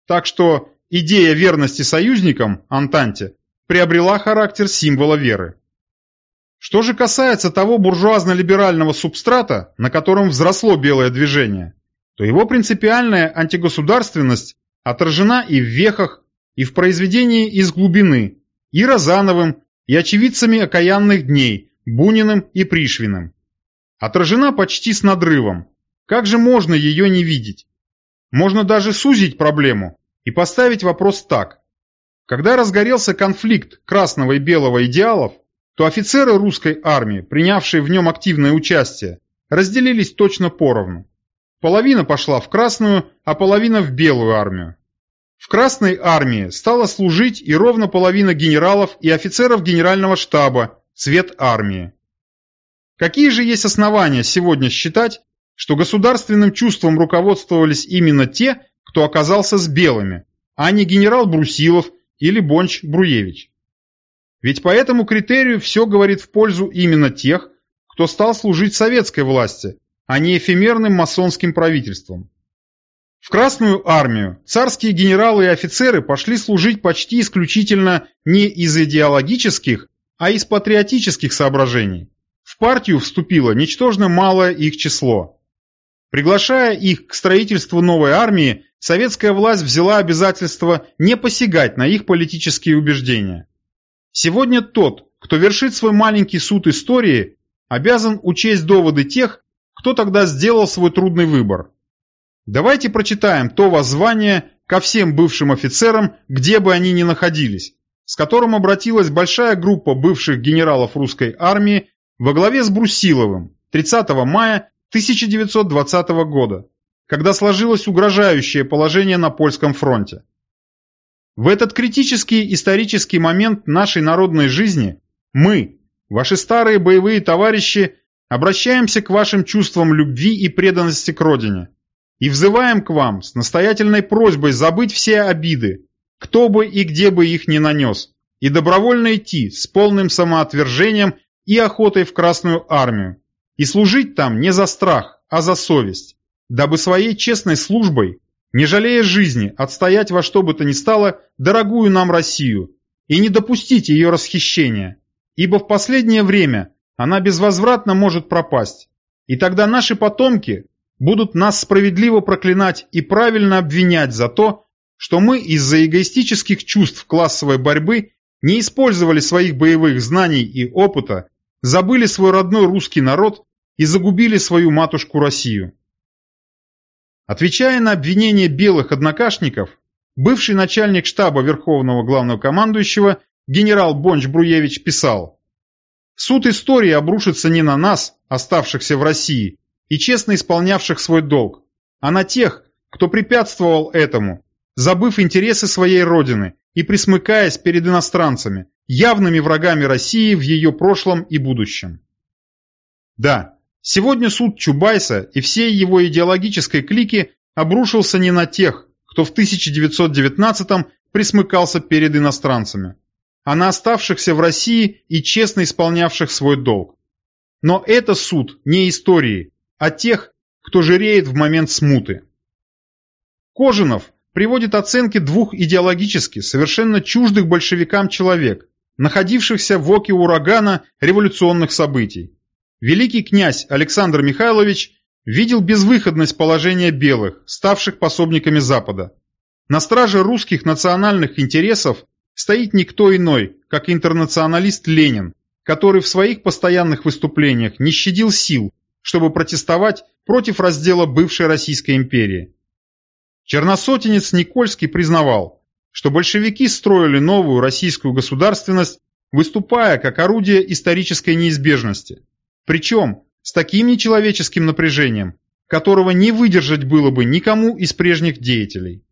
Так что идея верности союзникам, Антанте, приобрела характер символа веры. Что же касается того буржуазно-либерального субстрата, на котором взросло белое движение, то его принципиальная антигосударственность отражена и в вехах, и в произведении «Из глубины», и Розановым, и очевидцами окаянных дней, Буниным и Пришвиным. Отражена почти с надрывом. Как же можно ее не видеть? Можно даже сузить проблему и поставить вопрос так. Когда разгорелся конфликт красного и белого идеалов, то офицеры русской армии, принявшие в нем активное участие, разделились точно поровну. Половина пошла в Красную, а половина в Белую армию. В Красной армии стала служить и ровно половина генералов и офицеров генерального штаба, цвет армии. Какие же есть основания сегодня считать, что государственным чувством руководствовались именно те, кто оказался с белыми, а не генерал Брусилов или Бонч Бруевич? Ведь по этому критерию все говорит в пользу именно тех, кто стал служить советской власти, а не эфемерным масонским правительством. В Красную армию царские генералы и офицеры пошли служить почти исключительно не из идеологических, а из патриотических соображений. В партию вступило ничтожно малое их число. Приглашая их к строительству новой армии, советская власть взяла обязательство не посягать на их политические убеждения. Сегодня тот, кто вершит свой маленький суд истории, обязан учесть доводы тех, кто тогда сделал свой трудный выбор. Давайте прочитаем то воззвание ко всем бывшим офицерам, где бы они ни находились, с которым обратилась большая группа бывших генералов русской армии во главе с Брусиловым 30 мая 1920 года, когда сложилось угрожающее положение на польском фронте. В этот критический исторический момент нашей народной жизни мы, ваши старые боевые товарищи, обращаемся к вашим чувствам любви и преданности к Родине и взываем к вам с настоятельной просьбой забыть все обиды, кто бы и где бы их ни нанес, и добровольно идти с полным самоотвержением и охотой в Красную Армию, и служить там не за страх, а за совесть, дабы своей честной службой не жалея жизни, отстоять во что бы то ни стало дорогую нам Россию и не допустить ее расхищения, ибо в последнее время она безвозвратно может пропасть, и тогда наши потомки будут нас справедливо проклинать и правильно обвинять за то, что мы из-за эгоистических чувств классовой борьбы не использовали своих боевых знаний и опыта, забыли свой родной русский народ и загубили свою матушку Россию. Отвечая на обвинения белых однокашников, бывший начальник штаба Верховного Главнокомандующего генерал Бонч-Бруевич писал «Суд истории обрушится не на нас, оставшихся в России, и честно исполнявших свой долг, а на тех, кто препятствовал этому, забыв интересы своей родины и присмыкаясь перед иностранцами, явными врагами России в ее прошлом и будущем. Да, Сегодня суд Чубайса и всей его идеологической клики обрушился не на тех, кто в 1919-м присмыкался перед иностранцами, а на оставшихся в России и честно исполнявших свой долг. Но это суд не истории, а тех, кто жиреет в момент смуты. Кожинов приводит оценки двух идеологически совершенно чуждых большевикам человек, находившихся в оке урагана революционных событий великий князь Александр Михайлович видел безвыходность положения белых, ставших пособниками Запада. На страже русских национальных интересов стоит никто иной, как интернационалист Ленин, который в своих постоянных выступлениях не щадил сил, чтобы протестовать против раздела бывшей Российской империи. Черносотенец Никольский признавал, что большевики строили новую российскую государственность, выступая как орудие исторической неизбежности. Причем с таким нечеловеческим напряжением, которого не выдержать было бы никому из прежних деятелей.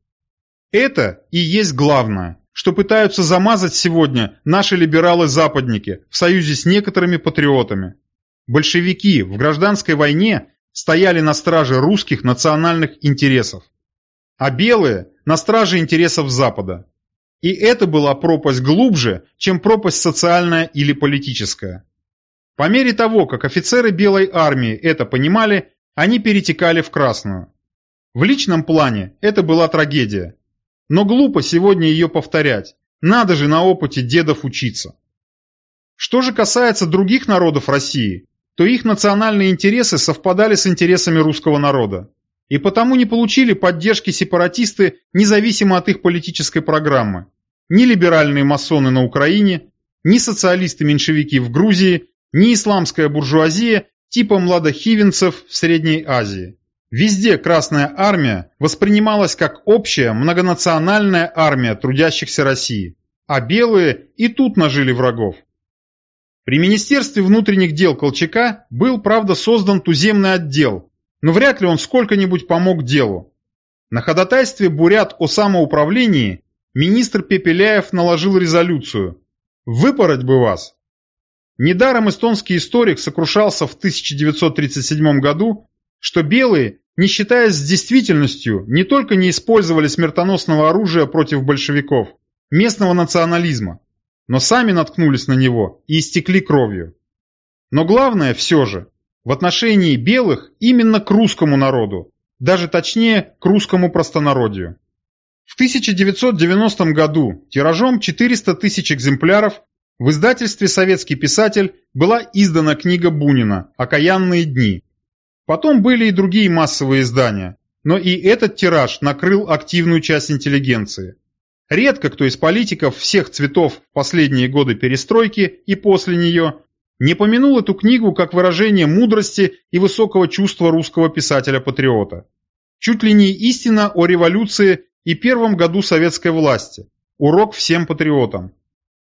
Это и есть главное, что пытаются замазать сегодня наши либералы-западники в союзе с некоторыми патриотами. Большевики в гражданской войне стояли на страже русских национальных интересов, а белые – на страже интересов Запада. И это была пропасть глубже, чем пропасть социальная или политическая. По мере того, как офицеры Белой армии это понимали, они перетекали в Красную. В личном плане это была трагедия. Но глупо сегодня ее повторять. Надо же на опыте дедов учиться. Что же касается других народов России, то их национальные интересы совпадали с интересами русского народа. И потому не получили поддержки сепаратисты независимо от их политической программы. Ни либеральные масоны на Украине, ни социалисты-меньшевики в Грузии, ни исламская буржуазия типа младохивенцев в Средней Азии. Везде Красная Армия воспринималась как общая многонациональная армия трудящихся России, а белые и тут нажили врагов. При Министерстве внутренних дел Колчака был, правда, создан туземный отдел, но вряд ли он сколько-нибудь помог делу. На ходатайстве бурят о самоуправлении министр Пепеляев наложил резолюцию «Выпороть бы вас, Недаром эстонский историк сокрушался в 1937 году, что белые, не считаясь с действительностью, не только не использовали смертоносного оружия против большевиков, местного национализма, но сами наткнулись на него и истекли кровью. Но главное все же, в отношении белых именно к русскому народу, даже точнее к русскому простонародью. В 1990 году тиражом 400 тысяч экземпляров в издательстве «Советский писатель» была издана книга Бунина «Окаянные дни». Потом были и другие массовые издания, но и этот тираж накрыл активную часть интеллигенции. Редко кто из политиков всех цветов в последние годы перестройки и после нее не помянул эту книгу как выражение мудрости и высокого чувства русского писателя-патриота. Чуть ли не истина о революции и первом году советской власти, урок всем патриотам.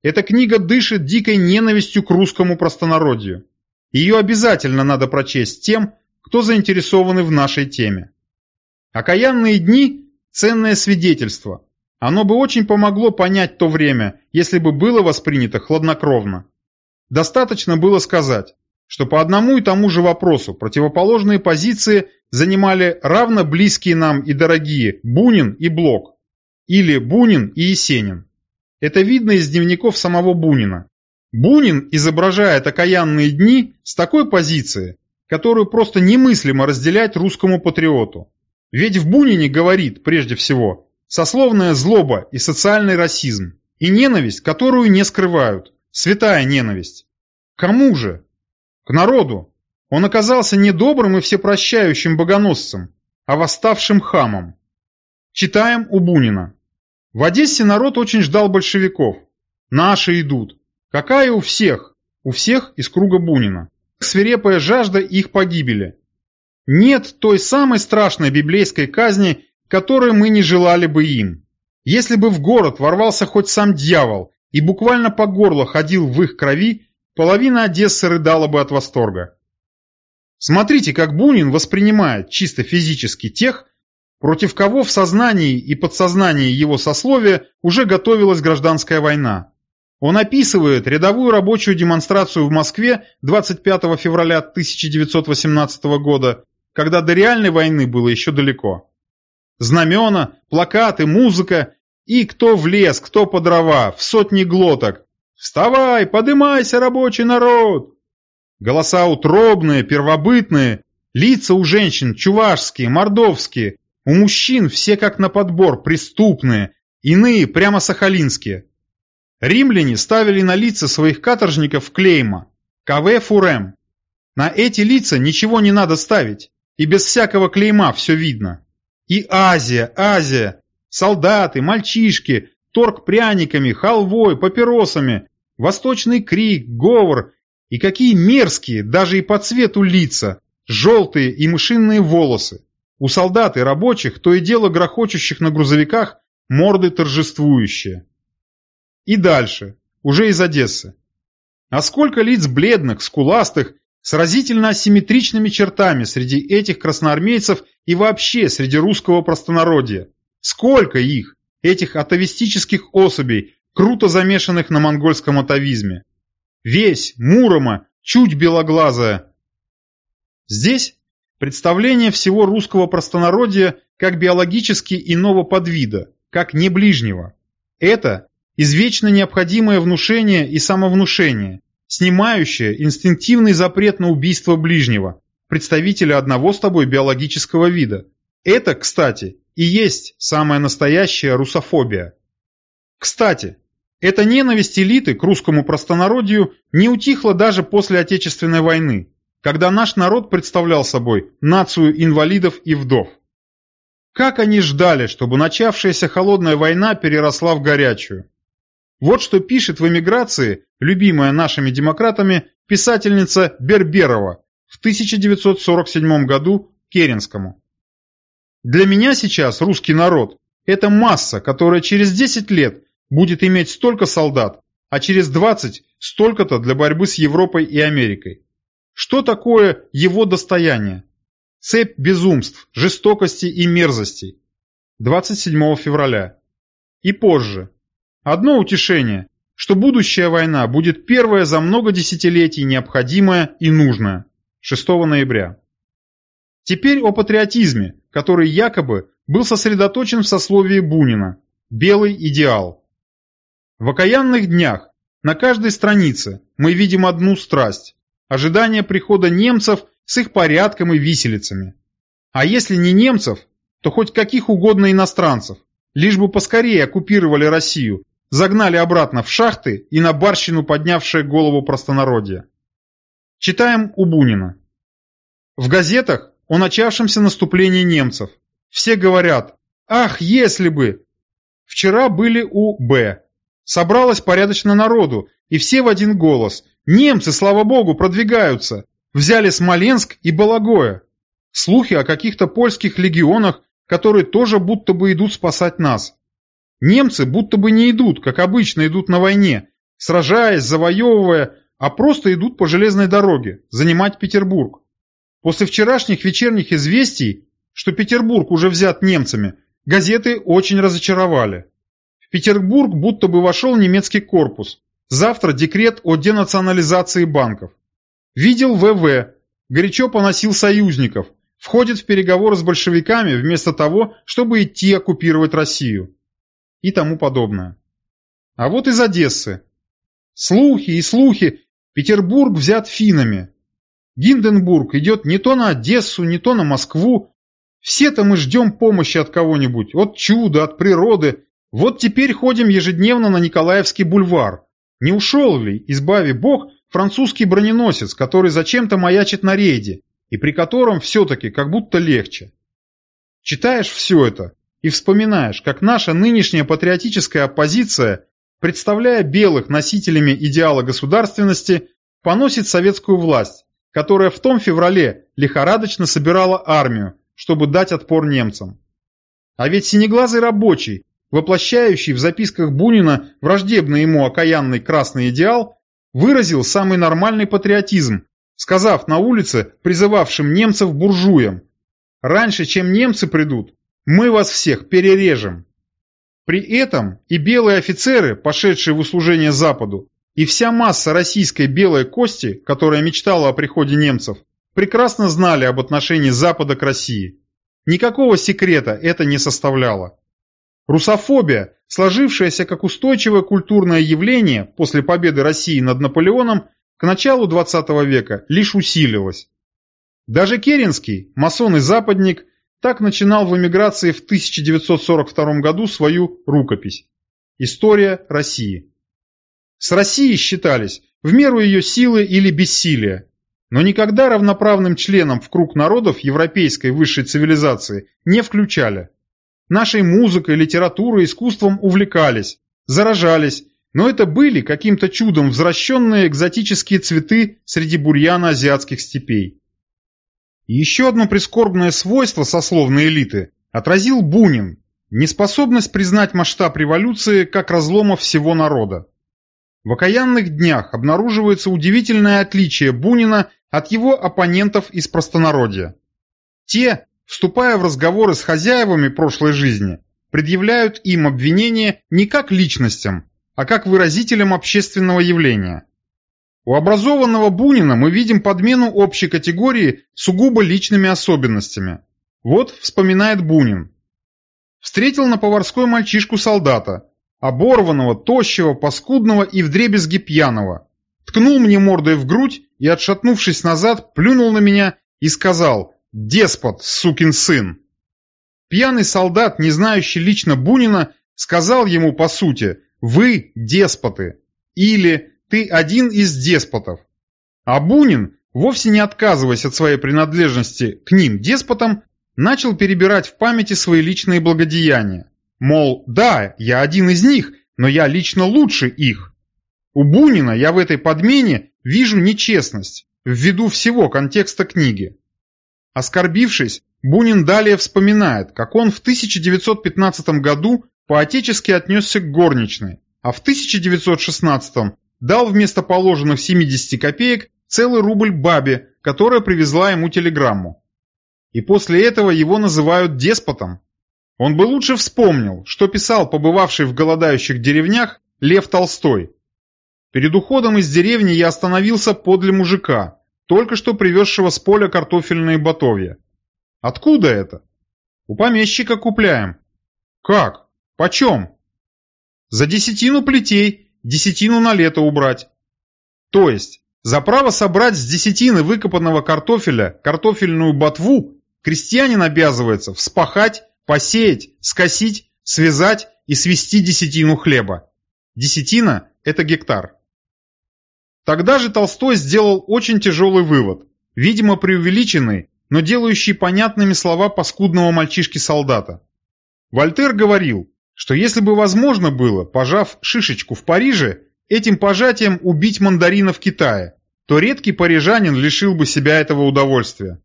Эта книга дышит дикой ненавистью к русскому простонародью. Ее обязательно надо прочесть тем, кто заинтересованы в нашей теме. Окаянные дни – ценное свидетельство. Оно бы очень помогло понять то время, если бы было воспринято хладнокровно. Достаточно было сказать, что по одному и тому же вопросу противоположные позиции занимали равно близкие нам и дорогие Бунин и Блок, или Бунин и Есенин. Это видно из дневников самого Бунина. Бунин изображает окаянные дни с такой позиции, которую просто немыслимо разделять русскому патриоту. Ведь в Бунине говорит, прежде всего, сословная злоба и социальный расизм, и ненависть, которую не скрывают, святая ненависть. Кому же? К народу. Он оказался не добрым и всепрощающим богоносцем, а восставшим хамом. Читаем у Бунина. В Одессе народ очень ждал большевиков. Наши идут. Какая у всех? У всех из круга Бунина. Свирепая жажда их погибели. Нет той самой страшной библейской казни, которой мы не желали бы им. Если бы в город ворвался хоть сам дьявол и буквально по горло ходил в их крови, половина Одессы рыдала бы от восторга. Смотрите, как Бунин воспринимает чисто физически тех, против кого в сознании и подсознании его сословия уже готовилась гражданская война. Он описывает рядовую рабочую демонстрацию в Москве 25 февраля 1918 года, когда до реальной войны было еще далеко. Знамена, плакаты, музыка и кто в лес, кто по дрова, в сотни глоток. «Вставай, подымайся, рабочий народ!» Голоса утробные, первобытные, лица у женщин чувашские, мордовские, у мужчин все как на подбор, преступные, иные прямо сахалинские. Римляне ставили на лица своих каторжников клейма «КВ Фурем». На эти лица ничего не надо ставить, и без всякого клейма все видно. И Азия, Азия, солдаты, мальчишки, торг пряниками, халвой, папиросами, восточный крик, говор, и какие мерзкие, даже и по цвету лица, желтые и мышиные волосы. У солдат и рабочих, то и дело грохочущих на грузовиках, морды торжествующие. И дальше, уже из Одессы. А сколько лиц бледных, скуластых, с разительно асимметричными чертами среди этих красноармейцев и вообще среди русского простонародья. Сколько их, этих атовистических особей, круто замешанных на монгольском атовизме. Весь, Мурома, чуть белоглазая. Здесь представление всего русского простонародья как биологически иного подвида, как не ближнего. Это извечно необходимое внушение и самовнушение, снимающее инстинктивный запрет на убийство ближнего, представителя одного с тобой биологического вида. Это, кстати, и есть самая настоящая русофобия. Кстати, эта ненависть элиты к русскому простонародью не утихла даже после Отечественной войны, когда наш народ представлял собой нацию инвалидов и вдов. Как они ждали, чтобы начавшаяся холодная война переросла в горячую. Вот что пишет в эмиграции, любимая нашими демократами, писательница Берберова в 1947 году Керенскому. Для меня сейчас русский народ – это масса, которая через 10 лет будет иметь столько солдат, а через 20 – столько-то для борьбы с Европой и Америкой. Что такое его достояние? Цепь безумств, жестокости и мерзостей. 27 февраля. И позже, Одно утешение, что будущая война будет первая за много десятилетий необходимая и нужная. 6 ноября. Теперь о патриотизме, который якобы был сосредоточен в сословии Бунина. Белый идеал. В окаянных днях на каждой странице мы видим одну страсть – ожидание прихода немцев с их порядком и виселицами. А если не немцев, то хоть каких угодно иностранцев, лишь бы поскорее оккупировали Россию загнали обратно в шахты и на барщину поднявшее голову простонародья. Читаем у Бунина. В газетах о начавшемся наступлении немцев. Все говорят «Ах, если бы!» Вчера были у Б. Собралось порядочно народу, и все в один голос. Немцы, слава богу, продвигаются. Взяли Смоленск и Балагоя. Слухи о каких-то польских легионах, которые тоже будто бы идут спасать нас. Немцы будто бы не идут, как обычно идут на войне, сражаясь, завоевывая, а просто идут по железной дороге, занимать Петербург. После вчерашних вечерних известий, что Петербург уже взят немцами, газеты очень разочаровали. Петербург будто бы вошел немецкий корпус. Завтра декрет о денационализации банков. Видел ВВ, горячо поносил союзников, входит в переговоры с большевиками вместо того, чтобы идти оккупировать Россию. И тому подобное. А вот из Одессы. Слухи и слухи. Петербург взят финами. Гинденбург идет не то на Одессу, не то на Москву. Все-то мы ждем помощи от кого-нибудь, от чуда, от природы. Вот теперь ходим ежедневно на Николаевский бульвар. Не ушел ли, избави бог, французский броненосец, который зачем-то маячит на рейде, и при котором все-таки как будто легче. Читаешь все это и вспоминаешь, как наша нынешняя патриотическая оппозиция, представляя белых носителями идеала государственности, поносит советскую власть, которая в том феврале лихорадочно собирала армию, чтобы дать отпор немцам. А ведь синеглазый рабочий, воплощающий в записках Бунина враждебный ему окаянный красный идеал, выразил самый нормальный патриотизм, сказав на улице призывавшим немцев буржуям «Раньше, чем немцы придут, мы вас всех перережем». При этом и белые офицеры, пошедшие в услужение Западу, и вся масса российской белой кости, которая мечтала о приходе немцев, прекрасно знали об отношении Запада к России. Никакого секрета это не составляло. Русофобия, сложившаяся как устойчивое культурное явление после победы России над Наполеоном, к началу XX века лишь усилилась. Даже Керенский, масон и западник, так начинал в эмиграции в 1942 году свою рукопись «История России». С Россией считались в меру ее силы или бессилия, но никогда равноправным членом в круг народов европейской высшей цивилизации не включали. Нашей музыкой, литературой, искусством увлекались, заражались, но это были каким-то чудом возвращенные экзотические цветы среди бурьяна азиатских степей. Еще одно прискорбное свойство сословной элиты отразил Бунин – неспособность признать масштаб революции как разлома всего народа. В окаянных днях обнаруживается удивительное отличие Бунина от его оппонентов из простонародья. Те, вступая в разговоры с хозяевами прошлой жизни, предъявляют им обвинения не как личностям, а как выразителям общественного явления. У образованного Бунина мы видим подмену общей категории сугубо личными особенностями. Вот вспоминает Бунин. Встретил на поварской мальчишку-солдата, оборванного, тощего, паскудного и вдребезги пьяного. Ткнул мне мордой в грудь и, отшатнувшись назад, плюнул на меня и сказал «Деспот, сукин сын!». Пьяный солдат, не знающий лично Бунина, сказал ему по сути «Вы деспоты» или «Ты один из деспотов». А Бунин, вовсе не отказываясь от своей принадлежности к ним, деспотам, начал перебирать в памяти свои личные благодеяния. Мол, да, я один из них, но я лично лучше их. У Бунина я в этой подмене вижу нечестность, ввиду всего контекста книги. Оскорбившись, Бунин далее вспоминает, как он в 1915 году по-отечески отнесся к горничной, а в 1916 дал вместо положенных 70 копеек целый рубль бабе, которая привезла ему телеграмму. И после этого его называют деспотом. Он бы лучше вспомнил, что писал побывавший в голодающих деревнях Лев Толстой. Перед уходом из деревни я остановился подле мужика, только что привезшего с поля картофельные ботовья. Откуда это? У помещика купляем. Как? Почем? За десятину плетей, десятину на лето убрать. То есть, за право собрать с десятины выкопанного картофеля картофельную ботву крестьянин обязывается вспахать посеять, скосить, связать и свести десятину хлеба. Десятина – это гектар. Тогда же Толстой сделал очень тяжелый вывод, видимо преувеличенный, но делающий понятными слова паскудного мальчишки-солдата. Вольтер говорил, что если бы возможно было, пожав шишечку в Париже, этим пожатием убить мандарина в Китае, то редкий парижанин лишил бы себя этого удовольствия.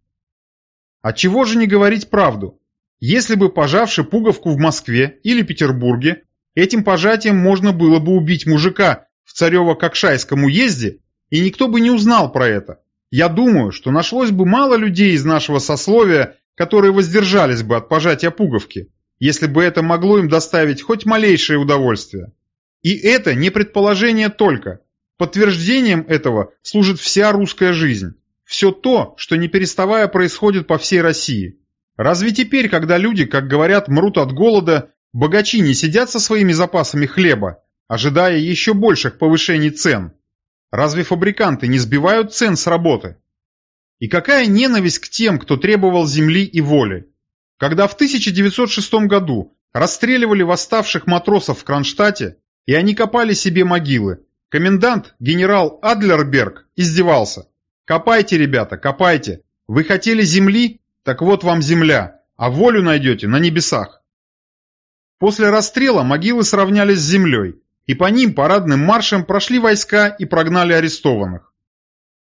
Отчего же не говорить правду? Если бы, пожавши пуговку в Москве или Петербурге, этим пожатием можно было бы убить мужика в Царево-Кокшайском уезде, и никто бы не узнал про это. Я думаю, что нашлось бы мало людей из нашего сословия, которые воздержались бы от пожатия пуговки. Если бы это могло им доставить хоть малейшее удовольствие. И это не предположение только. Подтверждением этого служит вся русская жизнь. Все то, что не переставая происходит по всей России. Разве теперь, когда люди, как говорят, мрут от голода, богачи не сидят со своими запасами хлеба, ожидая еще больших повышений цен? Разве фабриканты не сбивают цен с работы? И какая ненависть к тем, кто требовал земли и воли? Когда в 1906 году расстреливали восставших матросов в Кронштадте, и они копали себе могилы, комендант, генерал Адлерберг, издевался. «Копайте, ребята, копайте! Вы хотели земли? Так вот вам земля, а волю найдете на небесах!» После расстрела могилы сравнялись с землей, и по ним парадным маршем прошли войска и прогнали арестованных.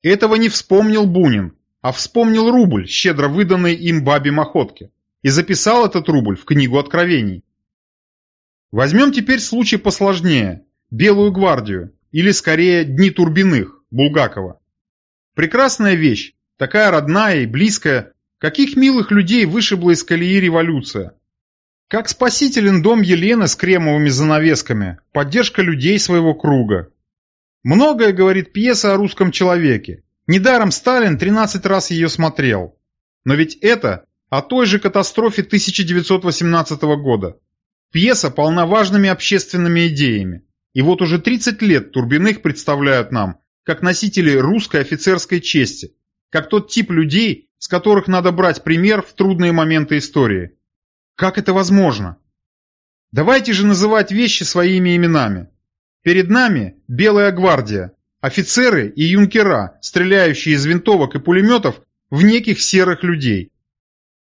Этого не вспомнил Бунин, а вспомнил рубль, щедро выданный им бабе Мохотке и записал этот рубль в книгу откровений. Возьмем теперь случай посложнее – Белую гвардию, или скорее Дни Турбиных, Булгакова. Прекрасная вещь, такая родная и близкая, каких милых людей вышибла из колеи революция. Как спасителен дом Елены с кремовыми занавесками, поддержка людей своего круга. Многое говорит пьеса о русском человеке. Недаром Сталин 13 раз ее смотрел. Но ведь это о той же катастрофе 1918 года. Пьеса полна важными общественными идеями. И вот уже 30 лет Турбиных представляют нам как носители русской офицерской чести, как тот тип людей, с которых надо брать пример в трудные моменты истории. Как это возможно? Давайте же называть вещи своими именами. Перед нами Белая гвардия, офицеры и юнкера, стреляющие из винтовок и пулеметов в неких серых людей.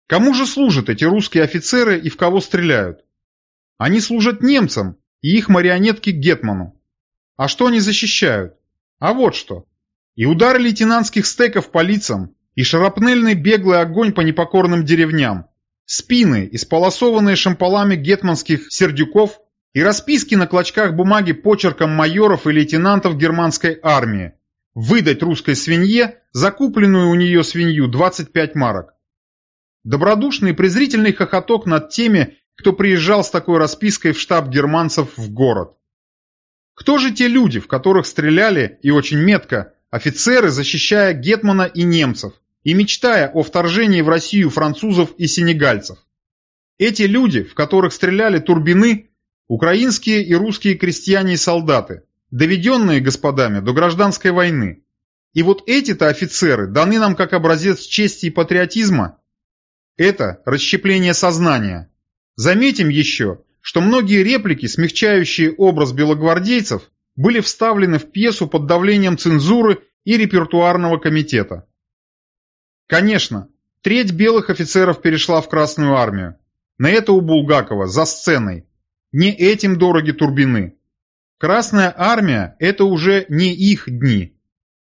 Кому же служат эти русские офицеры и в кого стреляют? Они служат немцам и их марионетки Гетману. А что они защищают? А вот что. И удары лейтенантских стеков по лицам, и шарапнельный беглый огонь по непокорным деревням, спины, исполосованные шампалами гетманских сердюков и расписки на клочках бумаги почерком майоров и лейтенантов германской армии. Выдать русской свинье закупленную у нее свинью 25 марок. Добродушный и презрительный хохоток над теми, кто приезжал с такой распиской в штаб германцев в город. Кто же те люди, в которых стреляли, и очень метко, офицеры, защищая Гетмана и немцев, и мечтая о вторжении в Россию французов и сенегальцев? Эти люди, в которых стреляли турбины, украинские и русские крестьяне и солдаты, доведенные господами до гражданской войны. И вот эти-то офицеры даны нам как образец чести и патриотизма это расщепление сознания. Заметим еще, что многие реплики, смягчающие образ белогвардейцев, были вставлены в пьесу под давлением цензуры и репертуарного комитета. Конечно, треть белых офицеров перешла в Красную армию. На это у Булгакова, за сценой. Не этим дороги турбины. Красная армия – это уже не их дни.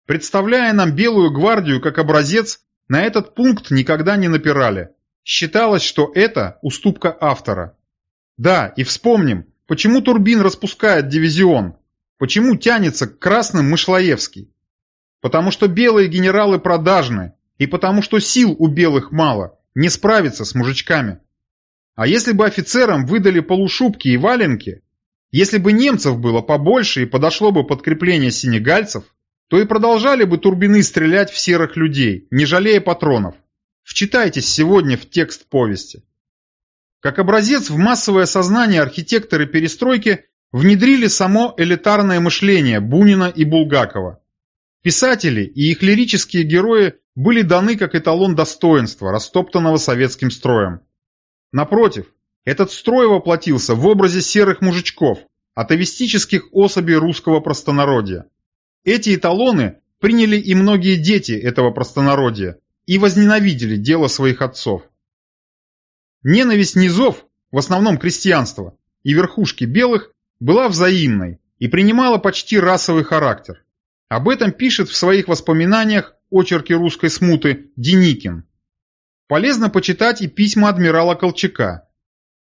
Представляя нам Белую гвардию как образец, на этот пункт никогда не напирали. Считалось, что это уступка автора. Да, и вспомним, почему Турбин распускает дивизион, почему тянется к красным Мышлоевский. Потому что белые генералы продажны, и потому что сил у белых мало, не справиться с мужичками. А если бы офицерам выдали полушубки и валенки, если бы немцев было побольше и подошло бы подкрепление сенегальцев, то и продолжали бы турбины стрелять в серых людей, не жалея патронов. Вчитайтесь сегодня в текст повести. Как образец в массовое сознание архитекторы перестройки внедрили само элитарное мышление Бунина и Булгакова. Писатели и их лирические герои были даны как эталон достоинства, растоптанного советским строем. Напротив, этот строй воплотился в образе серых мужичков, атовистических особей русского простонародья. Эти эталоны приняли и многие дети этого простонародья и возненавидели дело своих отцов. Ненависть низов, в основном крестьянства, и верхушки белых была взаимной и принимала почти расовый характер. Об этом пишет в своих воспоминаниях очерки русской смуты Деникин. Полезно почитать и письма адмирала Колчака.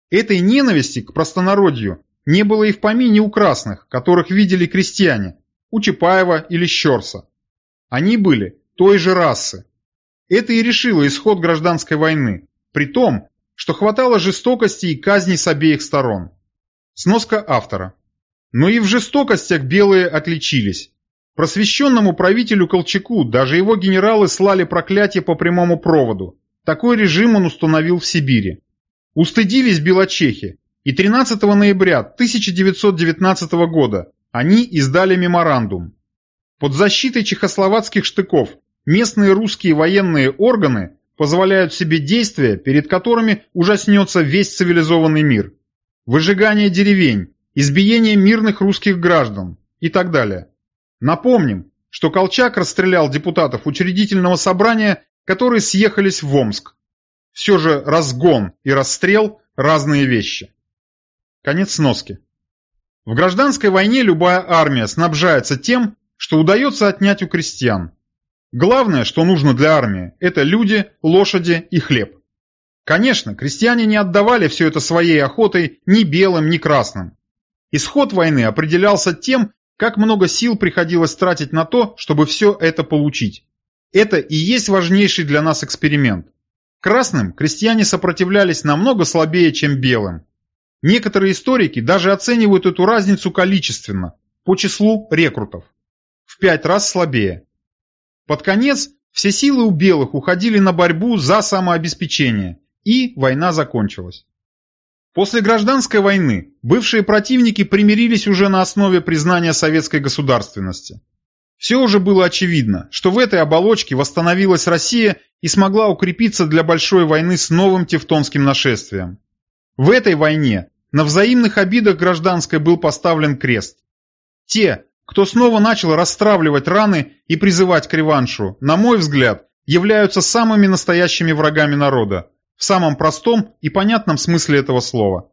Этой ненависти к простонародью не было и в помине у красных, которых видели крестьяне, у Чапаева или Щерса. Они были той же расы. Это и решило исход гражданской войны, при том, что хватало жестокости и казни с обеих сторон. Сноска автора. Но и в жестокостях белые отличились. Просвещенному правителю Колчаку даже его генералы слали проклятие по прямому проводу. Такой режим он установил в Сибири. Устыдились белочехи, и 13 ноября 1919 года они издали меморандум. Под защитой чехословацких штыков местные русские военные органы позволяют себе действия, перед которыми ужаснется весь цивилизованный мир. Выжигание деревень, избиение мирных русских граждан и так далее. Напомним, что Колчак расстрелял депутатов учредительного собрания, которые съехались в Омск. Все же разгон и расстрел – разные вещи. Конец сноски. В гражданской войне любая армия снабжается тем, что удается отнять у крестьян. Главное, что нужно для армии – это люди, лошади и хлеб. Конечно, крестьяне не отдавали все это своей охотой ни белым, ни красным. Исход войны определялся тем, как много сил приходилось тратить на то, чтобы все это получить. Это и есть важнейший для нас эксперимент. Красным крестьяне сопротивлялись намного слабее, чем белым. Некоторые историки даже оценивают эту разницу количественно, по числу рекрутов. В пять раз слабее. Под конец все силы у белых уходили на борьбу за самообеспечение, и война закончилась. После гражданской войны бывшие противники примирились уже на основе признания советской государственности. Все уже было очевидно, что в этой оболочке восстановилась Россия и смогла укрепиться для большой войны с новым тевтонским нашествием. В этой войне на взаимных обидах гражданской был поставлен крест. Те, кто снова начал расстравливать раны и призывать к реваншу, на мой взгляд, являются самыми настоящими врагами народа, в самом простом и понятном смысле этого слова.